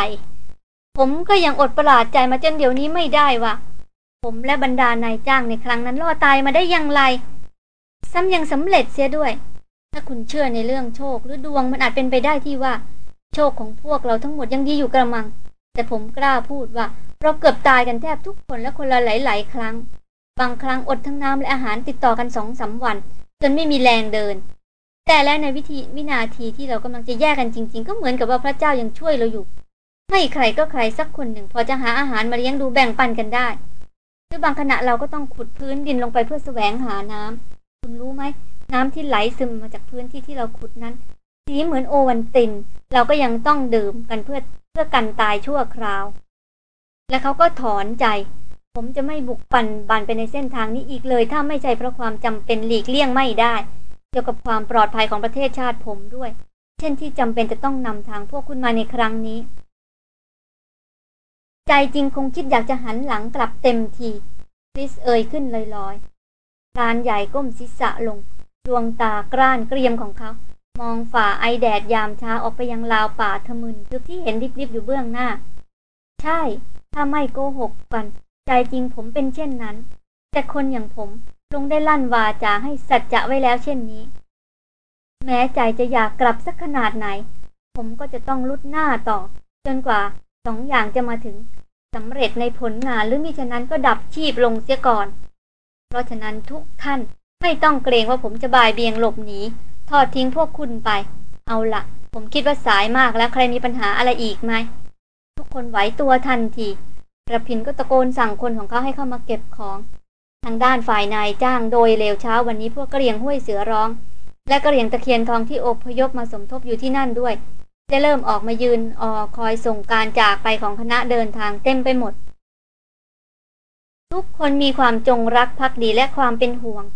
[SPEAKER 1] ผมก็ยังอดประหลาดใจมาจนเดี๋ยวนี้ไม่ได้ว่าผมและบรรดานายจ้างในครั้งนั้นรอดตายมาได้อย่างไร ซ้ำยังสำเร็จเสียด้วย ถ้าคุณเชื่อในเรื่องโชคหรือดวงมันอาจเป็นไปได้ที่ว่า โชคของพวกเราทั้งหมดยังดีอยู่กระมัง แต่ผมกล้าพูดว่า เราเกือบตายกันแทบทุกคนและคนละหลายๆครั้ง บางครั้งอดทั้งน้ำและอาหารติดต่อกันสองสาวัน จนไม่มีแรงเดิน แต่และในวิธีวินาทีที่เรากำลังจะแยกกันจริง ๆ ก็เหมือนกับว่าพระเจ้ายังช่วยเราอยู่ ไม่ใครก็ใครสักคนหนึ่ง พอจะหาอาหารมาเลี้ยงดูแบ่งปันกันได้หรือบางขณะเราก็ต้องขุดพื้นดินลงไปเพื่อแสวงหาน้ำคุณรู้ไหมน้ำที่ไหลซึมมาจากพื้นที่ที่เราขุดนั้น สีเหมือนโอวันติน เราก็ยังต้องดื่มกันเพื่อเพื่อกันตายชั่วคราว และเขาก็ถอนใจ ผมจะไม่บุกปั่นบันไปในเส้นทางนี้อีกเลย ถ้าไม่ใช่เพราะความจำเป็นหลีกเลี่ยงไม่ได้ เกี่ยวกับความปลอดภัยของประเทศชาติผมด้วย เช่นที่จำเป็นจะต้องนำทางพวกคุณมาในครั้งนี้ ใจจริงคงคิดอยากจะหันหลังกลับเต็มทีคริสเอ่ยขึ้นลอยๆพรานใหญ่ก้มศีรษะลง ดวงตากร้านเกรียมของเขา มองฝ่าไอแดดยามเช้าออกไปยังลาวป่าทะมึนคือที่เห็นริบๆอยู่เบื้องหน้า ใช่ ถ้าไม่โกหกกัน ใจจริงผมเป็นเช่นนั้น แต่คนอย่างผมลงได้ลั่นวาจาให้สัจจะไว้แล้วเช่นนี้ แม้ใจจะอยากกลับสักขนาดไหน ผมก็จะต้องลุดหน้าต่อ จนกว่าสองอย่างจะมาถึงสำเร็จในผลงานหรือมิฉะนั้นก็ดับชีพลงเสียก่อน เพราะฉะนั้นทุกท่านไม่ต้องเกรงว่าผมจะบายเบียงหลบหนี ทอดทิ้งพวกคุณไป เอาละผมคิดว่าสายมากแล้วใครมีปัญหาอะไรอีกไหม ทุกคนไหวตัวทันทีระพินก็ตะโกนสั่งคนของเขาให้เข้ามาเก็บของ ทางด้านฝ่ายนายจ้างโดยเร็วเช้าวันนี้พวกกระเรียงห้วยเสือร้อง และกระเรียงตะเคียนทองที่อพยพมาสมทบอยู่ที่นั่นด้วยจะเริ่มออกมายืนออคอยส่งการจากไปของคณะเดินทางเต็มไปหมด ทุกคนมีความจงรักภักดีและความเป็นห่วง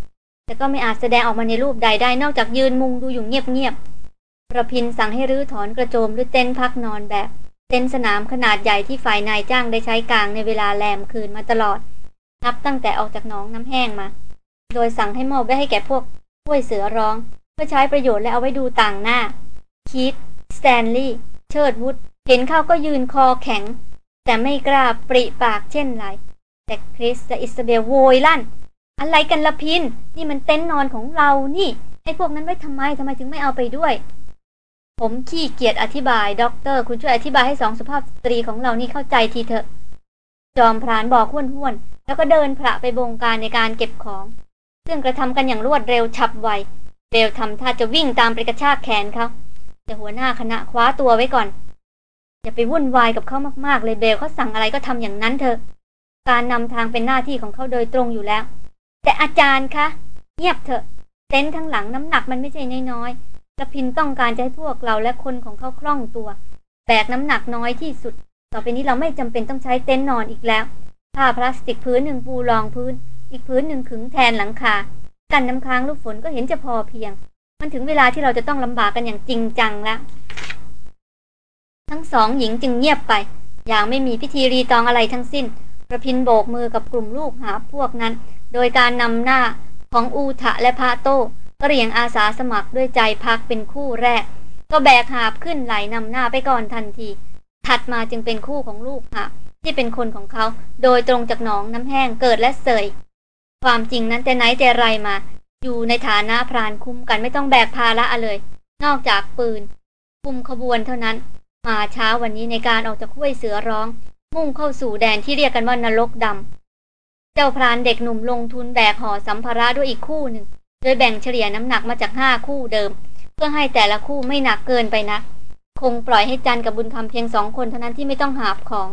[SPEAKER 1] แต่ก็ไม่อาจแสดงออกมาในรูปใดได้นอกจากยืนมุงดูอยู่เงียบๆประพินสั่งให้รื้อถอนกระโจมหรือเต็นท์พักนอนแบบ เต็นท์สนามขนาดใหญ่ที่ฝ่ายนายจ้างได้ใช้กลางในเวลาแลมคืนมาตลอด นับตั้งแต่ออกจากหนองน้ำแห้งมา โดยสั่งให้มอบไว้ให้แก่พวกห้วยเสือร้อง เพื่อใช้ประโยชน์และเอาไว้ดูต่างหน้าคิดสแตนลีย์เชิดวุฒเห็นเข้าก็ยืนคอแข็ง แต่ไม่กล้าปริปากเช่นไรแต่คริสและอิสเบลโวยลั่น อะไรกันระพิน นี่มันเต็นท์นอนของเรานี่ให้พวกนั้นไว้ทำไมทำไมถึงไม่เอาไปด้วย ผมขี้เกียจอธิบายด็อกเตอร์ คุณช่วยอธิบายให้สองสุภาพสตรีของเรานี่เข้าใจทีเถอะ จอมพรานบอกห้วนห้วน แล้วก็เดินผละไปบงการในการเก็บของ ซึ่งกระทำกันอย่างรวดเร็วฉับไวเบลทำท่าจะวิ่งตามไปกระชากแขนเขาแต่หัวหน้าคณะคว้าตัวไว้ก่อน อย่าไปวุ่นวายกับเขามากๆเลยเบลเขาสั่งอะไรก็ทำอย่างนั้นเถอะ การนำทางเป็นหน้าที่ของเขาโดยตรงอยู่แล้ว แต่อาจารย์คะ เงียบเถอะ เต็นท์ทั้งหลังน้ำหนักมันไม่ใช่น้อยๆกระพินต้องการจะให้พวกเราและคนของเขาคล่องตัว แบกน้ำหนักน้อยที่สุด ต่อไปนี้เราไม่จำเป็นต้องใช้เต็นท์นอนอีกแล้ว ผ้าพลาสติกพื้นหนึ่งปูรองพื้น อีกพื้นหนึ่งขึงแทนหลังคา กันน้ำค้างลูกฝนก็เห็นจะพอเพียง มันถึงเวลาที่เราจะต้องลำบากกันอย่างจริงจังแล้วทั้งสองหญิงจึงเงียบไป อย่างไม่มีพิธีรีตองอะไรทั้งสิ้น ประพินโบกมือกับกลุ่มลูกหาพวกนั้น โดยการนำหน้าของอูทะและพาโต้ก็เรียงอาสาสมัครด้วยใจพักเป็นคู่แรก ก็แบกหาบขึ้นไหลนำหน้าไปก่อนทันที ถัดมาจึงเป็นคู่ของลูกหาที่เป็นคนของเขา โดยตรงจากหนองน้ำแห้งเกิดและเสย ความจริงนั้นแต่ไหนแต่ไรมา อยู่ในฐานะพรานคุ้มกันไม่ต้องแบกภาระอะเลย นอกจากปืน คุมขบวนเท่านั้น มาเช้าวันนี้ในการออกจากห้วยเสือร้อง มุ่งเข้าสู่แดนที่เรียกกันว่านรกดำ เจ้าพรานเด็กหนุ่มลงทุนแบกห่อสัมภาระด้วยอีกคู่หนึ่ง โดยแบ่งเฉลี่ยน้ำหนักมาจากห้าคู่เดิม เพื่อให้แต่ละคู่ไม่หนักเกินไปนะคงปล่อยให้จันกับบุญคำเพียงสองคนเท่านั้นที่ไม่ต้องหาบของ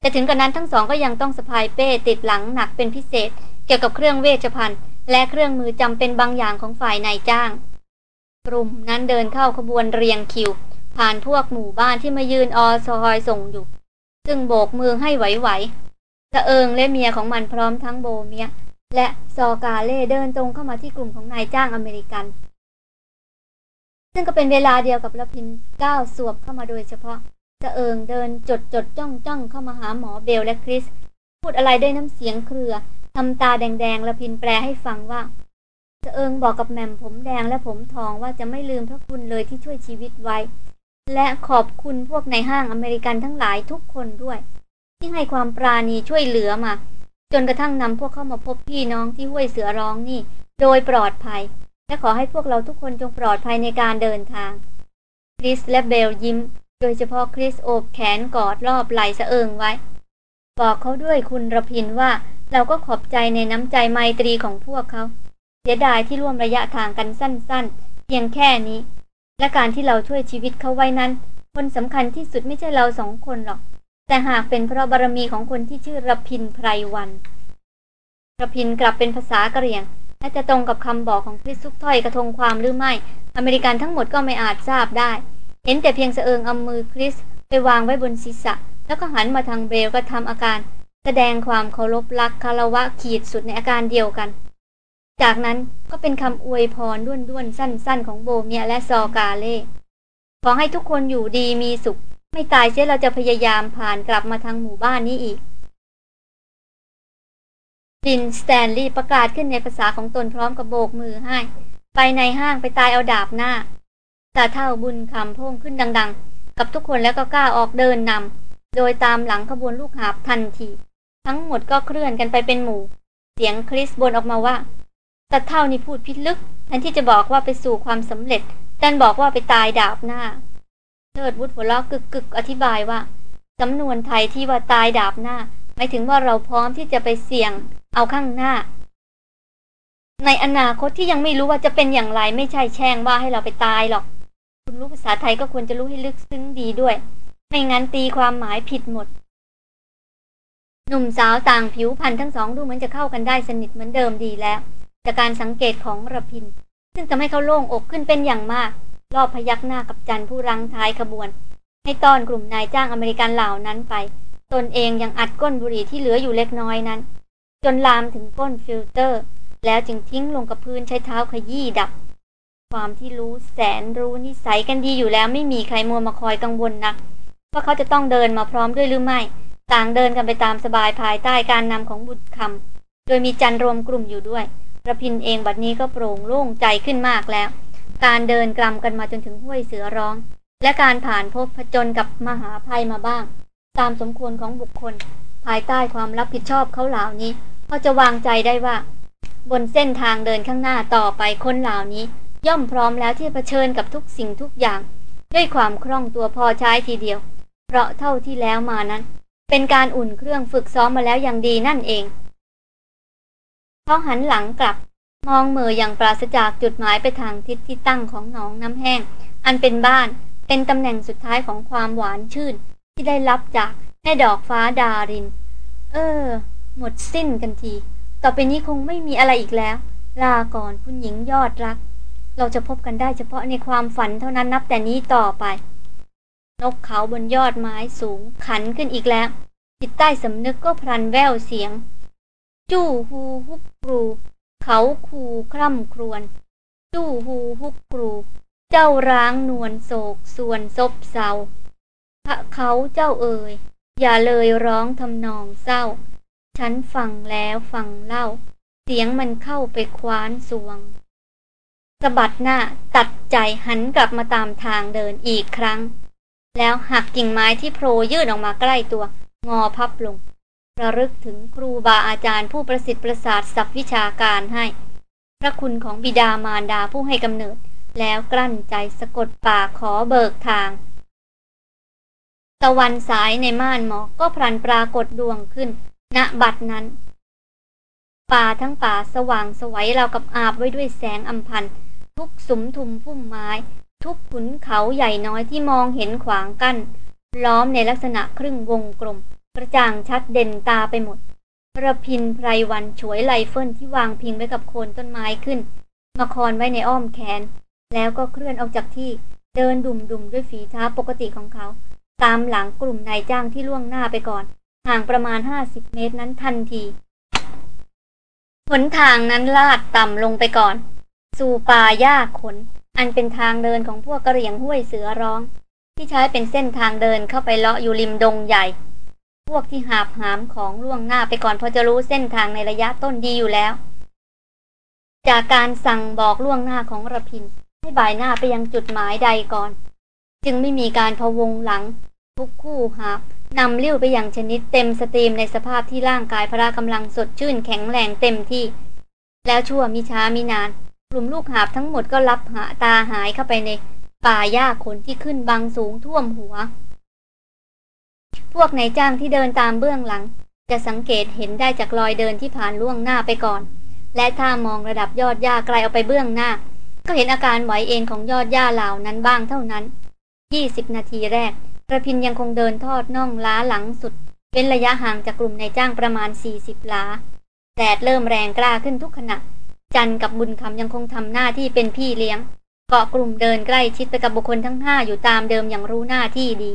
[SPEAKER 1] แต่ถึงกระนั้นทั้งสองก็ยังต้องสะพายเป้ติดหลังหนักเป็นพิเศษ เกี่ยวกับเครื่องเวชภัณฑ์และเครื่องมือจำเป็นบางอย่างของฝ่ายนายจ้าง กลุ่มนั้นเดินเข้าขบวนเรียงคิว ผ่านพวกหมู่บ้านที่มายืนออซอยส่งอยู่ ซึ่งโบกมือให้ไหวๆะเอิงและเมียของมันพร้อมทั้งโบเมีย และซอกาเล่เดินตรงเข้ามาที่กลุ่มของนายจ้างอเมริกัน ซึ่งก็เป็นเวลาเดียวกับละพินก้าวสวบเข้ามาโดยเฉพาะตะเอิงเดินจดจดจ้องจ้องเข้ามาหาหมอเบลและคริส พูดอะไรด้วยน้ำเสียงเครือทำตาแดงๆล้วพินแปลให้ฟังว่าจะเอิงบอกกับแม่มผมแดงและผมทองว่าจะไม่ลืมพระคุณเลยที่ช่วยชีวิตไว้ และขอบคุณพวกในห้างอเมริกันทั้งหลายทุกคนด้วย ที่ให้ความปราณีช่วยเหลือมา จนกระทั่งนำพวกเข้ามาพบพี่น้องที่ห้วยเสือร้องนี่ โดยปลอดภัย และขอให้พวกเราทุกคนจงปลอดภัยในการเดินทาง คริสและเบลยิ้ม โดยเฉพาะคริสโอบแขนกอดรอบไหลสะเอิงไว้ บอกเขาด้วยคุณระพินว่าเราก็ขอบใจในน้ำใจไมตรีของพวกเขา เสียดายที่ร่วมระยะทางกันสั้นๆ เพียงแค่นี้ และการที่เราช่วยชีวิตเขาไว้นั้น คนสำคัญที่สุดไม่ใช่เราสองคนหรอก แต่หากเป็นเพราะบารมีของคนที่ชื่อรพินไพรวันรพินกลับเป็นภาษากะเหรี่ยงและจะตรงกับคำบอกของคริสทุกถ้อยกระทงความหรือไม่ อเมริกันทั้งหมดก็ไม่อาจทราบได้ เห็นแต่เพียงเสเอิงเอามือคริสไปวางไว้บนศีรษะ แล้วก็หันมาทางเบลก็ทำอาการ แสดงความเคารพรักคารวะขีดสุดในอาการเดียวกัน จากนั้นก็เป็นคำอวยพรด้วนด้วนสั้น ๆ ของโบเมียและซอกาเล่ขอให้ทุกคนอยู่ดีมีสุข ไม่ตายเสียเราจะพยายามผ่านกลับมาทางหมู่บ้านนี้อีกจินสแตนลีย์ประกาศขึ้นในภาษาของตนพร้อมกับโบกมือให้ ไปในห้างไปตายเอาดาบหน้าตาเท่าบุญคำพ่งขึ้นดัง ๆ กับทุกคนแล้วก็กล้าออกเดินนำโดยตามหลังขบวนลูกหาบทันที ทั้งหมดก็เคลื่อนกันไปเป็นหมู่ เสียงคริสบนออกมาว่าตัดเท่านี่พูดพิลึกแทนที่จะบอกว่าไปสู่ความสำเร็จดันบอกว่าไปตายดาบหน้า เลิดวุฒิหัวล้อกึกกึกอธิบายว่าสำนวนไทยที่ว่าตายดาบหน้า หมายถึงว่าเราพร้อมที่จะไปเสี่ยง เอาข้างหน้า ในอนาคตที่ยังไม่รู้ว่าจะเป็นอย่างไรไม่ใช่แช่งว่าให้เราไปตายหรอก คุณรู้ภาษาไทยก็ควรจะรู้ให้ลึกซึ้งดีด้วย ไม่งั้นตีความหมายผิดหมด หนุ่มสาวต่างผิวพันธ์ทั้งสองดูเหมือนจะเข้ากันได้สนิทเหมือนเดิมดีแล้ว จากการสังเกตของระพิน ซึ่งทำให้เขาโล่งอกขึ้นเป็นอย่างมาก ลอบพยักหน้ากับจันผู้รังท้ายขบวน ให้ต้อนกลุ่มนายจ้างอเมริกันเหล่านั้นไป ตนเองยังอัดก้นบุหรี่ที่เหลืออยู่เล็กน้อยนั้น จนลามถึงก้นฟิลเตอร์ แล้วจึงทิ้งลงกับพื้นใช้เท้าขยี้ดับ ความที่รู้แสนรู้นิสัยกันดีอยู่แล้วไม่มีใครมัวมาคอยกังวลนะว่าเขาจะต้องเดินมาพร้อมด้วยหรือไม่ ต่างเดินกันไปตามสบายภายใต้การนำของบุญคำำโดยมีจันรวมกลุ่มอยู่ด้วยระพินเองบัดนี้ก็โปร่งโล่งใจขึ้นมากแล้ว การเดินกลำกันมาจนถึงห้วยเสือร้อง และการผ่านพบผจญกับมหาภัยมาบ้าง ตามสมควรของบุคคล ภายใต้ความรับผิดชอบเขาเหล่านี้เขาจะวางใจได้ว่า บนเส้นทางเดินข้างหน้าต่อไปคนเหล่านี้ ย่อมพร้อมแล้วที่เผชิญกับทุกสิ่งทุกอย่าง ด้วยความคล่องตัวพอใช้ทีเดียว เพราะเท่าที่แล้วมานั้น เป็นการอุ่นเครื่องฝึกซ้อมมาแล้วอย่างดีนั่นเองเขาหันหลังกลับ มองเมืออย่างปราศจากจุดหมายไปทางทิศที่ตั้งของหนองน้ำแห้ง อันเป็นบ้านเป็นตำแหน่งสุดท้ายของความหวานชื่น ที่ได้รับจากแม่ดอกฟ้าดาริน เออ หมดสิ้นกันที ต่อไปนี้คงไม่มีอะไรอีกแล้ว ลาก่อนคุณหญิงยอดรัก เราจะพบกันได้เฉพาะในความฝันเท่านั้นนับแต่นี้ต่อไป นกเขาบนยอดไม้สูงขันขึ้นอีกแล้ว จิตใต้สำนึกก็พลันแววเสียง จู้ฮูฮุกรู เขาคูคร่ำครวญจู้ฮูฮุกกรู เจ้าร้างนวลโศกส่วนซบเซาพระเขาเจ้าเอ่ย อย่าเลยร้องทำนองเศร้า ฉันฟังแล้วฟังเล่า เสียงมันเข้าไปคว้านสวงสะบัดหน้าตัดใจหันกลับมาตามทางเดินอีกครั้ง แล้วหักกิ่งไม้ที่โผล่ยื่นออกมาใกล้ตัว งอพับลง ระลึกถึงครูบาอาจารย์ผู้ประสิทธิ์ประสาทศัพวิชาการให้ พระคุณของบิดามารดาผู้ให้กำเนิด แล้วกลั้นใจสะกดปากขอเบิกทาง ตะวันสายในม่านหมอกก็พลันปรากฏดวงขึ้น ณบัดนั้น ป่าทั้งป่าสว่างสวัยราวกับอาบไว้ด้วยแสงอัมพันทุกสุมทุมพุ่มไม้ ทุกขุนเขาใหญ่น้อยที่มองเห็นขวางกัน้นล้อมในลักษณะครึ่งวงกลม กระจ่างชัดเด่นตาไปหมดระพินไพรวันฉวยไลเฟิลที่วางพิงไว้กับโคนต้นไม้ขึ้น มาคอนไว้ในอ้อมแขน แล้วก็เคลื่อนออกจากที่เดินดุ่มๆด้วยฝีเท้าปกติของเขา ตามหลังกลุ่มนายจ้างที่ล่วงหน้าไปก่อน ห่างประมาณห้าสิบเมตรนั้นทันทีหนทางนั้นลาดต่ำลงไปก่อน สู่ป่าหญ้าขน อันเป็นทางเดินของพวกกระเหรี่ยงห้วยเสือร้อง ที่ใช้เป็นเส้นทางเดินเข้าไปเลาะอยู่ริมดงใหญ่ พวกที่หาบหามของล่วงหน้าไปก่อนพอจะรู้เส้นทางในระยะต้นดีอยู่แล้ว จากการสั่งบอกล่วงหน้าของระพิน ให้บ่ายหน้าไปยังจุดหมายใดก่อน จึงไม่มีการพวงหลัง ทุกคู่หาบนำเลี้ยวไปอย่างชนิดเต็มสตรีมในสภาพที่ร่างกายพระกำลังสดชื่นแข็งแรงเต็มที่ แล้วชั่วมิช้ามินาน กลุ่มลูกหาบทั้งหมดก็รับหาตาหายเข้าไปในป่าหญ้าขนที่ขึ้นบางสูงท่วมหัว พวกนายจ้างที่เดินตามเบื้องหลัง จะสังเกตเห็นได้จากรอยเดินที่ผ่านล่วงหน้าไปก่อน และถ้ามองระดับยอดหญ้าไกลออกไปเบื้องหน้า ก็เห็นอาการไหวเอ็นของยอดหญ้าเหล่านั้นบ้างเท่านั้นยี่สิบนาทีแรกกระพินยังคงเดินทอดน่องล้าหลังสุด เป็นระยะห่างจากกลุ่มนายจ้างประมาณสี่สิบล้า แดดเริ่มแรงกล้าขึ้นทุกขณะ จันกับบุญคำยังคงทำหน้าที่เป็นพี่เลี้ยง เกาะกลุ่มเดินใกล้ชิดไปกับบุคคลทั้งห้าอยู่ตามเดิมอย่างรู้หน้าที่ดี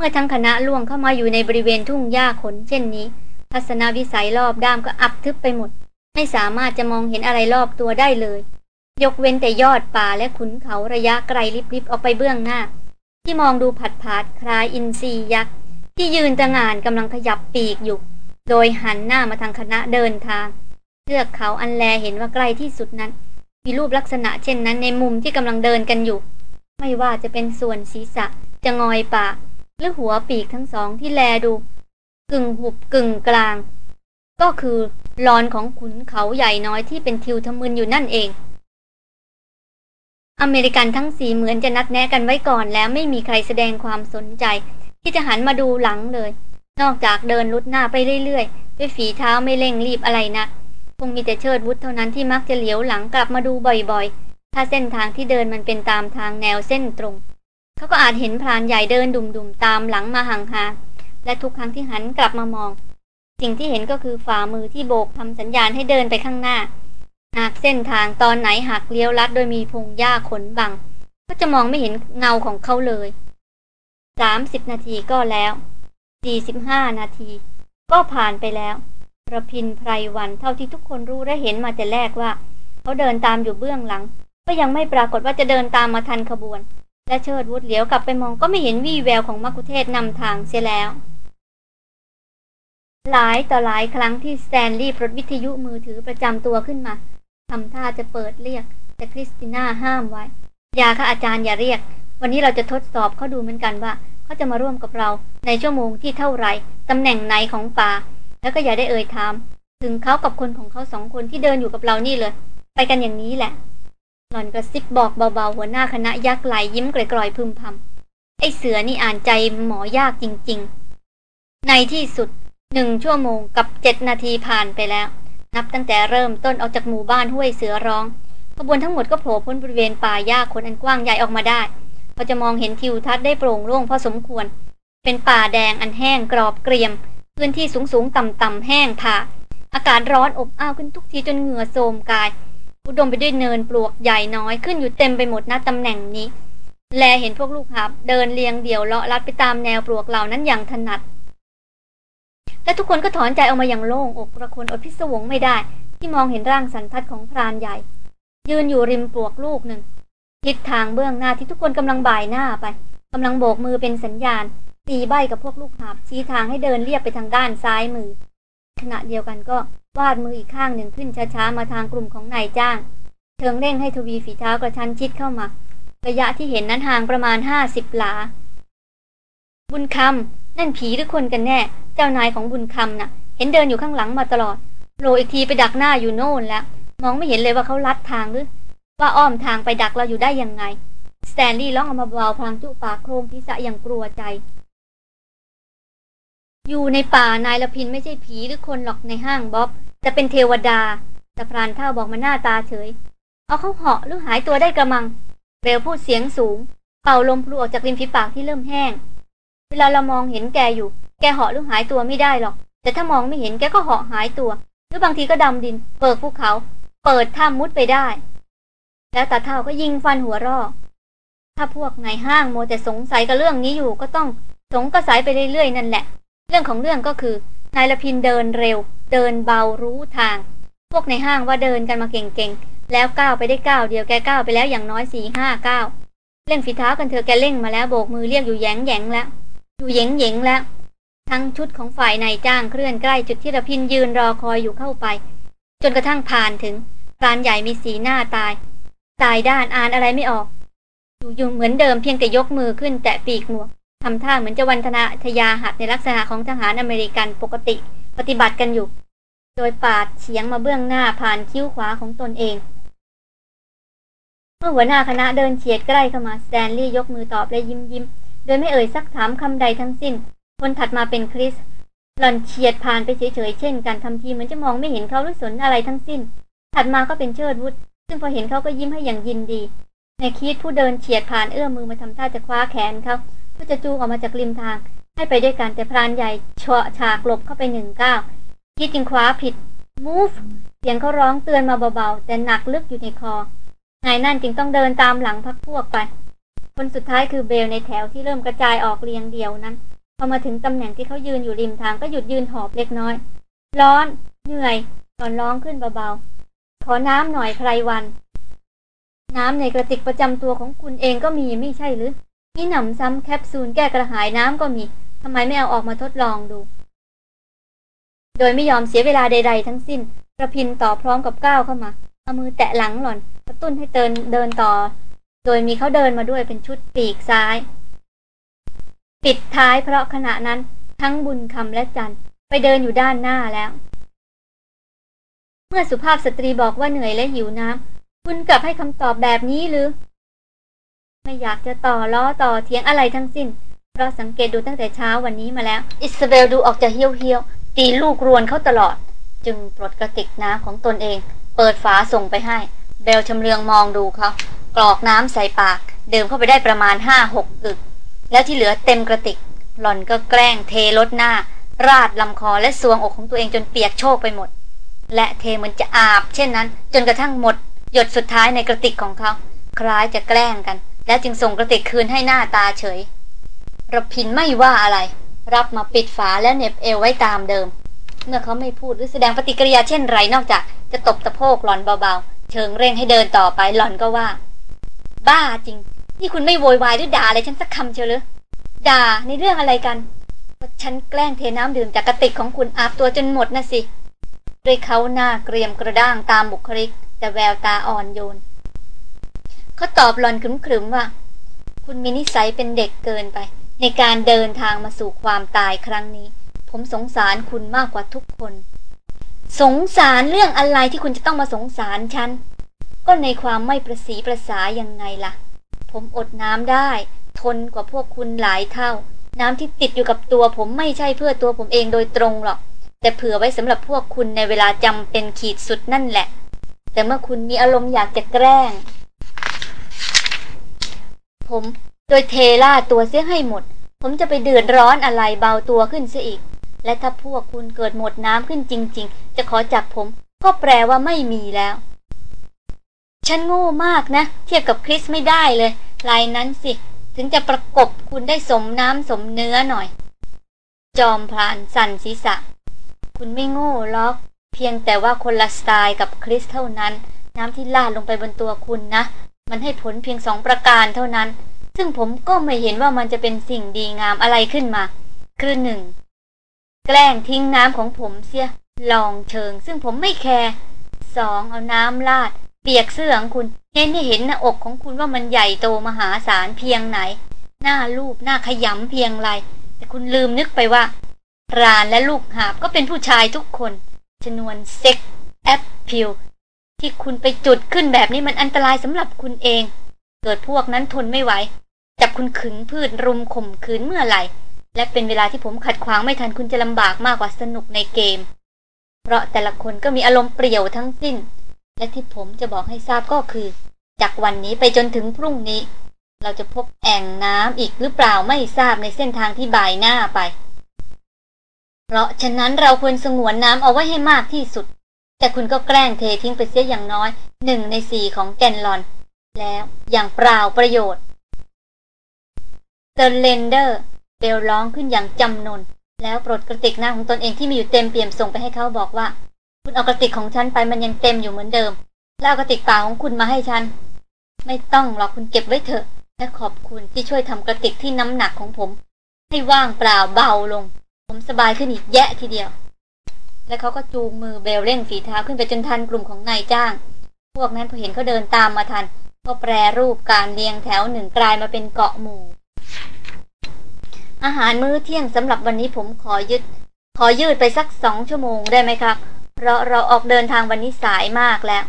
[SPEAKER 1] เมื่อทั้งคณะล่วงเข้ามาอยู่ในบริเวณทุ่งหญ้าขนเช่นนี้ ทัศนวิสัยรอบด้ามก็อับทึบไปหมด ไม่สามารถจะมองเห็นอะไรรอบตัวได้เลย ยกเว้นแต่ยอดป่าและขุนเขาระยะไกลลิบๆออกไปเบื้องหน้า ที่มองดูผัดผาดคล้ายอินทรียักษ์ที่ยืนตะงานกำลังขยับปีกอยู่ โดยหันหน้ามาทางคณะเดินทางเทือกเขาอันแลเห็นว่าใกล้ที่สุดนั้น มีรูปลักษณะเช่นนั้นในมุมที่กำลังเดินกันอยู่ ไม่ว่าจะเป็นส่วนศีรษะจะงอยปาก หรือหัวปีกทั้งสองที่แลดู กึ่งหุบกึ่งกลาง ก็คือลอนของขุนเขาใหญ่น้อยที่เป็นทิวทะมึนอยู่นั่นเอง อเมริกันทั้งสี่เหมือนจะนัดแนะกันไว้ก่อนแล้วไม่มีใครแสดงความสนใจ ที่จะหันมาดูหลังเลย นอกจากเดินลุดหน้าไปเรื่อยๆ ด้วยฝีเท้าไม่เร่งรีบอะไรนะักคงมีแต่เชิดวุฒเท่านั้นที่มักจะเหลียวหลังกลับมาดูบ่อยๆ ถ้าเส้นทางที่เดินมันเป็นตามทางแนวเส้นตรง เขาก็อาจเห็นพรานใหญ่เดินดุ่มๆตามหลังมาห่างๆและทุกครั้งที่หันกลับมามอง สิ่งที่เห็นก็คือฝ่ามือที่โบกทำสัญญาณให้เดินไปข้างหน้า หากเส้นทางตอนไหนหักเลี้ยวลัดโดยมีพงหญ้าขนบัง ก็จะมองไม่เห็นเงาของเขาเลยสามสิบนาทีก็แล้วสี่สิบห้านาที ก็ผ่านไปแล้วระพินไพรวันเท่าที่ทุกคนรู้และเห็นมาแต่แรกว่า เขาเดินตามอยู่เบื้องหลัง ก็ยังไม่ปรากฏว่าจะเดินตามมาทันขบวน และเชิดวุฒเหลียวกลับไปมองก็ไม่เห็นวี่แววของมักคุเทศนำทางเสียแล้ว หลายต่อหลายครั้งที่สแตนลีย์ปลดวิทยุมือถือประจำตัวขึ้นมาทำท่าจะเปิดเรียก แต่คริสติน่าห้ามไว้ อย่าค่ะอาจารย์อย่าเรียก วันนี้เราจะทดสอบเขาดูเหมือนกันว่าเขาจะมาร่วมกับเรา ในชั่วโมงที่เท่าไรตำแหน่งไหนของป่า แล้วก็อย่าได้เอ่ยถาม ถึงเขากับคนของเขาสองคนที่เดินอยู่กับเรานี่เลย ไปกันอย่างนี้แหละ หล่อนกระซิบบอกเบาๆหัวหน้าคณะยักษ์ไหลยิ้มกร่อยๆพึมพำไอเสือนี่อ่านใจหมอยากจริงๆ ในที่สุดหนึ่งชั่วโมงกับเจ็ดนาทีผ่านไปแล้ว นับตั้งแต่เริ่มต้นออกจากหมู่บ้านห้วยเสือร้องขบวนทั้งหมดก็โผล่พ้นบริเวณป่าหญ้าคนอันกว้างใหญ่ออกมาได้พอจะมองเห็นทิวทัศน์ได้โปร่งโล่งพอสมควร เป็นป่าแดงอันแห้งกรอบเกรียม พื้นที่สูงสูงต่ำต่ำแห้งผาอากาศร้อนอบอ้าวขึ้นทุกทีจนเหงื่อโทมกาย อุดมไปด้วยเนินปลวกใหญ่น้อยขึ้นอยู่เต็มไปหมดณตำแหน่งนี้ แลเห็นพวกลูกหับ เดินเรียงเดี่ยวเลาะลัดไปตามแนวปลวกเหล่านั้นอย่างถนัด และทุกคนก็ถอนใจออกมาอย่างโล่งอกระคนอดพิศวงไม่ได้ ที่มองเห็นร่างสันทัดของพรานใหญ่ ยืนอยู่ริมปลวกลูกหนึ่งทิศทางเบื้องหน้าที่ทุกคนกำลังบ่ายหน้าไปกำลังโบกมือเป็นสัญญาณตีใบกับพวกลูกหาบชี้ทางให้เดินเรียบไปทางด้านซ้ายมือ ขณะเดียวกันก็ วาดมืออีกข้างหนึ่งขึ้นช้าๆมาทางกลุ่มของนายจ้าง เชิงเร่งให้ทวีฝีเท้ากระชั้นชิดเข้ามา ระยะที่เห็นนั้นห่างประมาณห้าสิบหลา บุญคำนั่นผีหรือคนกันแน่ เจ้านายของบุญคำนะ่ะ เห็นเดินอยู่ข้างหลังมาตลอดโผล่อีกทีไปดักหน้าอยู่โน่นแล้ว มองไม่เห็นเลยว่าเขาลัดทางหรือ ว่าอ้อมทางไปดักเราอยู่ได้ยังไง สแตนลีย์ร้องออกมาเบาพลางจุปากโครงทิศะอย่างกลัวใจ อยู่ในป่านายละพินไม่ใช่ผีหรือคนหรอกในห้างบ๊อบ แต่เป็นเทวดาแต่พรานเท่าบอกมาหน้าตาเฉย เอาเขาเหาะหรือหายตัวได้กระมัง เบลพูดเสียงสูง เป่าลมพลูออกจากริมฝีปากที่เริ่มแห้ง เวลาเรามองเห็นแกอยู่ แกเหาะหรือหายตัวไม่ได้หรอก แต่ถ้ามองไม่เห็นแกก็เหาะหายตัว หรือบางทีก็ดำดิน เปิดภูเขา เปิดถ้ำมุดไปได้ แล้วตาเท่าก็ยิงฟันหัวรอถ้าพวกนายห้างโมแต่สงสัยกับเรื่องนี้อยู่ก็ต้องสงก็สายไปเรื่อยๆนั่นแหละ เรื่องของเรื่องก็คือ นายละพินเดินเร็ว เดินเบารู้ทาง พวกในห้างว่าเดินกันมาเก่งๆ แล้วก้าวไปได้ก้าวเดียวแกก้าวไปแล้วอย่างน้อยสี่ห้าก้าวเร่งฝีเท้ากันเธอแกเร่งมาแล้วโบกมือเรียกอยู่แยงแยงแล้ว อยู่เยงเยงแล้ว ทั้งชุดของฝ่ายนายจ้างเคลื่อนใกล้จุดที่ระพินยืนรอคอยอยู่เข้าไป จนกระทั่งผ่านถึงพรานใหญ่มีสีหน้าตาย ตายด้านอ่านอะไรไม่ออก อยู่อยู่เหมือนเดิมเพียงแต่ยกมือขึ้นแตะปีกหมวก ทำท่าเหมือนจะวันธนาทยาหัดในลักษณะของทหารอเมริกันปกติปฏิบัติกันอยู่ โดยปาดเฉียงมาเบื้องหน้าผ่านคิ้วขวาของตนเอง เมื่อหัวหน้าคณะเดินเฉียดใกล้เข้ามาสแตนลีย์ยกมือตอบและยิ้มยิ้มโดยไม่เอ่ยสักถามคำใดทั้งสิ้น คนถัดมาเป็นคริสหล่อนเฉียดผ่านไปเฉยๆเช่นกันทำทีเหมือนจะมองไม่เห็นเขาหรือสนอะไรทั้งสิ้น ถัดมาก็เป็นเชิดวุฒซึ่งพอเห็นเขาก็ยิ้มให้อย่างยินดี ในคิดผู้เดินเฉียดผ่านเอื้อมมือมาทำท่าจะคว้าแขนเขา เพื่อจะจูงออกมาจากริมทาง ให้ไปด้วยกันแต่พรานใหญ่ชวฉากหลบเข้าไปหนึ่งก้าวคิดจึงคว้าผิด move เสียงเขาร้องเตือนมาเบาๆ แต่หนักลึกอยู่ในคอนายนั่นจึงต้องเดินตามหลังพักพวกไป คนสุดท้ายคือเบลในแถวที่เริ่มกระจายออกเรียงเดียวนั้น พอมาถึงตำแหน่งที่เขายืนอยู่ริมทางก็หยุดยืนหอบเล็กน้อย ร้อน เหนื่อยตอนร้องขึ้นเบาๆ ขอน้ำหน่อยใครวัน น้ำในกระติกประจำตัวของคุณเองก็มีไม่ใช่หรือ นี่หนำซ้ำแคปซูลแก้กระหายน้ำก็มีทำไมไม่เอาออกมาทดลองดู โดยไม่ยอมเสียเวลาใด ๆ ทั้งสิ้นประพินต่อพร้อมกับก้าวเข้ามาเอามือแตะหลังหล่อนกระตุ้นให้เดินเดินต่อ โดยมีเขาเดินมาด้วยเป็นชุดปีกซ้าย ปิดท้ายเพราะขณะนั้นทั้งบุญคำและจันไปเดินอยู่ด้านหน้าแล้ว เมื่อสุภาพสตรีบอกว่าเหนื่อยและหิวน้ำคุณกลับให้คำตอบแบบนี้หรือ ไม่อยากจะต่อล้อต่อเถียงอะไรทั้งสิ้น เราสังเกตดูตั้งแต่เช้าวันนี้มาแล้ว อิสเบลดูออกจะเฮี้ยวเฮี้ยวตีลูกรวนเขาตลอด จึงปลดกระติกน้ำของตนเอง เปิดฝาส่งไปให้ เบลชำเลืองมองดูเขากรอกน้ำใส่ปาก เดิมเข้าไปได้ประมาณห้าหกอึก แล้วที่เหลือเต็มกระติก หล่อนก็แกล้งเทลดหน้า ราดลำคอและสวงอกของตัวเองจนเปียกโชกไปหมด และเทเหมือนจะอาบ เช่นนั้น จนกระทั่งหมด หยดสุดท้ายในกระติกของเขา คล้ายจะแกล้งกัน แล้วจึงส่งกระติกคืนให้หน้าตาเฉยระพินไม่ว่าอะไร รับมาปิดฝาและเน็บเอวไว้ตามเดิม เมื่อเขาไม่พูดหรือแสดงปฏิกิริยาเช่นไรนอกจาก จะตบตะโพกหล่อนเบาๆ เชิงเร่งให้เดินต่อไปหล่อนก็ว่า บ้าจริง นี่คุณไม่โวยวายหรือด่าอะไรฉันสักคำเชียวหรือด่าในเรื่องอะไรกันว่าฉันแกล้งเทน้ำดื่มจากกระติกของคุณอาบตัวจนหมดนะสิด้วยเขาหน้าเกรียมกระด้างตามบุคลิก แต่แววตาอ่อนโยน เขาตอบหลอนขรึมๆว่า คุณมีนิสัยเป็นเด็กเกินไป ในการเดินทางมาสู่ความตายครั้งนี้ ผมสงสารคุณมากกว่าทุกคน สงสารเรื่องอะไรที่คุณจะต้องมาสงสารฉัน ก็ในความไม่ประสีประสายังไงล่ะ ผมอดน้ำได้ ทนกว่าพวกคุณหลายเท่า น้ำที่ติดอยู่กับตัวผมไม่ใช่เพื่อตัวผมเองโดยตรงหรอก แต่เผื่อไว้สำหรับพวกคุณในเวลาจำเป็นขีดสุดนั่นแหละแต่เมื่อคุณมีอารมณ์อยากจะแกล้ง ผม โดยเทล่าตัวเสียให้หมด ผมจะไปเดือดร้อนอะไรเบาตัวขึ้นเสียอีก และถ้าพวกคุณเกิดหมดน้ำขึ้นจริง ๆ จะขอจากผม ก็แปลว่าไม่มีแล้ว ฉันโง่มากนะ เทียบกับคริสไม่ได้เลยลายนั้นสิ ถึงจะประกบคุณได้สมน้ำสมเนื้อหน่อย จอมพรานสั่นศีรษะ คุณไม่โง่ล็อก เพียงแต่ว่าคนละสไตล์กับคริสเท่านั้น น้ำที่ลาดลงไปบนตัวคุณนะ มันให้ผลเพียงสองประการเท่านั้น ซึ่งผมก็ไม่เห็นว่ามันจะเป็นสิ่งดีงามอะไรขึ้นมา คือหนึ่งแกล้งทิ้งน้ำของผมเสีย ลองเชิง ซึ่งผมไม่แคร์สองเอาน้ำลาด เปียกเสื้อของคุณเห็นให้เห็นหน้าอกของคุณว่ามันใหญ่โตมหาศาลเพียงไหน หน้ารูปหน้าขยำเพียงไร แต่คุณลืมนึกไปว่า รานและลูกหาบก็เป็นผู้ชายทุกคนชนวนเซ็กแอปพิล ที่คุณไปจุดขึ้นแบบนี้มันอันตรายสำหรับคุณเอง เกิดพวกนั้นทนไม่ไหว จับคุณขึงพืชรุมข่มขืนเมื่อไหร่ และเป็นเวลาที่ผมขัดขวางไม่ทันคุณจะลำบากมากกว่าสนุกในเกม เพราะแต่ละคนก็มีอารมณ์เปรี่ยวทั้งสิ้น และที่ผมจะบอกให้ทราบก็คือ จากวันนี้ไปจนถึงพรุ่งนี้ เราจะพบแอ่งน้ำอีกหรือเปล่าไม่ทราบในเส้นทางที่บ่ายหน้าไป เพราะฉะนั้นเราควรสงวนน้ำเอาไว้ให้มากที่สุด แต่คุณก็แกล้งเททิ้งไปเสียอย่างน้อยหนึ่งในสี่ของแกลลอน แล้วอย่างเปล่าประโยชน์ surrender เบลร้องขึ้นอย่างจำนน แล้วปลดกระติกน้ำของตนเองที่มีอยู่เต็มเปี่ยมส่งไปให้เขาบอกว่า คุณเอากระติกของฉันไปมันยังเต็มอยู่เหมือนเดิม แล้วกระติกเปล่าของคุณมาให้ฉัน ไม่ต้องหรอกคุณเก็บไว้เถอะ และขอบคุณที่ช่วยทำกระติกที่น้ำหนักของผม ให้ว่างเปล่าเบาลง ผมสบายขึ้นอีกแยะทีเดียว และเขาก็จูงมือเบลเร่งฝีเท้าขึ้นไปจนทันกลุ่มของนายจ้าง พวกนั้นพอเห็นเขาเดินตามมาทัน ก็แปรรูปการเรียงแถวหนึ่งกลายมาเป็นเกาะหมู่ อาหารมื้อเที่ยงสำหรับวันนี้ผมขอยึด ขอยืดไปสักสองชั่วโมงได้ไหมครับ เพราะเราออกเดินทางวันนี้สายมากแล้ว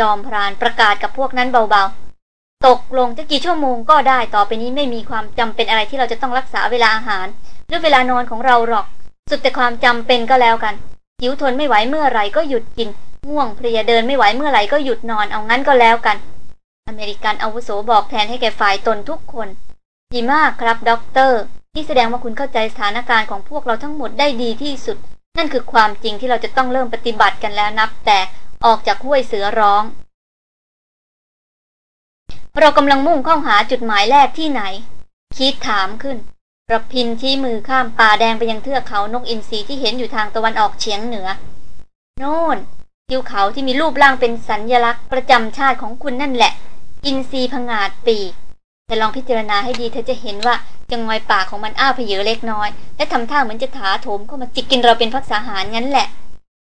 [SPEAKER 1] จอมพรานประกาศกับพวกนั้นเบาๆ ตกลงจะกี่ชั่วโมงก็ได้ต่อไปนี้ไม่มีความจำเป็นอะไรที่เราจะต้องรักษาเวลาอาหารหรือเวลานอนของเราหรอก สุดแต่ความจำเป็นก็แล้วกัน หิวทนไม่ไหวเมื่อไรก็หยุดกิน ง่วงเพลียเดินไม่ไหวเมื่อไรก็หยุดนอนเอางั้นก็แล้วกัน อเมริกันอาวุโสบอกแทนให้แก่ฝ่ายตนทุกคนดีมากครับด็อกเตอร์ที่แสดงว่าคุณเข้าใจสถานการณ์ของพวกเราทั้งหมดได้ดีที่สุด นั่นคือความจริงที่เราจะต้องเริ่มปฏิบัติกันแล้วนับ แต่ออกจากห้วยเสือร้อง เรากำลังมุ่งเข้าหาจุดหมายแรกที่ไหน คิดถามขึ้น ระพินชี้มือข้ามป่าแดงไปยังเทือกเขานกอินทรีที่เห็นอยู่ทางตะวันออกเฉียงเหนือ โน่นทิวเขาที่มีรูปร่างเป็นสัญลักษณ์ประจำชาติของคุณนั่นแหละ อินทรีพงาดปีแต่ลองพิจารณาให้ดีเธอจะเห็นว่าจังงอยปากของมันอ้าเพเยอเล็กน้อย และทำท่าเหมือนจะถาโถมเข้ามาจิกกินเราเป็นพักษาหารงั้นแหละ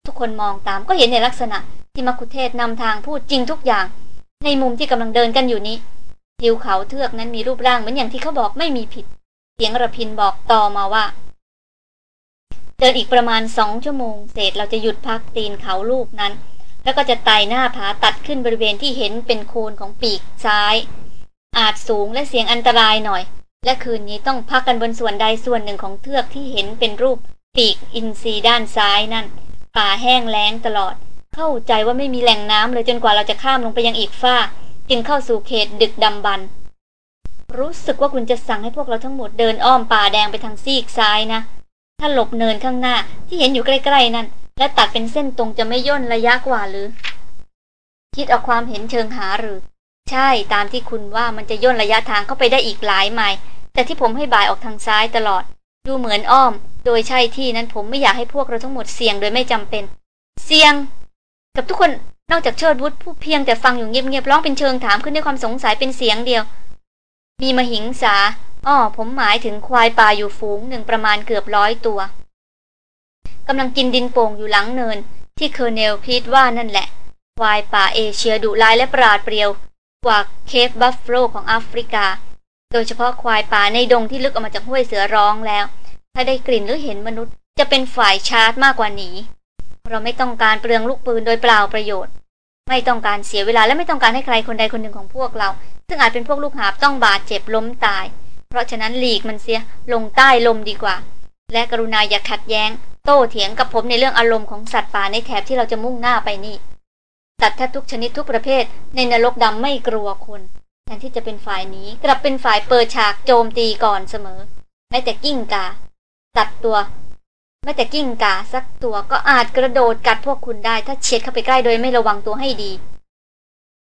[SPEAKER 1] ทุกคนมองตามก็เห็นในลักษณะ ที่มักคุเทศนำทางพูดจริงทุกอย่าง ในมุมที่กำลังเดินกันอยู่นี้ทิวเขาเทือกนั้นมีรูปร่างเหมือนอย่างที่เขาบอกไม่มีผิด เสียงระพินบอกต่อมาว่า เดินอีกประมาณสองชั่วโมงเศษเราจะหยุดพักตีนเขาลูกนั้น แล้วก็จะไต่หน้าผาตัดขึ้นบริเวณที่เห็นเป็นโคนของปีกซ้าย อาจสูงและเสียงอันตรายหน่อย และคืนนี้ต้องพักกันบนส่วนใดส่วนหนึ่งของเทือกที่เห็นเป็นรูปปีกอินทรีด้านซ้ายนั่น ป่าแห้งแล้งตลอด เข้าใจว่าไม่มีแหล่งน้ำเลยจนกว่าเราจะข้ามลงไปยังอีกฝ้า จึงเข้าสู่เขตดึกดำบรร รู้สึกว่าคุณจะสั่งให้พวกเราทั้งหมดเดินอ้อมป่าแดงไปทางซีกซ้ายนะ ถ้าหลบเนินข้างหน้าที่เห็นอยู่ใกล้ๆนั่น และตัดเป็นเส้นตรงจะไม่ย่นระยะกว่าหรือ คิดเอาความเห็นเชิงหาหรือ ใช่ตามที่คุณว่ามันจะย่นระยะทางเข้าไปได้อีกหลายไมล์แต่ที่ผมให้บ่ายออกทางซ้ายตลอด ดูเหมือนอ้อม โดยใช่ที่นั้นผมไม่อยากให้พวกเราทั้งหมดเสี่ยงโดยไม่จำเป็น เสี่ยง กับทุกคนนอกจากเชิดวุฒผู้เพียงแต่ฟังอยู่เงียบๆร้องเป็นเชิงถามขึ้นด้วยความสงสัยเป็นเสียงเดียว มีมหิงสา อ้อ ผมหมายถึงควายป่าอยู่ฝูงหนึ่งประมาณเกือบร้อยตัวกำลังกินดินโป่งอยู่หลังเนิน ที่ colonel คิดว่านั่นแหละ ควายป่าเอเชียดุร้ายและปราดเปรียว กว่า Cape buffalo ของแอฟริกา โดยเฉพาะควายป่าในดงที่ลึกออกมาจากห้วยเสือร้องแล้ว ถ้าได้กลิ่นหรือเห็นมนุษย์จะเป็นฝ่ายชาร์จมากกว่านี้เราไม่ต้องการเปลืองลูกปืนโดยเปล่าประโยชน์ ไม่ต้องการเสียเวลาและไม่ต้องการให้ใครคนใดคนหนึ่งของพวกเรา ซึ่งอาจเป็นพวกลูกหาบต้องบาดเจ็บล้มตาย เพราะฉะนั้นหลีกมันเสียลงใต้ลมดีกว่า และกรุณาอย่าขัดแย้ง โต้เถียงกับผมในเรื่องอารมณ์ของสัตว์ป่าในแถบที่เราจะมุ่งหน้าไปนี่สัตว์แทบทุกชนิดทุกประเภท ในนรกดำไม่กลัวคนแทนที่จะเป็นฝ่ายนี้กลับเป็นฝ่ายเปิดฉากโจมตีก่อนเสมอแม้แต่กิ้งกาสัตว์ตัว แม้แต่กิ้งกาสักตัวก็อาจกระโดดกัดพวกคุณได้ ถ้าเช็ดเข้าไปใกล้โดยไม่ระวังตัวให้ดี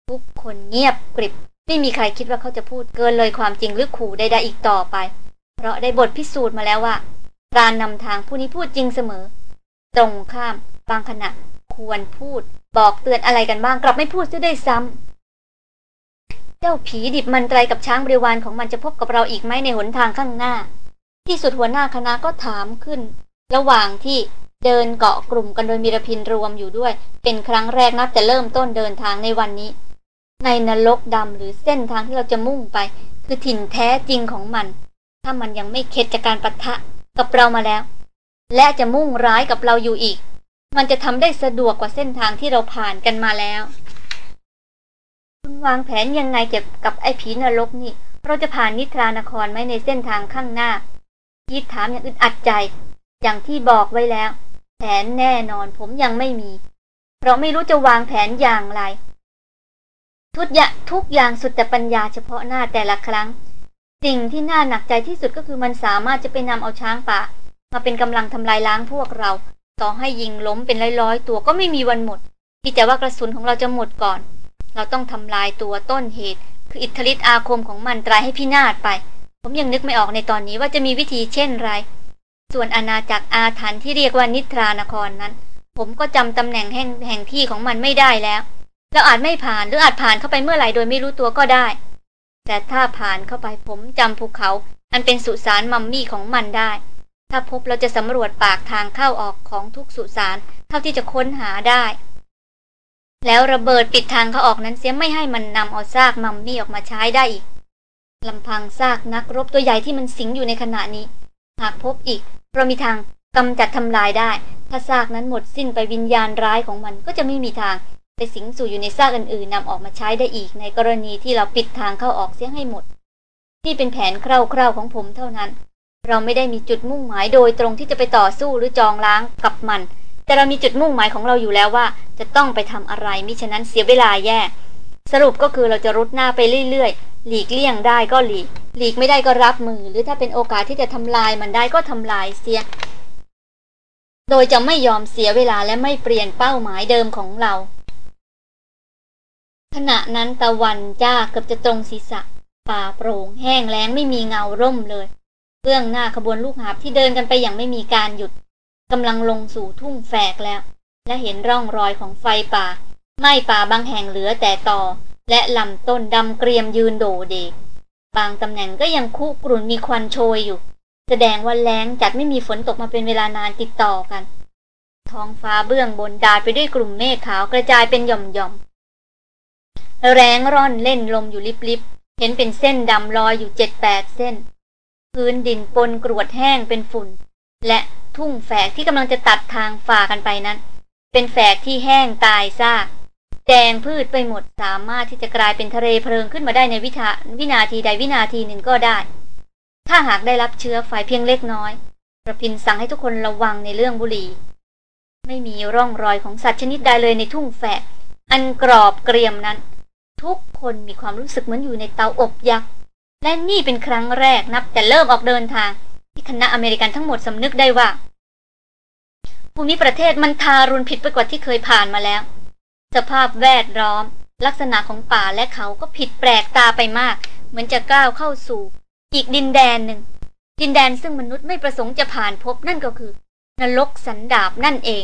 [SPEAKER 1] ทุกคนเงียบกริบ ไม่มีใครคิดว่าเขาจะพูดเกินเลยความจริงหรือขู่ใดๆอีกต่อไป เพราะได้บทพิสูจน์มาแล้วว่าการนำทางผู้นี้พูดจริงเสมอ ตรงข้ามบางขณะควรพูด บอกเตือนอะไรกันบ้างกลับไม่พูดซะได้ซ้ำเจ้าผีดิบมันไตรกับช้างบริวารของมันจะพบกับเราอีกไหมในหนทางข้างหน้า ที่สุดหัวหน้าคณะก็ถามขึ้น ระหว่างที่เดินเกาะกลุ่มกันโดยมีรพินรวมอยู่ด้วย เป็นครั้งแรกนับแต่เริ่มต้นเดินทางในวันนี้ ในนรกดำหรือเส้นทางที่เราจะมุ่งไป คือถิ่นแท้จริงของมัน ถ้ามันยังไม่เข็ดจากการปะทะกับเรามาแล้ว และจะมุ่งร้ายกับเราอยู่อีก มันจะทำได้สะดวกกว่าเส้นทางที่เราผ่านกันมาแล้ว คุณวางแผนยังไงเกี่ยวกับไอ้ผีนรกนี่ เราจะผ่านนิทรานครไหมในเส้นทางข้างหน้ายีดถามอย่างอึดอัดใจ อย่างที่บอกไว้แล้ว แผนแน่นอนผมยังไม่มี เพราะไม่รู้จะวางแผนอย่างไร ทุกอย่างทุกอย่างสุดแต่ปัญญาเฉพาะหน้าแต่ละครั้ง สิ่งที่น่าหนักใจที่สุดก็คือมันสามารถจะไปนำเอาช้างป่า มาเป็นกำลังทำลายล้างพวกเรา ต่อให้ยิงล้มเป็นร้อยๆตัวก็ไม่มีวันหมดที่แต่ว่ากระสุนของเราจะหมดก่อน เราต้องทำลายตัวต้นเหตุ คืออิทธิฤทธิอาคมของมันตรายให้พินาศไป ผมยังนึกไม่ออกในตอนนี้ว่าจะมีวิธีเช่นไร ส่วนอาณาจักรอาถรรพ์ที่เรียกว่านิทรานครนั้น ผมก็จำตำแหน่งแห่งแห่งที่ของมันไม่ได้แล้วเราอาจไม่ผ่านหรืออาจผ่านเข้าไปเมื่อไหร่โดยไม่รู้ตัวก็ได้ แต่ถ้าผ่านเข้าไปผมจำภูเขา อันเป็นสุสานมัมมี่ของมันได้ ถ้าพบเราจะสำรวจปากทางเข้าออกของทุกสุสานเท่าที่จะค้นหาได้ แล้วระเบิดปิดทางเข้าออกนั้นเสียไม่ให้มันนำเอาซากมัมมี่ออกมาใช้ได้อีกลำพังซากนักรบตัวใหญ่ที่มันสิงอยู่ในขณะนี้ หากพบอีก เรามีทางกำจัดทำลายได้ ถ้าซากนั้นหมดสิ้นไปวิญญาณร้ายของมันก็จะไม่มีทางไปสิงสู่อยู่ในซากอื่นๆนำออกมาใช้ได้อีกในกรณีที่เราปิดทางเข้าออกเสียให้หมด นี่เป็นแผนคร่าวๆของผมเท่านั้น เราไม่ได้มีจุดมุ่งหมายโดยตรงที่จะไปต่อสู้หรือจองล้างกับมัน แต่เรามีจุดมุ่งหมายของเราอยู่แล้วว่า จะต้องไปทำอะไรมิฉะนั้นเสียเวลาแย่ สรุปก็คือเราจะรุดหน้าไปเรื่อยๆ หลีกเลี่ยงได้ก็หลีก หลีกไม่ได้ก็รับมือ หรือถ้าเป็นโอกาสที่จะทำลายมันได้ก็ทำลายเสีย โดยจะไม่ยอมเสียเวลาและไม่เปลี่ยนเป้าหมายเดิมของเรา ขณะนั้นตะวันจ้าเกือบจะตรงศีรษะ ป่าโปร่งแห้งแล้งไม่มีเงาร่มเลย เบื้องหน้าขบวนลูกหาบที่เดินกันไปอย่างไม่มีการหยุดกำลังลงสู่ทุ่งแฝกแล้ว และเห็นร่องรอยของไฟป่า ไม้ป่าบางแห่งเหลือแต่ตอ และลำต้นดำเกรียมยืนโดเดก บางตำแหน่งก็ยังคุกรุ่นมีควันโชยอยู่ แสดงว่าแรงจัดไม่มีฝนตกมาเป็นเวลานานติดต่อกัน ท้องฟ้าเบื้องบนดาดไปด้วยกลุ่มเมฆขาวกระจายเป็นหย่อมแรงร่อนเล่นลมอยู่ลิบๆ เห็นเป็นเส้นดำลอยอยู่เจ็ดแปดเส้น พื้นดินปนกรวดแห้งเป็นฝุ่น และทุ่งแฝกที่กำลังจะตัดทางฝ่ากันไปนั้น เป็นแฝกที่แห้งตายซาก แดงพืชไปหมดสามารถที่จะกลายเป็นทะเลเพลิงขึ้นมาได้ในวินาวินาทีใดวินาทีหนึ่งก็ได้ ถ้าหากได้รับเชื้อไฟเพียงเล็กน้อยระพินสั่งให้ทุกคนระวังในเรื่องบุหรี่ ไม่มีร่องรอยของสัตว์ชนิดใดเลยในทุ่งแฝก อันกรอบเกรียมนั้น ทุกคนมีความรู้สึกเหมือนอยู่ในเตาอบยักษ์และนี่เป็นครั้งแรกนับแต่เริ่มออกเดินทาง ที่คณะอเมริกันทั้งหมดสำนึกได้ว่าภูมิประเทศมันทารุณผิดไปกว่าที่เคยผ่านมาแล้ว สภาพแวดล้อม ลักษณะของป่าและเขาก็ผิดแปลกตาไปมาก เหมือนจะก้าวเข้าสู่ อีกดินแดนหนึ่ง ดินแดนซึ่งมนุษย์ไม่ประสงค์จะผ่านพบนั่นก็คือ นรกสันดาบนั่นเอง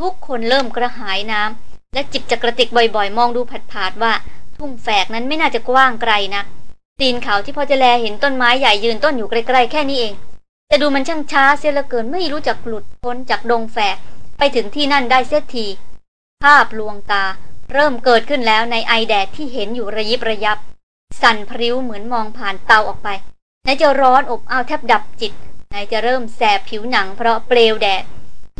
[SPEAKER 1] ทุกคนเริ่มกระหายน้ำและจิบจักระติกบ่อยๆ มองดูผัดผาดว่า ทุ่งแฝกนั้นไม่น่าจะกว้างไกลนะักตีนเขาที่พอจะแลเห็นต้นไม้ใหญ่ยืนต้นอยู่ใกล้ๆแค่นี้เอง แต่ดูมันช่างช้าเสียเหลือเกินไม่รู้จักหลุดพ้นจากดงแฝกไปถึงที่นั่นได้เสียที ภาพลวงตา เริ่มเกิดขึ้นแล้วในไอแดดที่เห็นอยู่ระยิบระยับ สั่นพริ้วเหมือนมองผ่านเตาออกไปไหนจะร้อนอบอ้าวแทบดับจิตไหนจะเริ่มแสบผิวหนังเพราะเปลวแดด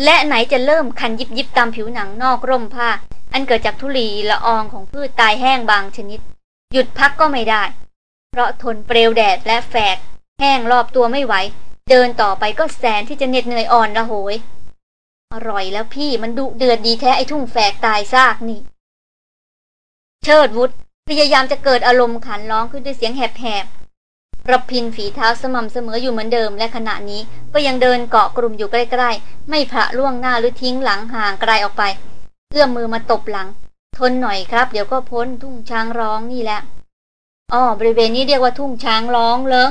[SPEAKER 1] และไหนจะเริ่มคันยิบยิบตามผิวหนังนอกร่มผ้า อันเกิดจากทุลีละอองของพืชตายแห้งบางชนิด หยุดพักก็ไม่ได้ เพราะทนเปลวแดดและแฝก แห้งรอบตัวไม่ไหว เดินต่อไปก็แสนที่จะเหน็ดเหนื่อยอ่อนละโหย อร่อยแล้วพี่มันดุเดือดดีแท้ไอ้ทุ่งแฝกตายซากนี่ เชิดวุฒพยายามจะเกิดอารมณ์ขันร้องขึ้นด้วยเสียงแหบๆรับพินฝีเท้าสม่ำเสมออยู่เหมือนเดิมและขณะนี้ก็ยังเดินเกาะกลุ่มอยู่ใกล้ๆ ไม่พระล่วงหน้าหรือทิ้งหลังห่างไกลออกไป เอื้อมมือมาตบหลัง ทนหน่อยครับ เดี๋ยวก็พ้นทุ่งช้างร้องนี่แหละอ๋อบริเวณนี้เรียกว่าทุ่งช้างร้องเลย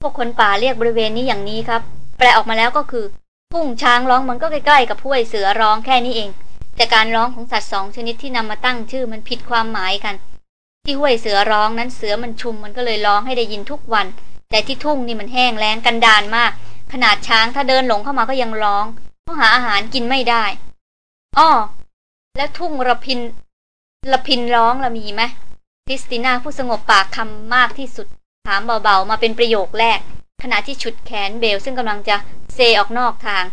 [SPEAKER 1] พวกคนป่าเรียกบริเวณนี้อย่างนี้ครับ แปลออกมาแล้วก็คือ ทุ่งช้างร้องมันก็ใกล้ๆกับห้วยเสือร้องแค่นี้เอง แต่การร้องของสัตว์สองชนิดที่นำมาตั้งชื่อมันผิดความหมายกัน ที่ห้วยเสือร้องนั้นเสือมันชุมมันก็เลยร้องให้ได้ยินทุกวัน แต่ที่ทุ่งนี่มันแห้งแล้งกันดานมาก ขนาดช้างถ้าเดินหลงเข้ามาก็ยังร้องเพราะหาอาหารกินไม่ได้อ้อแล้วทุ่งระพินระพินร้องละมีไหมคริสติน่าผู้สงบปากคำมากที่สุด ถามเบาๆ มาเป็นประโยคแรก ขณะที่ฉุดแขนเบลซึ่งกำลังจะเซออกนอกทาง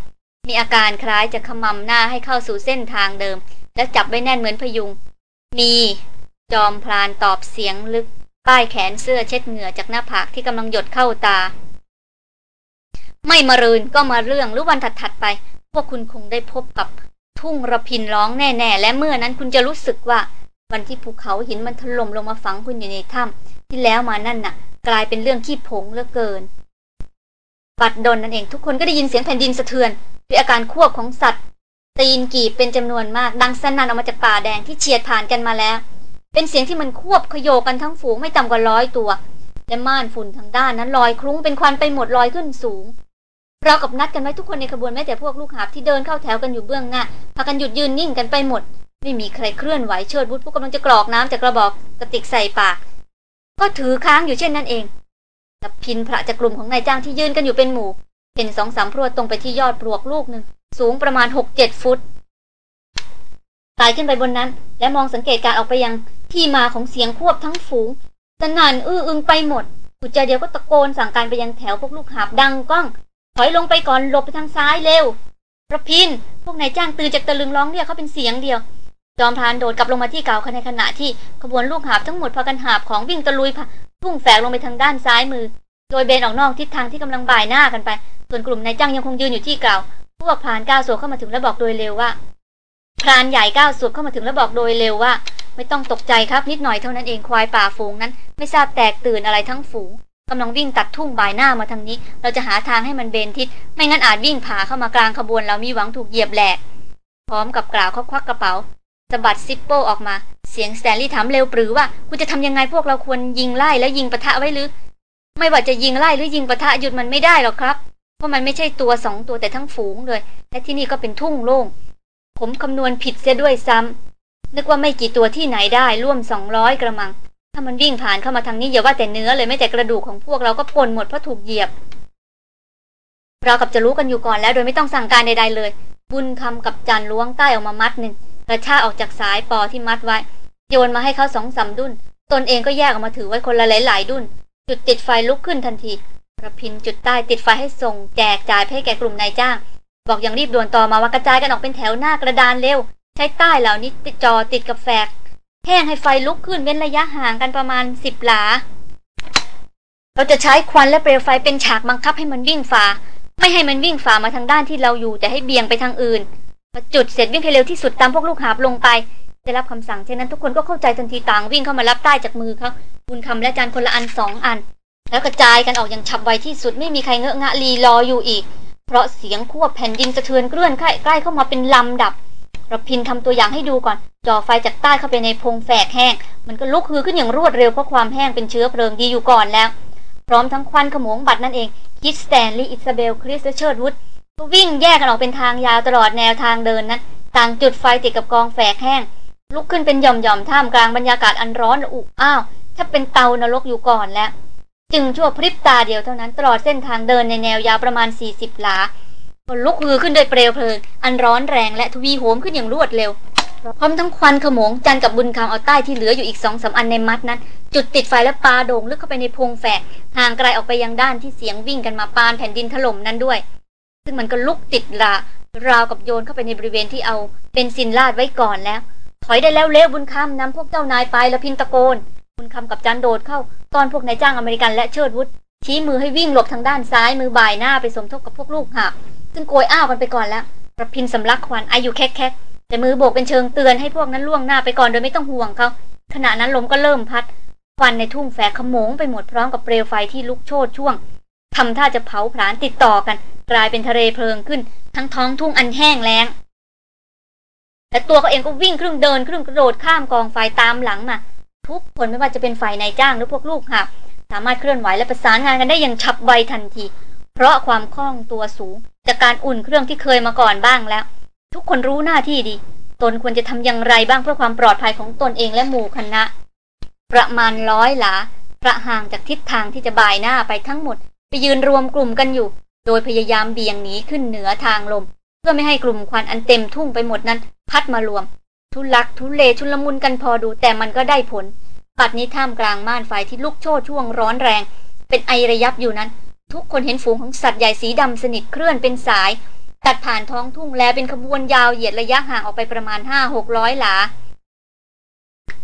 [SPEAKER 1] มีอาการคล้ายจะขมำหน้าให้เข้าสู่เส้นทางเดิม และจับไว้แน่นเหมือนพยุง มี จอมพลานตอบเสียงลึก ป้ายแขนเสื้อเช็ดเหงื่อจากหน้าผากที่กำลังหยดเข้าตา ไม่มารืนก็มาเรื่องหรือวันถัดๆไป พวกคุณคงได้พบกับทุ่งระพินร้องแน่ๆ และเมื่อนั้นคุณจะรู้สึกว่าวันที่ภูเขาหินมันถล่มลงมาฝังคุณอยู่ในถ้ำที่แล้วมานั่นน่ะ กลายเป็นเรื่องขี้ผงเหลือเกิน ปัดดนนั่นเองทุกคนก็ได้ยินเสียงแผ่นดินสะเทือนด้วยอาการควบของสัตว์ ตีนกีบเป็นจำนวนมาก ดังสนั่นออกมาจากป่าแดงที่เฉียดผ่านกันมาแล้ว เป็นเสียงที่มันควบขยโยกันทั้งฝูงไม่ต่ำกว่าร้อยตัวและม่านฝุ่นทางด้านนั้นลอยคลุ้งเป็นควันไปหมดลอยขึ้นสูงเรากับนัดกันไว้ทุกคนในขบวนแม้แต่พวกลูกหาบที่เดินเข้าแถวกันอยู่เบื้องหน้าพากันหยุดยืนนิ่งกันไปหมด ไม่มีใครเคลื่อนไหวเชิดบุตรผู้กำลังจะกรอกน้ำจากกระบอกกระติกใส่ปาก ก็ถือค้างอยู่เช่นนั้นเอง แต่พินพระจากกลุ่มของนายจ้างที่ยืนกันอยู่เป็นหมู่ เห็นสองสามพรวดตรงไปที่ยอดปลวกลูกหนึ่งสูงประมาณหกเจ็ดฟุตตายขึ้นไปบนนั้น และมองสังเกตการออกไปยังที่มาของเสียงควบทั้งฝูงสนั่นอื้ออึงไปหมดกุจเดียวก็ตะโกนสั่งการไปยังแถวพวกลูกหาบดังก้อง ถอยลงไปก่อนหลบไปทางซ้ายเร็วระพิน พวกนายจ้างตื่นจากตะลึงร้องเรียกเขาเป็นเสียงเดียว จอมพรานโดดกลับลงมาที่เก่าในขณะที่ขบวนลูกหาบทั้งหมดพากันหาบของวิ่งตะลุยพุ่งแฝงลงไปทางด้านซ้ายมือ โดยเบนออกนอกทิศทางที่กำลังบ่ายหน้ากันไป ส่วนกลุ่มนายจ้างยังคงยืนอยู่ที่เก่าพวกพรานก้าวสวเข้ามาถึงและบอกโดยเร็วว่าพรานใหญ่ก้าวสวเข้ามาถึงและบอกโดยเร็วว่า ไม่ต้องตกใจครับนิดหน่อยเท่านั้นเองควายป่าฝูงนั้น ไม่ทราบแตกตื่นอะไรทั้งฝูงกำลังวิ่งตัดทุ่งบ่ายหน้ามาทางนี้ เราจะหาทางให้มันเบนทิศ ไม่งั้นอาจวิ่งผ่าเข้ามากลางขบวนเรามีหวังถูกเหยียบแหลก พร้อมกับกล่าวเขาควักกระเป๋า สะบัดซิปโป้ออกมา เสียงสแตนลีย์ถามเร็วปรือว่าคุณจะทำยังไงพวกเราควรยิงไล่แล้วยิงปะทะไว้หรือ ไม่ว่าจะยิงไล่หรือยิงปะทะหยุดมันไม่ได้หรอกครับ เพราะมันไม่ใช่ตัวสองตัวแต่ทั้งฝูงเลย และที่นี่ก็เป็นทุ่งโล่ง ผมคำนวณผิดเสียด้วยซ้ำนึกว่าไม่กี่ตัวที่ไหนได้ร่วมสองร้อยกระมัง ถ้ามันวิ่งผ่านเข้ามาทางนี้อย่าว่าแต่เนื้อเลยไม่แต่กระดูกของพวกเราก็ปนหมดเพราะถูกเหยียบ เรากับจะรู้กันอยู่ก่อนแล้วโดยไม่ต้องสั่งการใดๆเลย บุญคำกับจันล้วงใต้ออกมามัดหนึ่ง กระชากออกจากสายปอที่มัดไว้ โยนมาให้เขาสองสาดุนตนเองก็แยกออกมาถือไว้คนละหลายๆดุนจุดติดไฟลุกขึ้นทันทีระพินจุดใต้ติดไฟให้ส่งแจกจ่ายให้แก่กลุ่มนายจ้าง บอกอย่างรีบด่วนต่อมาว่ากระจายกันออกเป็นแถวหน้ากระดานเร็ว ใช้ใต้เหล่านี้ติดจอติดกับแฟกแห้งให้ไฟลุกขึ้นเว้นระยะห่างกันประมาณสิบหลา เราจะใช้ควันและเปลวไฟเป็นฉากบังคับให้มันวิ่งฝ่า ไม่ให้มันวิ่งฝ่ามาทางด้านที่เราอยู่แต่ให้เบี่ยงไปทางอื่น จุดเสร็จวิ่งให้เร็วที่สุดตามพวกลูกหาบลงไป ได้รับคำสั่งเช่นนั้นทุกคนก็เข้าใจทันทีต่างวิ่งเข้ามารับใต้จากมือเขาบุญคำและจานคนละอันสองอัน แล้วกระจายกันออกอย่างฉับไวที่สุดไม่มีใครเงอะงะลีรออยู่อีก เพราะเสียงควบแผ่นดินสะเทือนเกลื่อนใกล้เข้ามาเป็นลำดับเราพินทำตัวอย่างให้ดูก่อน จ่อไฟจากใต้เข้าไปในพงแฝกแห้ง มันก็ลุกฮือขึ้นอย่างรวดเร็วเพราะความแห้งเป็นเชื้อเพลิงดีอยู่ก่อนแล้ว พร้อมทั้งควันขโมงบัดนั้นเอง คิดสแตนลีย์อิซาเบล คริสและเชิร์ดวุฒ ก็วิ่งแยกกันออกเป็นทางยาวตลอดแนวทางเดินนั้น ต่างจุดไฟติดกับกองแฝกแห้ง ลุกขึ้นเป็นหย่อมๆท่ามกลางบรรยากาศอันร้อนอุอ้าวถ้าเป็นเตานรกอยู่ก่อนแล้ว จึงชั่วพริบตาเดียวเท่านั้นตลอดเส้นทางเดินในแนวยาวประมาณ 40 หลาลุกฮือขึ้นโดยเปลวเพลิง อันร้อนแรงและทวีโหมขึ้นอย่างรวดเร็วพร้อมทั้งควันขโมงจันกับบุญคำเอาไต้ที่เหลืออยู่อีกสองสามอันในมัดนั้น จุดติดไฟและปาโด่งลึกเข้าไปในพงแฝกห่างไกลออกไปยังด้านที่เสียงวิ่งกันมาปานแผ่นดินถล่มนั้นด้วย ซึ่งมันก็ลุกติดลาราวกับโยนเข้าไปในบริเวณที่เอาเป็นสินลาดไว้ก่อนแล้ว ถอยได้แล้วเร็วบุญคำนำพวกเจ้านายไปแล้วพินตะโกน บุญคำกับจันโดดเข้าตอนพวกนายจ้างอเมริกันและเชิดวุฒชี้มือให้วิ่งหลบทางด้านซ้ายมือบ่ายหน้าไปสมทบกับพวกลูกหักซึ่งโกยอ้าวกันไปก่อนแล้วประพินสำลักควันอายุแคกๆแต่มือโบกเป็นเชิงเตือนให้พวกนั้นล่วงหน้าไปก่อนโดยไม่ต้องห่วงเขาขณะนั้นลมก็เริ่มพัดควันในทุ่งแฝกขโมงไปหมดพร้อมกับเปลวไฟที่ลุกโชนช่วงทำท่าจะเผาผลาญติดต่อกัน กลายเป็นทะเลเพลิงขึ้น ทั้งท้องทุ่งอันแห้งแล้งแต่ตัวเขาเองก็วิ่งครึ่งเดินครึ่งกระโดดข้ามกองไฟตามหลังมาทุกคนไม่ว่าจะเป็นฝ่ายนายจ้างหรือพวกลูกหักสามารถเคลื่อนไหวและประสานงานกันได้อย่างฉับไวทันที เพราะความคล่องตัวสูง จากการอุ่นเครื่องที่เคยมาก่อนบ้างแล้ว ทุกคนรู้หน้าที่ดี ตนควรจะทำอย่างไรบ้างเพื่อความปลอดภัยของตนเองและหมู่คณะ ประมาณร้อยหลา ประห่างจากทิศทางที่จะบ่ายหน้าไปทั้งหมด ไปยืนรวมกลุ่มกันอยู่ โดยพยายามเบี่ยงหนีขึ้นเหนือทางลม เพื่อไม่ให้กลุ่มควันอันเต็มทุ่งไปหมดนั้น พัดมารวม ทุลักทุเลชุลมุนกันพอดูแต่มันก็ได้ผล ปัดนี้ท่ามกลางม่านไฟที่ลุกโชนช่วงร้อนแรง เป็นไอระยับอยู่นั้น ทุกคนเห็นฝูงของสัตว์ใหญ่สีดำสนิทเคลื่อนเป็นสาย ตัดผ่านท้องทุ่งแล้วเป็นขบวนยาวเหยียดระยะห่างออกไปประมาณห้าหกร้อยหลา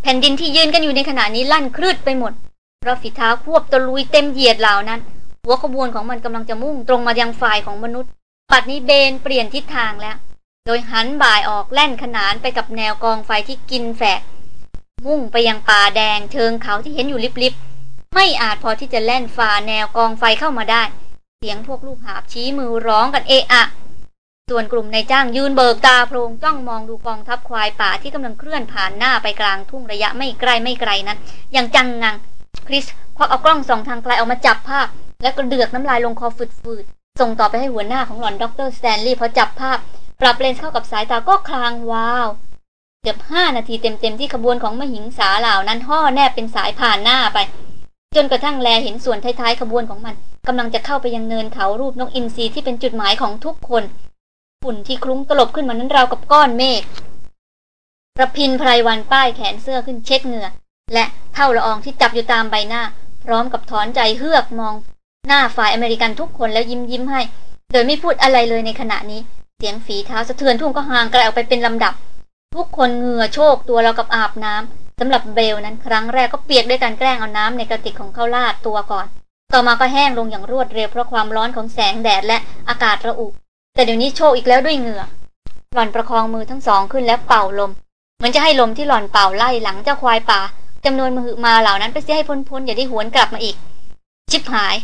[SPEAKER 1] แผ่นดินที่ยืนกันอยู่ในขณะนี้ลั่นคลืดไปหมดเพราะฝีเท้าควบตะลุยเต็มเหยียดเหล่านั้น หัวขบวนของมันกำลังจะมุ่งตรงมายังฝ่ายของมนุษย์ ปัดนี้เบนเปลี่ยนทิศทางแล้ว โดยหันบ่ายออกแล่นขนานไปกับแนวกองไฟที่กินแฝก มุ่งไปยังป่าแดงเชิงเขาที่เห็นอยู่ลิบไม่อาจพอที่จะแล่นฝ่าแนวกองไฟเข้ามาได้ เสียงพวกลูกหาบชี้มือร้องกันเอะอะ ส่วนกลุ่มนายจ้างยืนเบิกตาโพลงจ้องมองดูกองทัพควายป่าที่กำลังเคลื่อนผ่านหน้าไปกลางทุ่งระยะไม่ไกลไม่ไกลนั้น อย่างจังงังคริสควักเอากล้องส่องทางไกลออกมาจับภาพ และก็เดือกน้ำลายลงคอฝืดๆ ส่งต่อไปให้หัวหน้าของหลอนด็อกเตอร์สแตนลีย์พอจับภาพ ปรับเลนส์เข้ากับสายตาก็คราง wow เกือบห้านาทีเต็มๆที่ขบวนของมหิงสาเหล่านั้นห้อแน่บเป็นสายผ่านหน้าไป จนกระทั่งแลเห็นส่วนท้ายๆขบวนของมันกำลังจะเข้าไปยังเนินเขารูปนกอินทรีที่เป็นจุดหมายของทุกคนฝุ่นที่คลุ้งตลบขึ้นมานั้นราวกับก้อนเมฆระพินไพรวันป้ายแขนเสื้อขึ้นเช็ดเหงื่อ และเท่าละอองที่จับอยู่ตามใบหน้า พร้อมกับถอนใจเฮือกมอง หน้าฝ่ายอเมริกันทุกคนแล้วยิ้มยิ้มให้ โดยไม่พูดอะไรเลยในขณะนี้ เสียงฝีเท้าสะเทือนทุ่งก็ห่างไกลออกไปเป็นลำดับ ทุกคนเหงื่อโชกตัวเรากับอาบน้ำสำหรับเบลนั้นครั้งแรกก็เปียกด้วยการแกล้งเอาน้ำในกระติกของเขาลาดตัวก่อน ต่อมาก็แห้งลงอย่างรวดเร็วเพราะความร้อนของแสงแดดและอากาศระอุ แต่เดี๋ยวนี้โชคอีกแล้วด้วยเหงื่อหล่อนประคองมือทั้งสองขึ้นแล้วเป่าลมเหมือนจะให้ลมที่หล่อนเป่าไล่หลังเจ้าควายป่าจำนวนมือมาเหล่านั้นไปเสียให้พ้นๆอย่าได้หวนกลับมาอีก ชิบหาย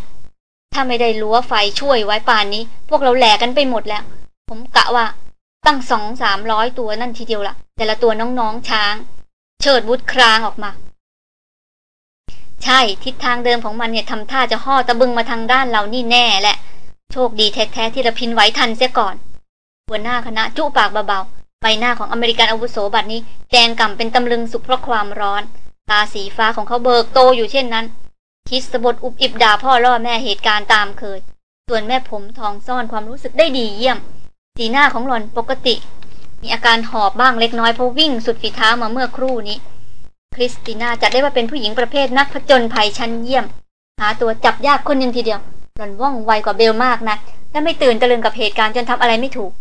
[SPEAKER 1] ถ้าไม่ได้ลัวไฟช่วยไว้ป่านนี้ พวกเราแหลกกันไปหมดแล้ว ผมกะว่า ตั้งสองสามร้อยตัวนั่นทีเดียวละแต่ละตัวน้องๆช้าง เชิดวุฒครางออกมา ใช่ทิศทางเดิมของมันเนี่ยทำท่าจะห่อตะบึงมาทางด้านเรานี่แน่แหละ โชคดีแท้ๆที่ระพินไหวทันเสียก่อน หัวหน้าคณะจุปากเบาๆใบหน้าของอเมริกันอาวุโสบัดนี้แดงก่ำเป็นตำลึงสุกเพราะความร้อน ตาสีฟ้าของเขาเบิกโตอยู่เช่นนั้น คิดสบดอุบอิบด่าพ่อล่อแม่เหตุการณ์ตามเคย ส่วนแม่ผมทองซ่อนความรู้สึกได้ดีเยี่ยม สีหน้าของหล่อนปกติ มีอาการหอบบ้างเล็กน้อยเพราะวิ่งสุดฝีเท้ามาเมื่อครู่นี้ คริสติน่าจัดได้ว่าเป็นผู้หญิงประเภทนักผจญภัยชั้นเยี่ยม หาตัวจับยากคนหนึ่งทีเดียว หล่อนว่องไวกว่าเบลมากนะและไม่ตื่นตะลึงกับเหตุการณ์จนทำอะไรไม่ถูก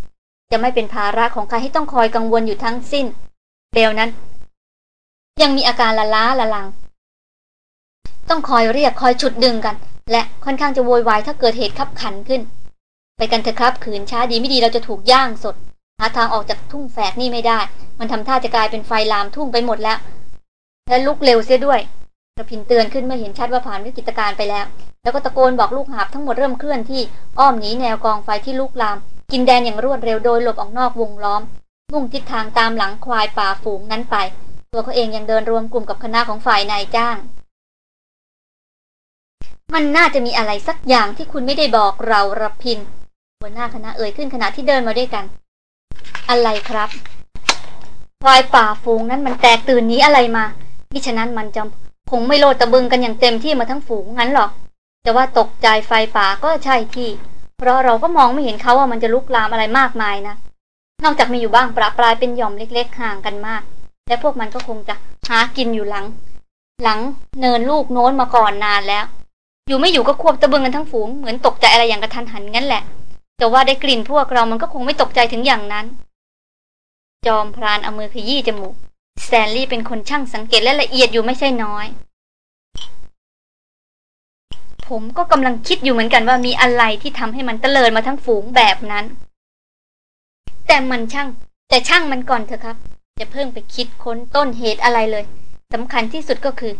[SPEAKER 1] จะไม่เป็นภาระของใครให้ต้องคอยกังวลอยู่ทั้งสิ้น เบลนั้น ยังมีอาการละล้าละลัง ต้องคอยเรียกคอยฉุดดึงกัน และค่อนข้างจะโวยวายถ้าเกิดเหตุขับขันขึ้น ไปกันเถอะครับขืนช้าดีไม่ดีเราจะถูกย่างสด หาทางออกจากทุ่งแฝกนี่ไม่ได้ มันทำท่าจะกลายเป็นไฟลามทุ่งไปหมดแล้ว และลุกเร็วเสียด้วยระพินเตือนขึ้นเมื่อเห็นชัดว่าผ่านวิกฤตการณ์ไปแล้ว แล้วก็ตะโกนบอกลูกหาบทั้งหมดเริ่มเคลื่อนที่อ้อมหนีแนวกองไฟที่ลุกลาม กินแดนอย่างรวดเร็วโดยหลบออกนอกวงล้อม มุ่งทิศทางตามหลังควายป่าฝูงนั้นไป ตัวเขาเองยังเดินรวมกลุ่มกับคณะของฝ่ายนายจ้าง มันน่าจะมีอะไรสักอย่างที่คุณไม่ได้บอกเราระพิน หัวหน้าคณะเอ่ยขึ้นขณะที่เดินมาด้วยกัน อะไรครับควายป่าฝูงนั้นมันแตกตื่นนี้อะไรมามิฉะนั้นมันจะคงไม่โลดตะบึงกันอย่างเต็มที่มาทั้งฝูงงั้นหรอก แต่ว่าตกใจไฟป่าก็ใช่ที่ เพราะเราก็มองไม่เห็นเขาว่ามันจะลุกลามอะไรมากมายนะ นอกจากมีอยู่บ้างประปรายเป็นหย่อมเล็ก ๆ ห่างกันมาก และพวกมันก็คงจะหากินอยู่หลัง หลังเนินลูกโน้นมาก่อนนานแล้ว อยู่ไม่อยู่ก็ควบตะบึงกันทั้งฝูงเหมือนตกใจอะไรอย่างกระทันหันงั้นแหละ แต่ว่าได้กลิ่นพวกเรามันก็คงไม่ตกใจถึงอย่างนั้น จอมพรานเอามือขยี้จมูกแตนลีย์เป็นคนช่างสังเกตและละเอียดอยู่ไม่ใช่น้อย ผมก็กำลังคิดอยู่เหมือนกันว่ามีอะไรที่ทำให้มันเตลิดมาทั้งฝูงแบบนั้น แต่มันช่าง แต่ช่างมันก่อนเถอะครับ จะเพิ่งไปคิดค้นต้นเหตุอะไรเลยสำคัญที่สุดก็คือ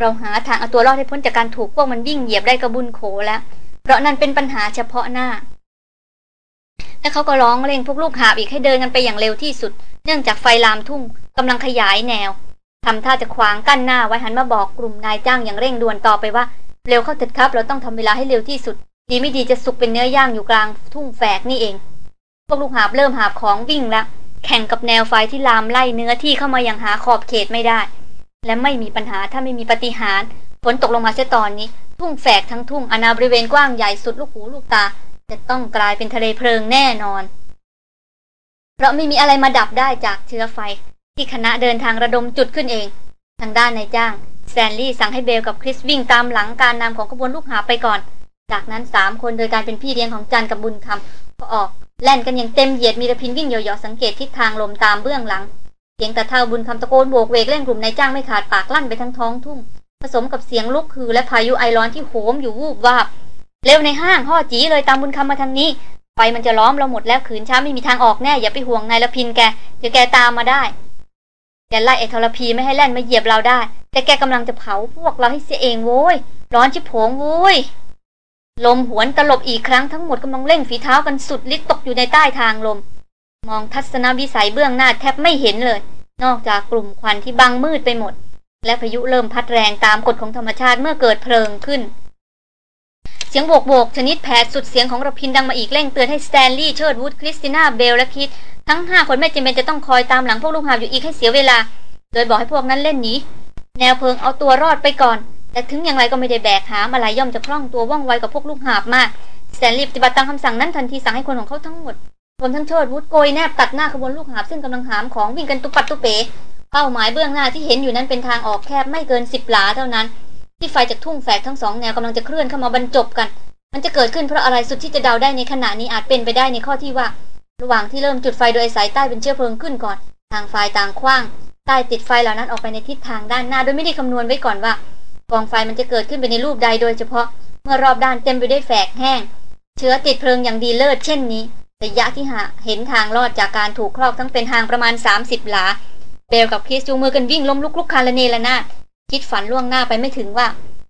[SPEAKER 1] เราหาทางเอาตัวรอดให้พ้นจากการถูกพวกมันวิ่งเหยียบได้กระบุญโขแล้ว เพราะนั่นเป็นปัญหาเฉพาะหน้า และเขาก็ร้องเร่งพวกลูกหาบอีกให้เดินกันไปอย่างเร็วที่สุด เนื่องจากไฟลามทุ่งกำลังขยายแนวทำท่าจะขวางกั้นหน้าไว้หันมาบอกกลุ่มนายจ้างอย่างเร่งด่วนต่อไปว่า เร็วเข้าเถิดครับ เราต้องทำเวลาให้เร็วที่สุด ดีไม่ดีจะสุกเป็นเนื้อย่างอยู่กลางทุ่งแฝกนี่เอง พวกลูกหาบเริ่มหาบของวิ่งแล้วแข่งกับแนวไฟที่ลามไล่เนื้อที่เข้ามาอย่างหาขอบเขตไม่ได้ และไม่มีปัญหาถ้าไม่มีปฏิหารฝนตกลงมาเสียตอนนี้ ทุ่งแฝกทั้งทุ่งอนาบริเวณกว้างใหญ่สุดลูกหูลูกตา จะต้องกลายเป็นทะเลเพลิงแน่นอน เพราะไม่มีอะไรมาดับได้จากเชื้อไฟ ที่คณะเดินทางระดมจุดขึ้นเอง ทางด้านนายจ้างแซนลี่สั่งให้เบลกับคริสวิ่งตามหลังการนำของขบวนลูกหาไปก่อน จากนั้นสามคนโดยการเป็นพี่เลี้ยงของจันกับบุญคำก็ออกแล่นกันอย่างเต็มเหยียดมีระพินวิ่งเหยาะๆสังเกตทิศทางลมตามเบื้องหลัง เสียงตะเท่าบุญคำตะโกนโบกเวกเล่นกลุ่มนายจ้างไม่ขาดปากลั่นไปทั้งท้องทุ่ง ผสมกับเสียงลุกคือและพายุไอร้อนที่โหมอยู่วูบวาบ เร็วในห้างห่อจีเลยตามบุญคำมาทางนี้ไฟมันจะล้อมเราหมดแล้วขืนช้าไม่มีทางออกแน่อย่าไปห่วงนายละพินแกเดี๋ยวแกตามมาได้แกไล่ไอ้ทรพีไม่ให้แล่นมาเหยียบเราได้ แต่แกกำลังจะเผาพวกเราให้เสียเองโว้ยร้อนชิบโผงโว้ยลมหวนตลบอีกครั้งทั้งหมดกำลังเร่งฝีเท้ากันสุดฤทธิ์ตกอยู่ในใต้ทางลม มองทัศนวิสัยเบื้องหน้าแทบไม่เห็นเลย นอกจากกลุ่มควันที่บังมืดไปหมด และพายุเริ่มพัดแรงตามกฎของธรรมชาติเมื่อเกิดเพลิงขึ้น เสียงโบกโบกชนิดแผดสุดเสียงของระพินดังมาอีกเร่งเตือนให้สแตนลีย์เชิร์ดวูดคริสติน่าเบลและคิดทั้งห้าคนไม่จำเป็นจะต้องคอยตามหลังพวกลูกหาบอยู่อีกให้เสียเวลา โดยบอกให้พวกนั้นเล่นหนีแนวเพลิงเอาตัวรอดไปก่อน แต่ถึงอย่างไรก็ไม่ได้แบกหามอะไรย่อมจะคล่องตัวว่องไวกับพวกลูกหาบมากแสนรีบปฏิบัติตามคำสั่งนั้นทันทีสั่งให้คนของเขาทั้งหมด รวมทั้งเชิดวุฒโกยแนบตัดหน้าขบวนลูกหาบซึ่งกำลังหามของวิ่งกันตุปัดตุเป๋เป้าหมายเบื้องหน้าที่เห็นอยู่นั้นเป็นทางออกแคบไม่เกินสิบหลาเท่านั้น ที่ไฟจากทุ่งแฝกทั้งสองแนวกำลังจะเคลื่อนเข้ามาบรรจบกัน มันจะเกิดขึ้นเพราะอะไรสุดที่จะเดาได้ในขณะนี้อาจเป็นไปได้ในข้อที่ว่า ระหว่างที่เริ่มจุดไฟโดยสายใต้เป็นเชื้อเพลิงขึ้นก่อน ทางฝ่ายต่างคว้างใต้ติดไฟเหล่านั้นออกไปในทิศทางด้านหน้าโดยไม่ได้คำนวณไว้ก่อนว่ากองไฟมันจะเกิดขึ้นไปในรูปใดโดยเฉพาะ เมื่อรอบด้านเต็มไปด้วยแฝกแห้ง เชื้อติดเพลิงอย่างดีเลิศเช่นนี้ ระยะที่หาเห็นทางรอดจากการถูกครอบทั้งเป็นทางประมาณ 30 หลา เบลกับคริสจูงมือกันวิ่งล้มลุกลุกคาละเนละนาดคิดฝันล่วงหน้าไปไม่ถึงว่า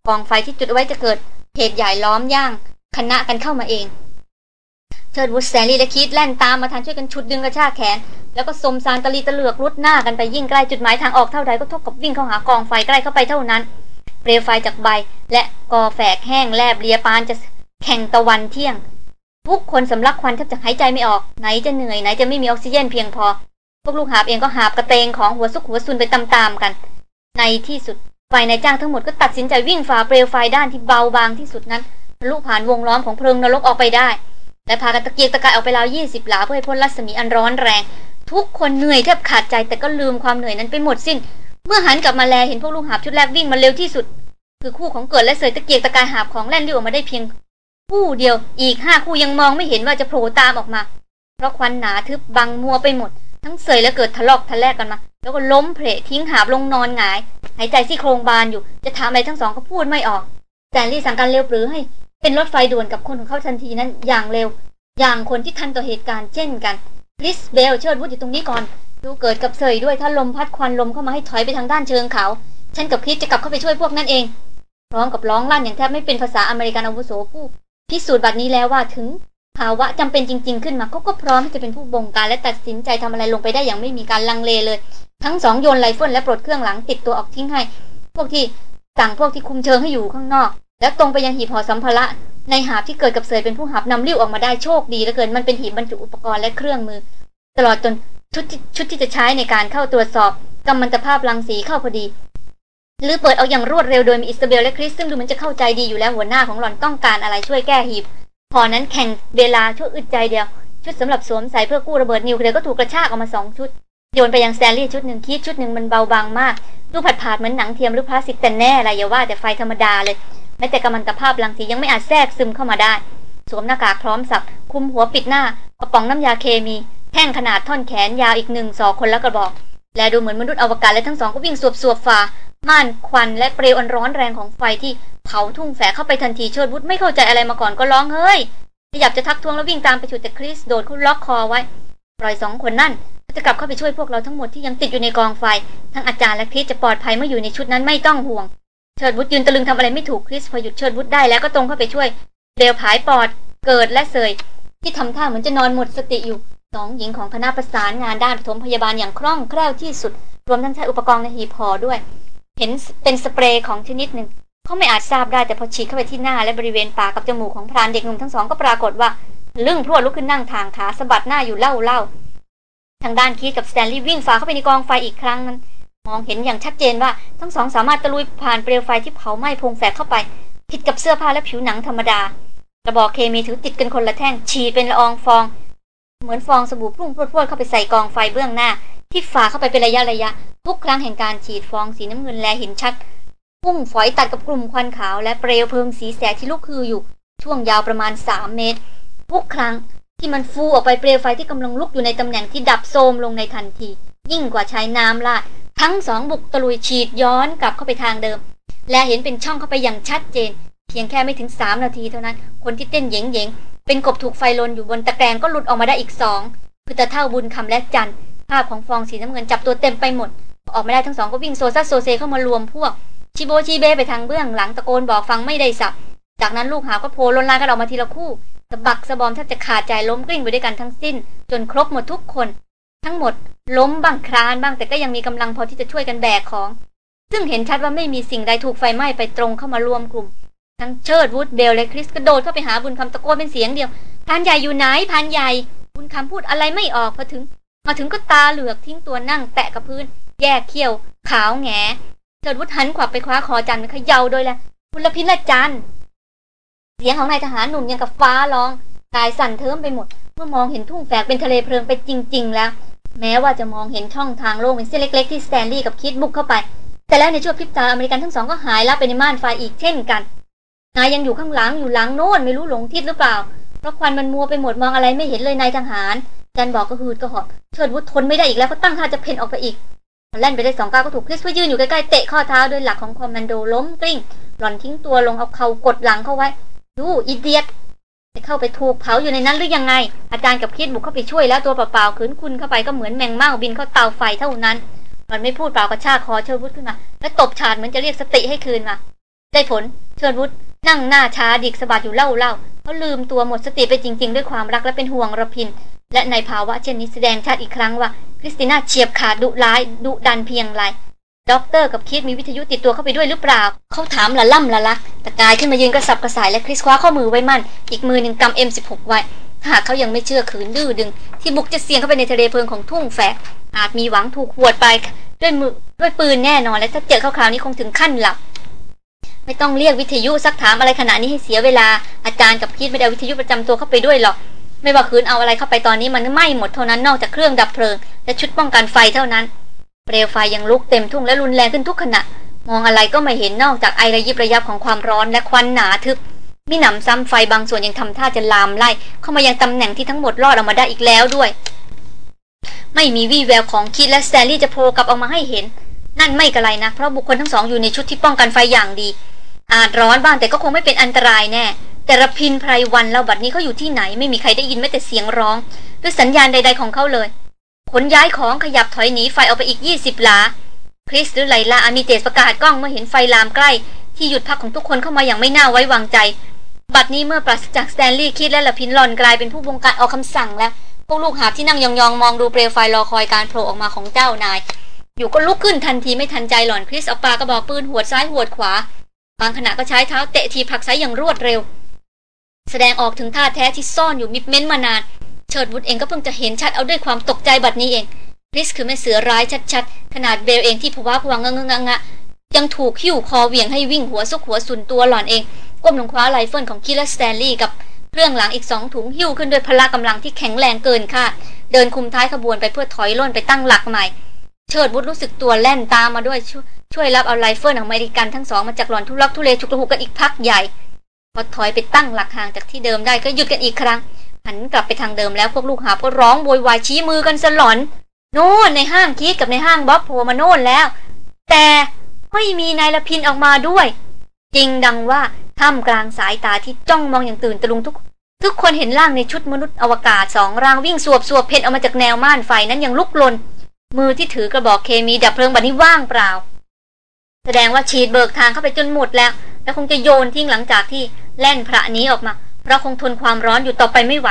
[SPEAKER 1] กองไฟที่จุดไว้จะเกิดเหตุใหญ่ล้อมย่าง คณะกันเข้ามาเอง เชิดวุฒแซลี่และคิดแล่นตามมาทันช่วยกันชุดดึงกระชากแขน แล้วก็สมสารตะลีตะเลือกรุดหน้ากันไปยิ่งใกล้จุดหมายทางออกเท่าใดก็เท่ากับวิ่งเข้าหากองไฟใกล้เข้าไปเท่านั้นเปลวไฟจากใบ และกอแฝกแห้งแลบเลียปานจะแข่งตะวันเที่ยง ทุกคนสำลักควันแทบจะหายใจไม่ออก ไหนจะเหนื่อยไหนจะไม่มีออกซิเจนเพียงพอ พวกลูกหาบเองก็หาบกระเตงของหัวซุกหัวซุนไปตามๆกัน ในที่สุดฝ่ายนายจ้างทั้งหมดก็ตัดสินใจวิ่งฝ่าเปลวไฟด้านที่เบาบางที่สุดนั้นทะลุผ่านวงล้อมของเพลิงนรกออกไปได้ และพากันตะเกียกตะกายออกไปราวยี่สิบหลาเพื่อให้พ้นรัศมีอันร้อนแรง ทุกคนเหนื่อยแทบขาดใจแต่ก็ลืมความเหนื่อยนั้นไปหมดสิ้น เมื่อหันกลับมาแลเห็นพวกลูกหาบชุดแรกวิ่งมาเร็วที่สุด คือคู่ของเกิดและเสยตะเกียกตะกายหาบของแล่นเรียวออกมาได้เพียง คู่เดียวอีกห้าคู่ยังมองไม่เห็นว่าจะโผล่ตามออกมา เพราะควันหนาทึบบังมัวไปหมด ทั้งเสยและเกิดทะลอกทะแลกกันมา แล้วก็ล้มเพลทิ้งหาบลงนอนหงาย หายใจซี่โครงบานอยู่ จะถามอะไรทั้งสองก็พูดไม่ออกสแตนลีย์สั่งการเร็วปรื๋อให้ เป็นรถไฟด่วนกับคนของเขาทันทีนั้นอย่างเร็ว อย่างคนที่ทันต่อเหตุการณ์เช่นกันคริสเบลเชิดวุฒอยู่ตรงนี้ก่อน ดูเกิดกับเสยด้วยถ้าลมพัดควันลมเข้ามาให้ถอยไปทางด้านเชิงเขา ฉันกับคริสจะกลับเข้าไปช่วยพวกนั้นเอง พร้อมกับร้องลั่นอย่างแทบไม่เป็นภาษาอเมริกันอาวุโสผู้ พิสูจน์บัดนี้แล้วว่าถึง ภาวะจำเป็นจริง ๆ ขึ้นมาเขาก็พร้อมที่จะเป็นผู้บงการและตัดสินใจทำอะไรลงไปได้อย่างไม่มีการลังเลเลย ทั้งสองโยนไรเฟิลและปลดเครื่องหลังติดตัวออกทิ้งให้ พวกที่สั่งพวกที่คุมเชิงให้อยู่ข้างนอก แล้วตรงไปยังหีบห่อสัมภาระในหาบที่เกิดกับเสยเป็นผู้หาบนำลิ้วออกมาได้โชคดีเหลือเกินมันเป็นหีบบรรจุอุปกรณ์และเครื่องมือ ตลอดจนชุดชุดที่จะใช้ในการเข้าตรวจสอบกัมมันตภาพรังสีเข้าพอดี รื้อเปิดเอาอย่างรวดเร็วโดยมีอิซาเบลและคริสซึ่งดูเหมือนจะเข้าใจดีอยู่แล้วหัวหน้าของหล่อนต้องการอะไรช่วยแก้หีบ พอนั้นแข่งเวลาชั่วอึดใจเดียว ชุดสำหรับสวมใส่เพื่อกู้ระเบิดนิวเคลียร์ก็ถูกกระชากออกมาสองชุด โยนไปยังแซนลี่ชุดหนึ่งคิดชุดหนึ่งมันเบาบางมากดูผัดผาดเหมือนหนังเทียมหรือพลาสติกแต่แน่อะไรอย่าว่าแต่ไฟธรรมดาเลยแม้แต่กัมมันตภาพรังสียังไม่อาจแทรกซึมเข้ามาได้ สวมหน้ากากพร้อมสับคุมหัวปิดหน้ากระป๋องน้ำยาเคมี แท่งขนาดท่อนแขนยาวอีกหนึ่งสองคนละกระบอก และดูเหมือนมนุษย์อวกาศและทั้งสองก็วิ่งสวบสวบฝ่าม่านควันและเปลวอันร้อนแรงของไฟที่เผาทุ่งแฝเข้าไปทันทีเชิดวุฒไม่เข้าใจอะไรมาก่อนก็ร้องเฮ้ยขยับจะทักท้วงแล้ววิ่งตามไปฉุดแต่คริสโดดเขาล็อกคอไว้ ปล่อยสองคนนั่นจะกลับเข้าไปช่วยพวกเราทั้งหมดที่ยังติดอยู่ในกองไฟ ทั้งอาจารย์และคริสจะปลอดภัยเมื่ออยู่ในชุดนั้นไม่ต้องห่วง เชิดวุฒยืนตะลึงทำอะไรไม่ถูกคริสพอหยุดเชิดวุฒได้แล้วก็ตรงเข้าไปช่วยเดวผายปอดเกิดและเสยที่ทำท่าเหมือนจะนอนหมดสติอยู่ สองหญิงของคณะประสานงานด้านปฐมพยาบาลอย่างคล่องแคล่วที่สุด รวมทั้งใช้อุปกรณ์ในหีบห่อด้วย เห็นเป็นสเปรย์ของชนิดหนึ่งเขาไม่อาจทราบได้แต่พอฉีดเข้าไปที่หน้าและบริเวณปากกับจมูกของพรานเด็กหนุ่มทั้งสองก็ปรากฏว่าลึ่งพรวดลุกขึ้นนั่งทางขาสะบัดหน้าอยู่เล่าเล่าทางด้านคีกับสแตนลีย์วิ่งฝ่าเข้าไปในกองไฟอีกครั้งนั้นมองเห็นอย่างชัดเจนว่าทั้งสองสามารถตะลุยผ่านเปลวไฟที่เผาไหม้พงแฝกเข้าไป ผิดกับเสื้อผ้าและผิวหนังธรรมดา กระบอกเคมีถือติดกันคนละแท่งฉีดเป็นละอองฟอง เหมือนฟองสบู่พุ่งพรวดเข้าไปใส่กองไฟเบื้องหน้า ที่ฝ่าเข้าไปเป็นระยะระยะ ทุกครั้งแห่งการฉีดฟองสีน้ำเงินแลเห็นชัดพุ่งฝอยตัดกับกลุ่มควันขาวและเปลวเพลิงสีแสดที่ลุกคืออยู่ ช่วงยาวประมาณสามเมตร ทุกครั้งที่มันฟูออกไปเปลวไฟที่กำลังลุกอยู่ในตำแหน่งที่ดับโทมลงในทันที ยิ่งกว่าใช้น้ำลาดทั้งสองบุกตะลุยฉีดย้อนกลับเข้าไปทางเดิม และเห็นเป็นช่องเข้าไปอย่างชัดเจน เพียงแค่ไม่ถึงสามนาทีเท่านั้น คนที่เต้นเหยงเหยง เป็นกบถูกไฟลนอยู่บนตะแกรงก็หลุดออกมาได้อีกสองคือตาเฒ่าบุญคำและจันภาพของฟองสีน้ำเงินจับตัวเต็มไปหมด ออกไม่ได้ทั้งสองก็วิ่งโซซัดโซเซเข้ามารวมพวก ชี้โบ๊ชี้เบ๊ไปทางเบื้องหลังตะโกนบอกฟังไม่ได้ศัพท์ จากนั้นลูกหาบก็โผล่ลนลานกันออกมาทีละคู่สะบักสะบอมแทบจะขาดใจล้มกลิ้งไปด้วยกันทั้งสิ้น จนครบหมดทุกคน ทั้งหมด ล้มบ้างคลานบ้างแต่ก็ยังมีกำลังพอที่จะช่วยกันแบกของ ซึ่งเห็นชัดว่าไม่มีสิ่งใดถูกไฟไหม้ไปตรงเข้ามารวมกลุ่ม ทั้งเชิดวุฒเบลและคริสกระโดดเข้าไปหาบุญคำตะโกนเป็นเสียงเดียวพรานใหญ่อยู่ไหนพรานใหญ่ บุญคำพูดอะไรไม่ออกพอถึง มาถึงก็ตาเหลือกทิ้งตัวนั่งแปะกับพื้น แยกเขี้ยว ขาวแงเชิดวุฒหันขวับไปคว้าคอจันเขย่าโดยแรงคุณระพินล่ะจันเสียงของนายทหารหนุ่มยังกับฟ้าร้องกายสั่นเทิ้มไปหมด เมื่อมองเห็นทุ่งแฝกเป็นทะเลเพลิงไปจริง ๆ แล้ว แม้ว่าจะมองเห็นช่องทางโล่งเป็นเส้นเล็ก ๆ ที่สแตนลีย์กับคิดบุกเข้าไป แต่แล้วในช่วงพริบตาอเมริกันทั้งสองก็หายลับไปในม่านไฟอีกเช่นกัน นายยังอยู่ข้างหลังอยู่หลังโน่นไม่รู้หลงทิศหรือเปล่า เพราะควันมันมัวไปหมดมองอะไรไม่เห็นเลยนายทหาร จันบอกก็หืดก็หอบเชิดวุฒทนไม่ได้อีกแล้วก็ตั้งท่าจะเพ่นออกไปอีกเล่นไปได้สองก้าวก็ถูกคริสพื่ยืนอยู่ใกล้ๆเตะข้อเท้าโดยหลักของคอมมานโดล้มกลิ้ง หล่อนทิ้งตัวลงเอาเข่ากดหลังเข้าไว้ ดูอีเดียตจะเข้าไปถูกเผาอยู่ในนั้นหรือยังไง อาจารย์กับคิดบุกเข้าไปช่วยแล้วตัวเปล่าๆขืนคุณเข้าไปก็เหมือนแมงเม่าบินเข้าเตาไฟเท่านั้น มันไม่พูดเปล่ากระชากคอเชิดวุฒขึ้นมา และตบฉาดเหมือนจะเรียกสติให้คืนมา ได้ผล เชิดวุฒ นั่งหน้าชาดิกสะบัดอยู่เร่าเร่าเขาลืมตัวหมดสติไปจริง ๆ ด้วยความรักและเป็นห่วงระพิน และในภาวะเช่นนี้แสดงชัดอีกครั้งว่าคริสติน่าเฉียบขาดดุร้ายดุดันเพียงไรด็อกเตอร์กับคิดมีวิทยุติดตัวเข้าไปด้วยหรือเปล่า เขาถามละล่ำละลักตะกายขึ้นมายืนกระสับกระส่ายและคริสคว้าข้อมือไว้มั่น อีกมือหนึ่งกำ M สิบหกไว้ หากเขายังไม่เชื่อขืนดื้อดึง ที่บุกจะเสี่ยงเข้าไปในทะเลเพลิงของทุ่งแฝก อาจมีหวังถูกหวดไปด้วยมือด้วยปืนแน่นอนและถ้าเจอเขาคราวนี้คงถึงขั้นหลับ ไม่ต้องเรียกวิทยุซักถามอะไรขณะนี้ให้เสียเวลาอาจารย์กับคิดไม่ได้วิทยุประจำตัวเข้าไปด้วยหรอก ไม่ว่าคืนเอาอะไรเข้าไปตอนนี้มันไหม่หมดเท่านั้นนอกจากเครื่องดับเพลิง และชุดป้องกันไฟเท่านั้น เปลวไฟยังลุกเต็มทุ่งและรุนแรงขึ้นทุกขณะ มองอะไรก็ไม่เห็นนอกจากไอระยิบระยับของความร้อนและควันหนาทึบมีหนำซ้ำไฟบางส่วนยังทำท่าจะลามไล่ เข้ามายังตำแหน่งที่ทั้งหมดรอดออกมาได้อีกแล้วด้วย ไม่มีวี่แววของคิดและแซลลี่จะโผล่กลับออกมาให้เห็น นั่นไม่กระไรนะเพราะบุคคลทั้งสองอยู่ในชุดที่ป้องกันไฟอย่างดี อาจร้อนบ้างแต่ก็คงไม่เป็นอันตรายแน่ แต่ระพินไพรวันเราบัดนี้เขาอยู่ที่ไหน ไม่มีใครได้ยินแม้แต่เสียงร้องหรือสัญญาณใด ๆของเขาเลย ขนย้ายของขยับถอยหนีไฟออกไปอีกยี่สิบหลา คริสหรือไลลาอามีเตสประกาศกล้องเมื่อเห็นไฟลามใกล้ ที่หยุดพักของทุกคนเข้ามาอย่างไม่น่าไว้วางใจ บัดนี้เมื่อปราศจากสแตนลีย์คิดและระพินหล่อนกลายเป็นผู้บงการออกคำสั่งแล้วพวกลูกหาบที่นั่งยองๆมองดูเปลวไฟรอคอยการโผล่ออกมาของเจ้านาย อยู่ก็ลุกขึ้นทันทีไม่ทันใจหล่อนคริสเอาปากระบอกปืนหัวซ้ายหัวขวา บางขณะก็ใช้เท้าเตะทีผักไซอย่างรวดเร็ว แสดงออกถึงธาตุแท้ที่ซ่อนอยู่มิดเม้มมานาน เชิดวุฒเองก็เพิ่งจะเห็นชัดเอาด้วยความตกใจบัดนี้เองคริสคือแม่เสือร้ายชัดๆ ขนาดเบลเองที่ภาวะภวังค์งงงันยังถูกหิ้วคอเหวี่ยงให้วิ่งหัวซุกหัวซุนตัวหล่อนเอง ก้มลงคว้าไรเฟิลของคีธและสแตนลีย์กับเครื่องหลังอีกสองถุงหิ้วขึ้นด้วยพละกำลังที่แข็งแรงเกินคาดเดินคุมท้ายขบวนไปเพื่อถอยร่นไปตั้งหลักใหม่ เชิดวุธรู้สึกตัวแล่นตามมาด้วย ช่วยรับเอาไรเฟิลของอเมริกันทั้งสองมาจากหล่อนทุลักทุเลฉุกละหุกกันอีกพักใหญ่ พอถอยไปตั้งหลักห่างจากที่เดิมได้ก็หยุดกันอีกครั้ง หันกลับไปทางเดิมแล้วพวกลูกหาบก็ร้องโวยวายชี้มือกันสลอน โน่นในห้างคิดกับในห้างบ๊อบโผล่มาโน่นแล้ว แต่ไม่มีนายละพินออกมาด้วย จริงดังว่าท่ามกลางสายตาที่จ้องมองอย่างตื่นตะลุงทุก ทุกคนเห็นร่างในชุดมนุษย์อวกาศสองร่างวิ่งสวบสวบเพนออกมาจากแนวม่านไฟนั้นอยังลุกลน มือที่ถือกระบอกเคมีดับเพลิงบัดนี้ว่างเปล่า แสดงว่าฉีดเบิกทางเข้าไปจนหมดแล้ว แล้วคงจะโยนทิ้งหลังจากที่แล่นพระนี้ออกมา เพราะคงทนความร้อนอยู่ต่อไปไม่ไหว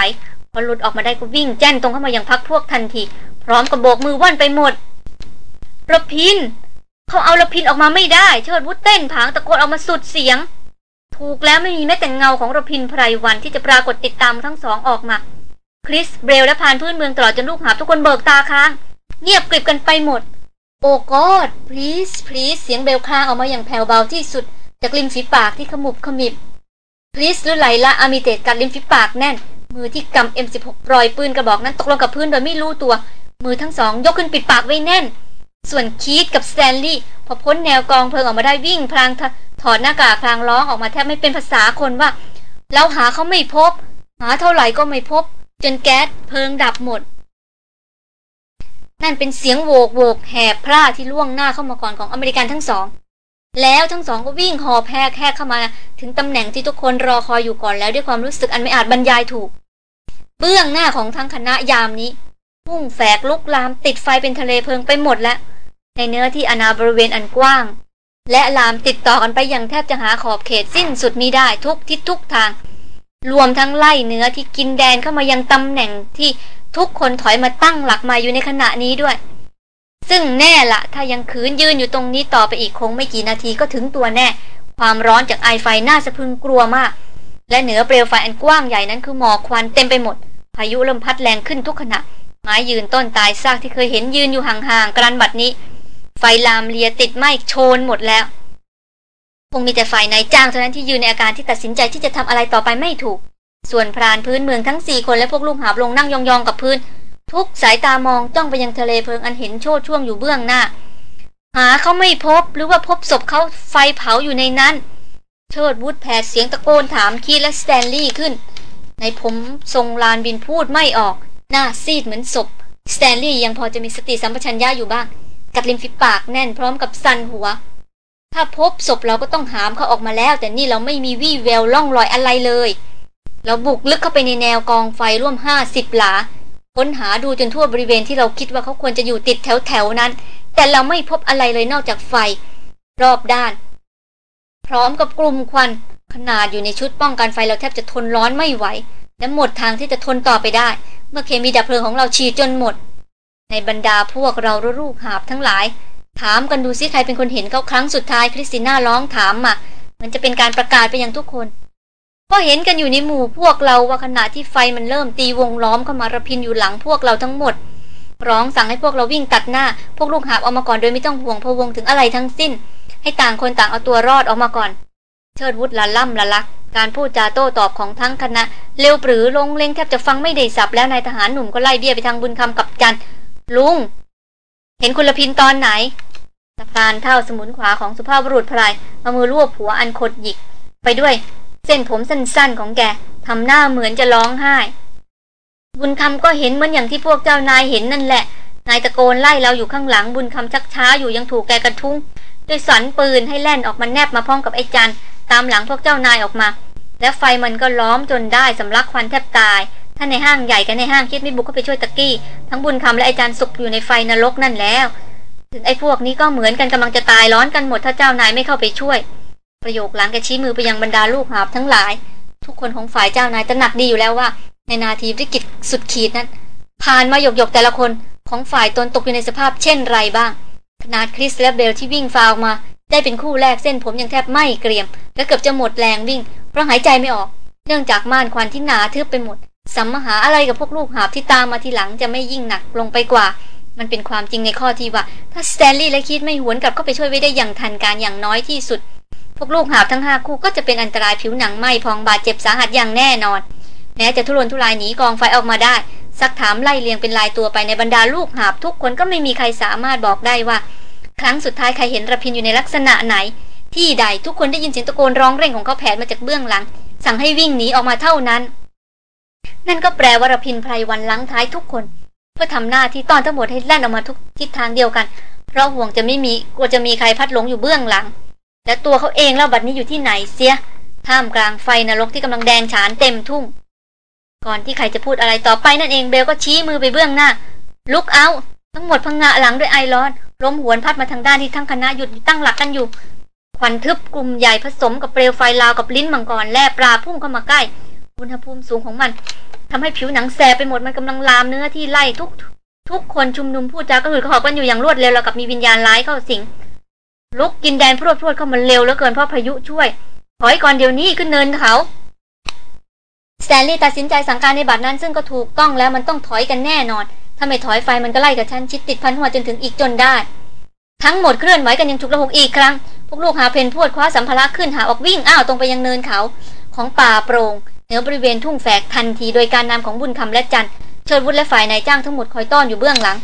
[SPEAKER 1] พอหลุดออกมาได้ก็วิ่งแจ้นตรงเข้ามาอย่างพักพวกทันที พร้อมกับโบกมือว่อนไปหมดระพิน เขาเอาระพินออกมาไม่ได้ เชิดวุฒเต้นผางตะโกนออกมาสุดเสียง ถูกแล้วไม่มีแม้แต่เงาของระพินไพรวันที่จะปรากฏติดตามทั้งสองออกมา คริสเบลและพานพื้นเมืองตลอดจนลูกหาทุกคนเบิกตาค้าง เงียบกริบกันไปหมด โอ้กอด please please เสียงเบลคลางออกมาอย่างแผ่วเบาที่สุด จากริมฝีปากที่ขมุบขมิบคริสหรือไลล่า อามิเตตกัดริมฝีปากแน่น มือที่กำ M16 ปล่อยปืนกระบอกนั้นตกลงกับพื้นโดยไม่รู้ตัว มือทั้งสองยกขึ้นปิดปากไว้แน่น ส่วนคีธกับสแตนลีย์พอพ้นแนวกองเพลิงออกมาได้วิ่งพลางถอดหน้ากากพลางร้องออกมาแทบไม่เป็นภาษาคนว่าเราหาเขาไม่พบ หาเท่าไหร่ก็ไม่พบ จนแก๊สเพลิงดับหมด นั่นเป็นเสียงโหวกโหวกแหบพร่าที่ล่วงหน้าเข้ามาก่อนของอเมริกันทั้งสอง แล้วทั้งสองก็วิ่งหอแพกแค่เข้ามา ถึงตำแหน่งที่ทุกคนรอคอยอยู่ก่อนแล้วด้วยความรู้สึกอันไม่อาจบรรยายถูก เบื้องหน้าของทั้งคณะยามนี้พุ่งแฝกลุกลามติดไฟเป็นทะเลเพลิงไปหมดแล้ว ในเนื้อที่อนาบริเวณอันกว้าง และลามติดต่อกันไปอย่างแทบจะหาขอบเขตสิ้นสุดมิได้ทุกทิศทุกทาง รวมทั้งไล่เนื้อที่กินแดนเข้ามายังตำแหน่งที่ ทุกคนถอยมาตั้งหลักมาอยู่ในขณะนี้ด้วย ซึ่งแน่ละถ้ายังคืนยืนอยู่ตรงนี้ต่อไปอีกคงไม่กี่นาทีก็ถึงตัวแน่ ความร้อนจากไอไฟน่าสะพึงกลัวมาก และเหนือเปลวไฟอันกว้างใหญ่นั้นคือหมอกควันเต็มไปหมด พายุลมพัดแรงขึ้นทุกขณะ ไม้ยืนต้นตายซากที่เคยเห็นยืนอยู่ห่างๆกรันบัดนี้ ไฟลามเลียติดไหม้โชนหมดแล้วคงมีแต่ฝ่ายนายจ้างเท่านั้นที่ยืนในอาการที่ตัดสินใจที่จะทำอะไรต่อไปไม่ถูก ส่วนพรานพื้นเมืองทั้งสี่คนและพวกลูกหาบลงนั่งยองๆกับพื้น ทุกสายตามองจ้องไปยังทะเลเพลิงอันเห็นโชติช่วงอยู่เบื้องหน้า หาเขาไม่พบหรือว่าพบศพเขาไฟเผาอยู่ในนั้น เชิดวุธแผดเสียงตะโกนถามคีธและสแตนลีย์ขึ้น นายผมทรงลานบินพูดไม่ออก หน้าซีดเหมือนศพสแตนลีย์ยังพอจะมีสติสัมปชัญญะอยู่บ้าง กัดริมฝีปากแน่นพร้อมกับสั่นหัว ถ้าพบศพเราก็ต้องหามเขาออกมาแล้ว แต่นี่เราไม่มีวี่แววร่องรอยอะไรเลย เราบุกลึกเข้าไปในแนวกองไฟร่วมห้าสิบหลา ค้นหาดูจนทั่วบริเวณที่เราคิดว่าเขาควรจะอยู่ติดแถวแถวนั้น แต่เราไม่พบอะไรเลยนอกจากไฟ รอบด้าน พร้อมกับกลุ่มควัน ขนาดอยู่ในชุดป้องกันไฟเราแทบจะทนร้อนไม่ไหว และหมดทางที่จะทนต่อไปได้ เมื่อเคมีดับเพลิงของเราฉีดจนหมด ในบรรดาพวกเราลูกหาบทั้งหลาย ถามกันดูซิใครเป็นคนเห็นเขาครั้งสุดท้ายคริสติน่าร้องถามมามันจะเป็นการประกาศไปยังทุกคน ก็เห็นกันอยู่ในหมู่พวกเราว่าขณะที่ไฟมันเริ่มตีวงล้อมเข้ามาระพินอยู่หลังพวกเราทั้งหมด ร้องสั่งให้พวกเราวิ่งตัดหน้า พวกลูกหาบออกมาก่อนโดยไม่ต้องห่วงพะวงถึงอะไรทั้งสิ้น ให้ต่างคนต่างเอาตัวรอดออกมาก่อน เชิดวุฒละล่ำละลัก การพูดจาโต้ตอบของทั้งคณะ เร็วปรือลงเล็งแทบจะฟังไม่ได้สับแล้วนายทหารหนุ่มก็ไล่เบี้ยไปทางบุญคำกับจันลุง เห็นคุณละพินตอนไหนสะพานเท่าสมุนขวาของสุภาพบุรุษพลายเอามือรวบหัวอันขดหยิก ไปด้วย เส้นผมสั้นๆของแกทำหน้าเหมือนจะร้องไห้ บุญคำก็เห็นเหมือนอย่างที่พวกเจ้านายเห็นนั่นแหละ นายตะโกนไล่เราอยู่ข้างหลังบุญคำชักช้าอยู่ยังถูกแกกระทุ้งด้วยสันปืนให้แล่นออกมาแนบมาพ้องกับไอ้จันตามหลังพวกเจ้านายออกมา แล้วไฟมันก็ล้อมจนได้สำลักควันแทบตายท่านในห้างใหญ่กันในห้างคิดไม่บุกเข้าไปช่วยตะกี้ ทั้งบุญคำและอาจารย์สุกอยู่ในไฟนรกนั่นแล้ว ถึงไอ้พวกนี้ก็เหมือนกันกำลังจะตายร้อนกันหมดถ้าเจ้านายไม่เข้าไปช่วย ประโยคหลังแกชี้มือไปยังบรรดาลูกหาบทั้งหลาย ทุกคนของฝ่ายเจ้านายตระหนักดีอยู่แล้วว่า ในนาทีวิกฤตสุดขีดนั้น ผ่านมาหยกหยกแต่ละคนของฝ่ายตนตกอยู่ในสภาพเช่นไรบ้าง ขนาดคริสและเบลที่วิ่งฟาวมา ได้เป็นคู่แรกเส้นผมยังแทบไหม่เกรียม และเกือบจะหมดแรงวิ่ง เพราะหายใจไม่ออก เนื่องจากม่านควันที่หนาทึบไปหมดสัมมหาอะไรกับพวกลูกหาบที่ตามมาทีหลังจะไม่ยิ่งหนักลงไปกว่า มันเป็นความจริงในข้อที่ว่า ถ้าสแตนลีย์และคิดไม่หวนกลับเข้าไปช่วยไว้ได้อย่างทันการอย่างน้อยที่สุด พวกลูกหาบทั้งห้าคู่ก็จะเป็นอันตรายผิวหนังไหมพองบาดเจ็บสาหัสอย่างแน่นอน แม้จะทุรนทุรายหนีกองไฟออกมาได้ซักถามไล่เลียงเป็นลายตัวไปในบรรดาลูกหาบทุกคนก็ไม่มีใครสามารถบอกได้ว่า ครั้งสุดท้ายใครเห็นระพินอยู่ในลักษณะไหน ที่ใดทุกคนได้ยินเสียงตะโกนร้องเร่งของเขาแผดมาจากเบื้องหลัง สั่งให้วิ่งหนีออกมาเท่านั้น นั่นก็แปลว่าระพินไพรวันลังท้ายทุกคน เพื่อทำหน้าที่ต้อนทั้งหมดให้แล่นออกมาทุกทิศทางเดียวกัน เพราะห่วงจะไม่มีกลัวจะมีใครพัดหลงอยู่เบื้องหลัง และตัวเขาเองแล้วบัดนี้อยู่ที่ไหนเสีย ท่ามกลางไฟนรกที่กำลังแดงฉานเต็มทุ่ง ก่อนที่ใครจะพูดอะไรต่อไปนั่นเองเบลก็ชี้มือไปเบื้องหน้า ลุกเอาทั้งหมดพังงะหลังด้วยไอร้อนล้มหวนพัดมาทางด้านที่ทั้งคณะหยุดตั้งหลักกันอยู่ ควันทึบกลุ่มใหญ่ผสมกับเปลวไฟลาวกับลิ้นมังกรแล่ปลาพุ่งเข้ามาใกล้ อุณหภูมิสูงของมันทำให้ผิวหนังแสบไปหมดมันกำลังลามเนื้อที่ไล่ทุกทุกคนชุมนุมพูดจาก็หืดกระหอบกันอยู่อย่างรวดเร็วแล้วกับมีวิญญาณร้ายเข้าสิง ลุกกินแดนพรวดพรวดเข้ามาเร็วแล้วเกินเพราะพายุช่วย ถอยก่อนเดี๋ยวนี้ขึ้นเนินเขาแซนลี่ตัดสินใจสั่งการในบัตรนั้นซึ่งก็ถูกต้องแล้วมันต้องถอยกันแน่นอน ถ้าไม่ถอยไฟมันก็ไล่กับฉันชิดติดพันหัวจนถึงอีกจนได้ ทั้งหมดเคลื่อนไหวกันยังฉุกระหุกอีกครั้ง พวกลูกหาเพนพวดคว้าสัมภาระขึ้นหาออกวิ่งอ้าวตรงไปยังเนินเขาของป่าโปรง่งเหนือบริเวณทุ่งแฝกทันทีโดยการนำของบุญคำและจันเชิดวุฒและฝ่ายนายจ้างทั้งหมดคอยต้อนอยู่เบื้องหลัง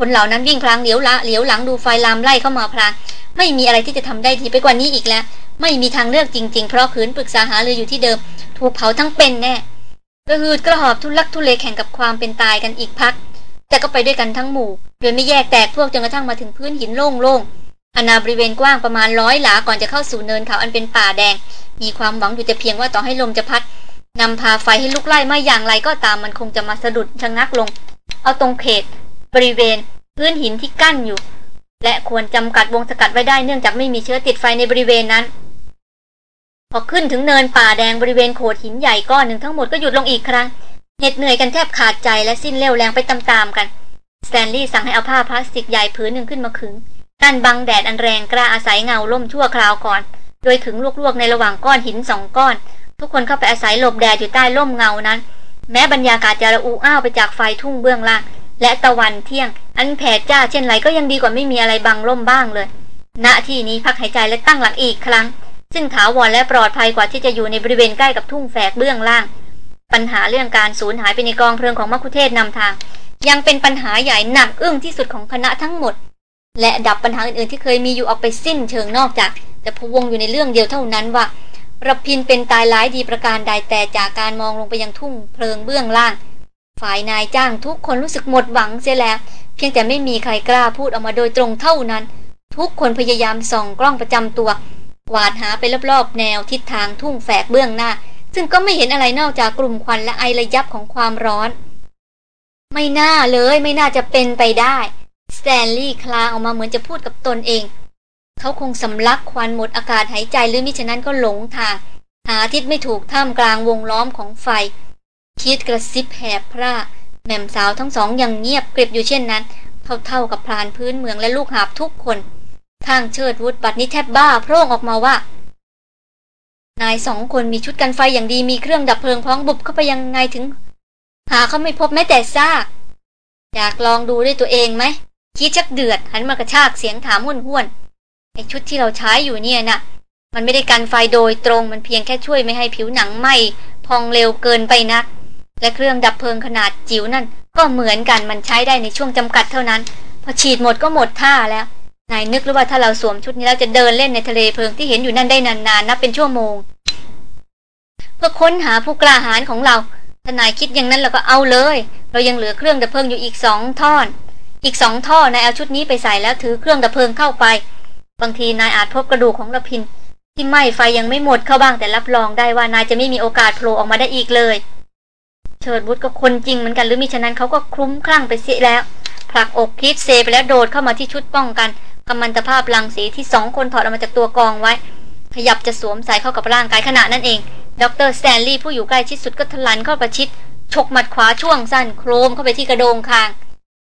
[SPEAKER 1] คนเหล่านั้นวิ่งพลางเหลียวละเหลียวหลังดูไฟลามไล่เข้ามาพลางไม่มีอะไรที่จะทำได้ทีไปกว่านี้อีกแล้ว ไม่มีทางเลือกจริง ๆ เพราะขืนปรึกษาหาเลยอยู่ที่เดิม ถูกเผาทั้งเป็นแน่กระหืดกระหอบทุลักทุเลแข่งกับความเป็นตายกันอีกพัก แต่ก็ไปด้วยกันทั้งหมู่ โดยไม่แยกแตกพวกจนกระทั่งมาถึงพื้นหินโล่งๆอนาบริเวณกว้างประมาณร้อยหลาก่อนจะเข้าสู่เนินเขาอันเป็นป่าแดง มีความหวังอยู่แต่เพียงว่าต่อให้ลมจะพัดนำพาไฟให้ลุกไล่มาอย่างไรก็ตามมันคงจะมาสะดุดชะงักลง เอาตรงเขต บริเวณ พื้นหินที่กั้นอยู่ และควรจำกัดวงสกัดไว้ได้เนื่องจากไม่มีเชื้อติดไฟในบริเวณนั้น พอขึ้นถึงเนินป่าแดงบริเวณโขดหินใหญ่ก้อนหนึ่งทั้งหมดก็หยุดลงอีกครั้งเหน็ดเหนื่อยกันแทบขาดใจและสิ้นเรี่ยวแรงไปตามๆกันสแตนลีย์สั่งให้เอาผ้าพลาสติกใหญ่ผืนหนึ่งขึ้นมาขึงกั้นบังแดดอันแรงกล้าอาศัยเงาร่มชั่วคราวก่อน โดยขึงลวกๆในระหว่างก้อนหินสองก้อน ทุกคนเข้าไปอาศัยหลบแดดอยู่ใต้ร่มเงานั้น แม้บรรยากาศจะระอุอ้าวไปจากไฟทุ่งเบื้องล่าง และตะวันเที่ยง อันแผดจ้าเช่นไรก็ยังดีกว่าไม่มีอะไรบังร่มบ้างเลย ณที่นี้พักหายใจและตั้งหลักอีกครั้ง ซึ่งถาวรและปลอดภัยกว่าที่จะอยู่ในบริเวณใกล้กับทุ่งแฝกเบื้องล่าง ปัญหาเรื่องการสูญหายไปในกองเพลิงของมัคคุเทศนำทาง ยังเป็นปัญหาใหญ่หนักอึ้งที่สุดของคณะทั้งหมด และดับปัญหาอื่นๆที่เคยมีอยู่ออกไปสิ้นเชิงนอกจาก แต่พวงอยู่ในเรื่องเดียวเท่านั้นว่ารพินเป็นตายร้ายดีประการใดแต่จากการมองลงไปยังทุ่งเพลิงเบื้องล่าง ฝ่ายนายจ้างทุกคนรู้สึกหมดหวังเสียแล้ว เพียงแต่ไม่มีใครกล้าพูดออกมาโดยตรงเท่านั้น ทุกคนพยายามส่องกล้องประจำตัว กวาดหาไปรอบๆ แนวทิศทางทุ่งแฝกเบื้องหน้า ซึ่งก็ไม่เห็นอะไรนอกจากกลุ่มควันและไอระยับของความร้อน ไม่น่าเลยไม่น่าจะเป็นไปได้สแตนลีย์คลาออกมาเหมือนจะพูดกับตนเอง เขาคงสำลักควันหมดอากาศหายใจหรือมิฉะนั้นก็หลงทางหาทิศไม่ถูกท่ามกลางวงล้อมของไฟ คิดกระซิบแหบพระแม่มสาวทั้งสองยังเงียบกริบอยู่เช่นนั้น เท่าๆกับพรานพื้นเมืองและลูกหาบทุกคน ทางเชิดวุฒบัดนี้แทบบ้าโพร่งออกมาว่า นายสองคนมีชุดกันไฟอย่างดีมีเครื่องดับเพลิงพร้อมบุบเข้าไปยังไงถึง หาเขาไม่พบแม้แต่ซากอยากลองดูด้วยตัวเองไหมคิดชักเดือดหันมากระชากเสียงถามห้วนห้วนไอชุดที่เราใช้อยู่เนี่ยนะมันไม่ได้กันไฟโดยตรงมันเพียงแค่ช่วยไม่ให้ผิวหนังไหมพองเร็วเกินไปนัก และเครื่องดับเพลิงขนาดจิ๋วนั่น ก็เหมือนกันมันใช้ได้ในช่วงจำกัดเท่านั้น พอฉีดหมดก็หมดท่าแล้วนายนึกหรือว่าถ้าเราสวมชุดนี้แล้วจะเดินเล่นในทะเลเพลิงที่เห็นอยู่นั่นได้นานๆนับเป็นชั่วโมง เพื่อค้นหาผู้กล้าหาญของเราถ้านายคิดอย่างนั้นเราก็เอาเลย เรายังเหลือเครื่องดับเพลิงอยู่อีกสองท่อน อีกสองท่อนายเอาชุดนี้ไปใส่แล้วถือเครื่องดับเพลิงเข้าไป บางทีนายอาจพบกระดูกของระพิน ที่ไหม้ไฟยังไม่หมดเข้าบ้างแต่รับรองได้ว่านายจะไม่มีโอกาสโผล่ออกมาได้อีกเลย เชิดบุตก็คนจริงเหมือนกันหรือมิฉะนั้นเขาก็คลุ้มคลั่งไปเสียแล้ว ผลักอกคิดเซไปแล้วโดดเข้ามาที่ชุดป้องกันกำมันตภาพลังสีที่สองคนถอดออกมาจากตัวกองไว้ ขยับจะสวมใส่เข้ากับร่างกายขณะนั้นเอง ดรสแตนลีย์ผู้อยู่ใกล้ชิดสุดก็ทลันเข้าประชิดฉกหมัดขวาช่วงสั้นโครมเข้าไปที่กระโดงคาง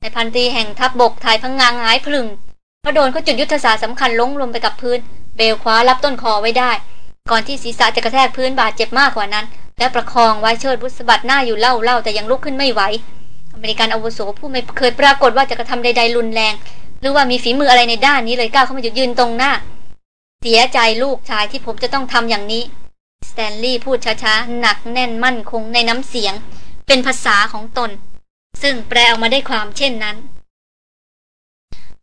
[SPEAKER 1] ในพันตีแห่งทัพบบกถ่ายพังงางหายพลึงเพราะโดนเข้าจุดยุทธศาสตร์สำคัญล้มลงไปกับพื้น เบลคว้ารับต้นคอไว้ได้ ก่อนที่ศีรษะจะกระแทกพื้นบาดเจ็บมากกว่านั้น และประคองไว้เชิดวุธสะบัดหน้าอยู่เร่าๆแต่ยังลุกขึ้นไม่ไหว อเมริกันอาวุโสผู้ไม่เคยปรากฏว่าจะกระทำใด ๆ รุนแรง หรือว่ามีฝีมืออะไรในด้านนี้เลยก้าวเข้ามาหยุดยืนตรงหน้า เสียใจลูกชายที่ผมจะต้องทำอย่างนี้สแตนลีย์พูดช้าๆ หนักแน่นมั่นคงในน้ำเสียง เป็นภาษาของตน ซึ่งแปลออกมาได้ความเช่นนั้น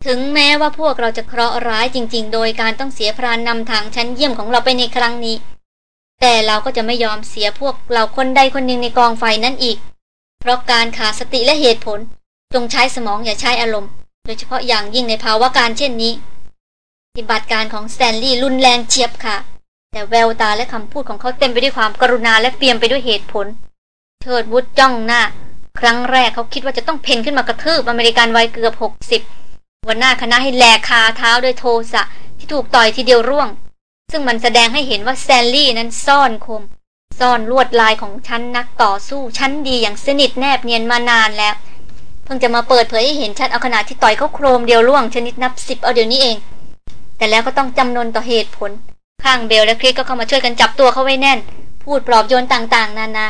[SPEAKER 1] ถึงแม้ว่าพวกเราจะเคราะห์ร้ายจริง ๆ โดยการต้องเสียพรานนำทางชั้นเยี่ยมของเราไปในครั้งนี้ แต่เราก็จะไม่ยอมเสียพวกเราคนใดคนหนึ่งในกองไฟนั่นอีก เพราะการขาดสติและเหตุผล จงใช้สมองอย่าใช้อารมณ์ โดยเฉพาะอย่างยิ่งในภาวะการเช่นนี้ปฏิบัติการของสแตนลีย์รุนแรงเฉียบค่ะ แต่แววตาและคำพูดของเขาเต็มไปด้วยความกรุณาและเปี่ยมไปด้วยเหตุผลเทิดวุฒจ้องหน้า ครั้งแรกเขาคิดว่าจะต้องเพนขึ้นมากระทืบอเมริกันวัยเกือบหกสิบวันหน้าคณะให้แหลกคาเท้าด้วยโทสะที่ถูกต่อยทีเดียวร่วง ซึ่งมันแสดงให้เห็นว่าแซนลี่นั้นซ่อนคม ซ่อนลวดลายของชั้นนักต่อสู้ชั้นดีอย่างสนิทแนบเนียนมานานแล้ว เพิ่งจะมาเปิดเผยให้เห็นชัดเอาขนาดที่ต่อยเขาโครมเดียวร่วงชนิดนับสิบเอาเดี๋ยวนี้เอง แต่แล้วก็ต้องจำนนต่อเหตุผล ข้างเบลและคริสก็เข้ามาช่วยกันจับตัวเขาไว้แน่น พูดปลอบโยนต่างๆ นานา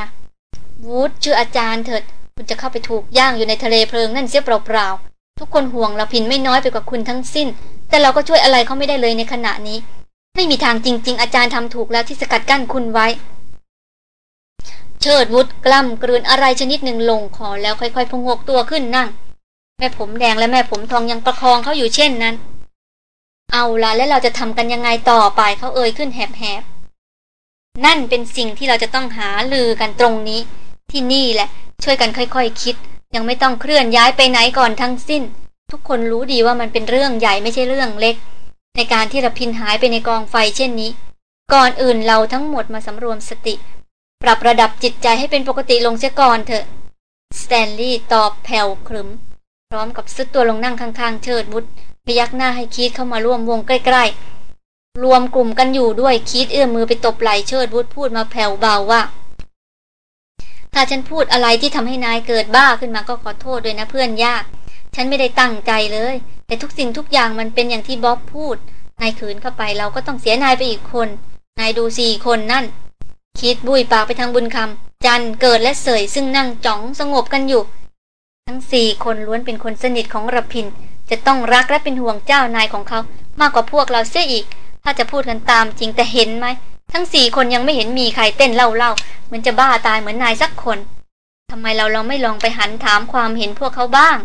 [SPEAKER 1] วูดชื่ออาจารย์เถิด คุณจะเข้าไปถูกย่างอยู่ในทะเลเพลิงนั่นเสียเปล่าๆทุกคนห่วงเราพินไม่น้อยไปกว่าคุณทั้งสิ้น แต่เราก็ช่วยอะไรเขาไม่ได้เลยในขณะนี้ ไม่มีทางจริง ๆ อาจารย์ทำถูกแล้วที่สกัดกั้นคุณไว้ เชิดวุฒกล้ำกลืนอะไรชนิดหนึ่งลงคอแล้วค่อยๆพงกตัวขึ้นนั่ง แม่ผมแดงและแม่ผมทองยังประคองเขาอยู่เช่นนั้น เอาละแล้วเราจะทำกันยังไงต่อไปเขาเอ่ยขึ้นแหบๆ นั่นเป็นสิ่งที่เราจะต้องหาลือกันตรงนี้ ที่นี่แหละ ช่วยกันค่อยๆคคิด ยังไม่ต้องเคลื่อนย้ายไปไหนก่อนทั้งสิ้น ทุกคนรู้ดีว่ามันเป็นเรื่องใหญ่ไม่ใช่เรื่องเล็ก ในการที่ระพินหายไปในกองไฟเช่นนี้ ก่อนอื่นเราทั้งหมดมาสำรวมสติ ปรับระดับจิตใจให้เป็นปกติลงเสียก่อนเถอะสแตนลีย์ตอบแผ่วครึม พร้อมกับซุดตัวลงนั่งข้างๆ เชิดบุตรพยักหน้าให้คีดเข้ามาร่วมวงใกล้ๆ รวมกลุ่มกันอยู่ด้วยคีดเอื้อมมือไปตบไหล่เชิดบุตรพูดมาแผ่วเบาว่า ถ้าฉันพูดอะไรที่ทำให้นายเกิดบ้าขึ้นมาก็ขอโทษด้วยนะเพื่อนยาก ฉันไม่ได้ตั้งใจเลย แต่ทุกสิ่งทุกอย่างมันเป็นอย่างที่บ๊อบพูด นายขืนเข้าไปเราก็ต้องเสียนายไปอีกคน นายดูสี่คนนั่น คิดบุยปากไปทางบุญคำ จันเกิดและเสยซึ่งนั่งจ้องสงบกันอยู่ ทั้งสี่คนล้วนเป็นคนสนิทของระพิน จะต้องรักและเป็นห่วงเจ้านายของเขา มากกว่าพวกเราเสียอีก ถ้าจะพูดกันตามจริงแต่เห็นไหม ทั้งสี่คนยังไม่เห็นมีใครเต้นเล่าเล่าเหมือนจะบ้าตายเหมือนนายสักคนทำไมเราลองไม่ลองไปหันถามความเห็นพวกเขาบ้าง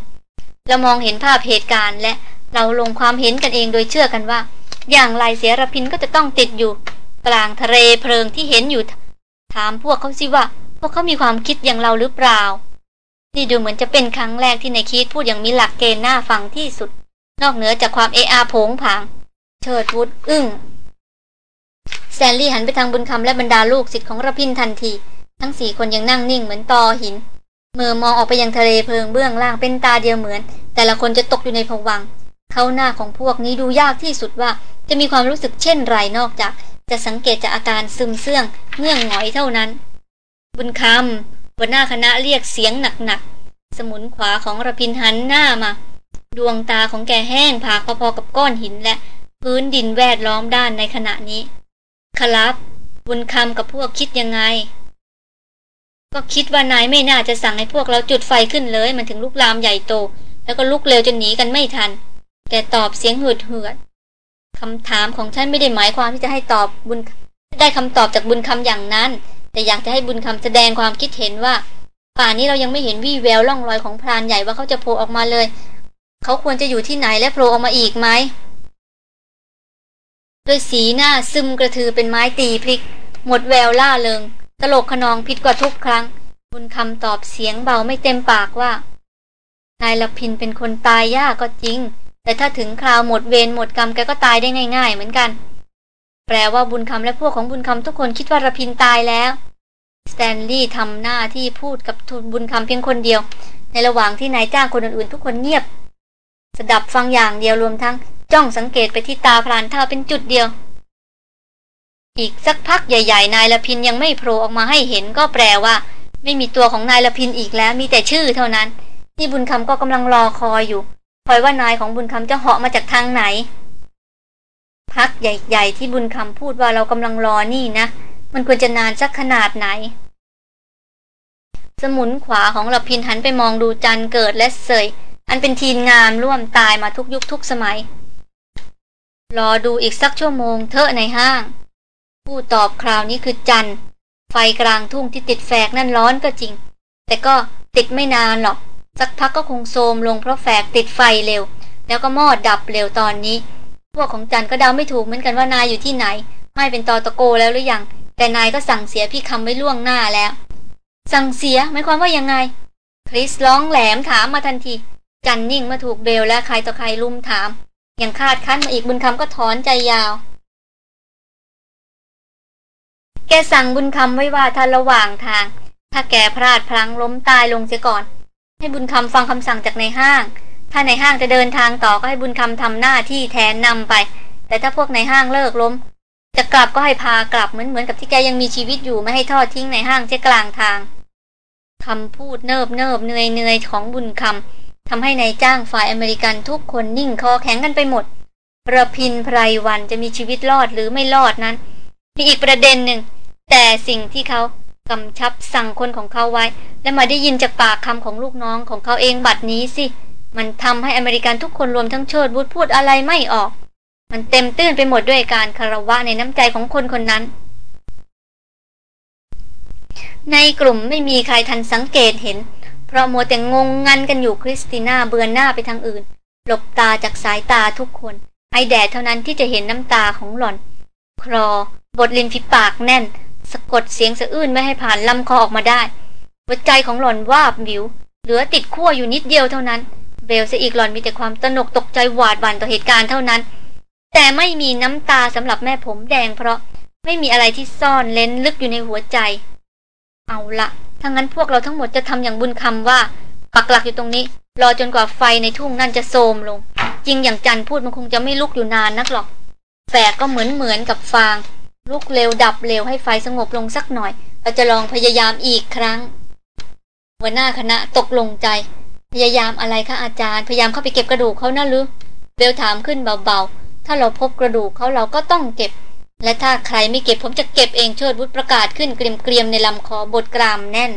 [SPEAKER 1] เรามองเห็นภาพเหตุการณ์และเราลงความเห็นกันเองโดยเชื่อกันว่า อย่างไรเสียรพินก็จะต้องติดอยู่ กลางทะเลเพลิงที่เห็นอยู่ ถามพวกเขาสิว่า พวกเขามีความคิดอย่างเราหรือเปล่า นี่ดูเหมือนจะเป็นครั้งแรกที่ในคิดพูดอย่างมีหลักเกณฑ์น้าฟังที่สุด นอกเหนือจากความเออาผงผาง เชิดวุฒอึ้งแซนลี่หันไปทางบุญคำและบรรดาลูกศิษย์ของระพินทันที ทั้งสี่คนยังนั่งนิ่งเหมือนตอหิน เมื่อมองออกไปยังทะเลเพลิงเบื้องล่างเป็นตาเดียวเหมือน แต่ละคนจะตกอยู่ในผวังเขาหน้าของพวกนี้ดูยากที่สุดว่า จะมีความรู้สึกเช่นไรนอกจาก จะสังเกตจากอาการซึมเสื่องเงื่องหงอยเท่านั้น บุญคำหัวหน้าคณะเรียกเสียงหนักๆสมุนขวาของระพินหันหน้ามา ดวงตาของแกแห้งผากพอๆกับก้อนหินและ พื้นดินแวดล้อมด้านในขณะนี้ครับบุญคำกับพวกคิดยังไง ก็คิดว่านายไม่น่าจะสั่งให้พวกเราจุดไฟขึ้นเลย มันถึงลุกลามใหญ่โต แล้วก็ลุกเร็วจนหนีกันไม่ทัน แกตอบเสียงเหือดเหือดคำถามของฉันไม่ได้หมายความที่จะให้ตอบบุญได้คำตอบจากบุญคำอย่างนั้น แต่อยากจะให้บุญคำแสดงความคิดเห็นว่า ป่านนี้เรายังไม่เห็นวี่แววล่องรอยของพรานใหญ่ว่าเขาจะโผล่ออกมาเลย เขาควรจะอยู่ที่ไหนและโผล่ออกมาอีกไหมด้วยสีหน้าซึมกระทือเป็นไม้ตีพลิก หมดแววล่าเริง ตลกขนองผิดกว่าทุกครั้ง บุญคำตอบเสียงเบาไม่เต็มปากว่า นายละพินเป็นคนตายยากก็จริง แต่ถ้าถึงคราวหมดเวรหมดกรรมแกก็ตายได้ง่าย ๆ เหมือนกัน แปลว่าบุญคำและพวกของบุญคำทุกคนคิดว่าระพินตายแล้วสแตนลีย์ทำหน้าที่พูดกับทุนบุญคำเพียงคนเดียว ในระหว่างที่นายจ้างคนอื่นๆ ทุกคนเงียบ สดับฟังอย่างเดียวรวมทั้งจ้องสังเกตไปที่ตาพรานเท่าเป็นจุดเดียว อีกสักพักใหญ่ๆ นายละพินยังไม่โผล่ออกมาให้เห็นก็แปลว่า ไม่มีตัวของนายละพินอีกแล้ว มีแต่ชื่อเท่านั้นที่บุญคำก็กำลังรอคอยอยู่ คอยว่านายของบุญคำจะเหาะมาจากทางไหน พักใหญ่ ๆ ที่บุญคำพูดว่าเรากำลังรอนี่นะ มันควรจะนานสักขนาดไหน สมุนขวาของเราพินหันไปมองดูจันเกิดและเสย อันเป็นทีนงามร่วมตายมาทุกยุคทุกสมัย รอดูอีกสักชั่วโมงเถอะในห้าง ผู้ตอบคราวนี้คือจันไฟกลางทุ่งที่ติดแฝกนั่นร้อนก็จริง แต่ก็ติดไม่นานหรอก สักพักก็คงโทมลงเพราะแฝกติดไฟเร็ว แล้วก็มอดดับเร็วตอนนี้ พวกของจันก็เดาไม่ถูกเหมือนกันว่านายอยู่ที่ไหน ไม่เป็นตอตะโกแล้วหรือยัง แต่นายก็สั่งเสียพี่คำไว้ล่วงหน้าแล้ว สั่งเสียหมายความว่ายังไง คริสร้องแหลมถามมาทันที จันนิ่งมาถูกเบลและใครต่อใครลุมถามยังคาดคั้นมาอีกบุญคำก็ถอนใจยาว แกสั่งบุญคำไว้ว่าถ้าระหว่างทาง ถ้าแกพลาดพลั้งล้มตายลงเสียก่อน ให้บุญคำฟังคำสั่งจากในห้าง ถ้าในห้างจะเดินทางต่อก็ให้บุญคำทำหน้าที่แทนนำไป แต่ถ้าพวกในห้างเลิกล้ม จะกลับก็ให้พากลับเหมือนเหมือนกับที่แกยังมีชีวิตอยู่ไม่ให้ทอดทิ้งในห้างเจ้กลางทางคำพูดเนิบเนิบเนยเนยของบุญคำทำให้ในายจ้างฝ่ายอเมริกันทุกคนนิ่งคอแข็งกันไปหมด ประพินไพรวันจะมีชีวิตรอดหรือไม่รอดนั้นมีอีกประเด็นหนึ่ง แต่สิ่งที่เขากำชับสั่งคนของเขาไว้ และมาได้ยินจากปากคำของลูกน้องของเขาเองบัดนี้สิ มันทำให้อเมริกันทุกคนรวมทั้งเชิดบุตรพูดอะไรไม่ออก มันเต็มตื้นไปหมดด้วยการคารวะในน้ำใจของคนคนนั้น ในกลุ่มไม่มีใครทันสังเกตเห็น เพราะมัวแต่งงงันกันอยู่คริสติน่าเบือนหน้าไปทางอื่น หลบตาจากสายตาทุกคน ไอแดดเท่านั้นที่จะเห็นน้ำตาของหล่อนครอบทลินฝีปากแน่น สะกดเสียงสะอื้นไม่ให้ผ่านลำคอออกมาได้หัวใจของหล่อนวาบวิว เหลือติดขั้วอยู่นิดเดียวเท่านั้น เบลซะอีกหล่อนมีแต่ความตนกตกใจหวาดหวั่นต่อเหตุการณ์เท่านั้น แต่ไม่มีน้ำตาสำหรับแม่ผมแดงเพราะไม่มีอะไรที่ซ่อนเล้นลึกอยู่ในหัวใจ เอาละถ้างั้นพวกเราทั้งหมดจะทำอย่างบุญคำว่าปักหลักอยู่ตรงนี้ รอจนกว่าไฟในทุ่งนั่นจะโทมลง จริงอย่างจันพูดมันคงจะไม่ลุกอยู่นานนักหรอกแฝกก็เหมือนเหมือนกับฟาง ลุกเร็วดับเร็วให้ไฟสงบลงสักหน่อย เราจะลองพยายามอีกครั้ง หัวหน้าคณะตกลงใจ พยายามอะไรคะอาจารย์ พยายามเข้าไปเก็บกระดูกเขานะหรือเบลถามขึ้นเบาๆ ถ้าเราพบกระดูกเขาเราก็ต้องเก็บ และถ้าใครไม่เก็บผมจะเก็บเองเชิดวุฒประกาศขึ้นเกรียมๆในลำคอบทกรามแน่น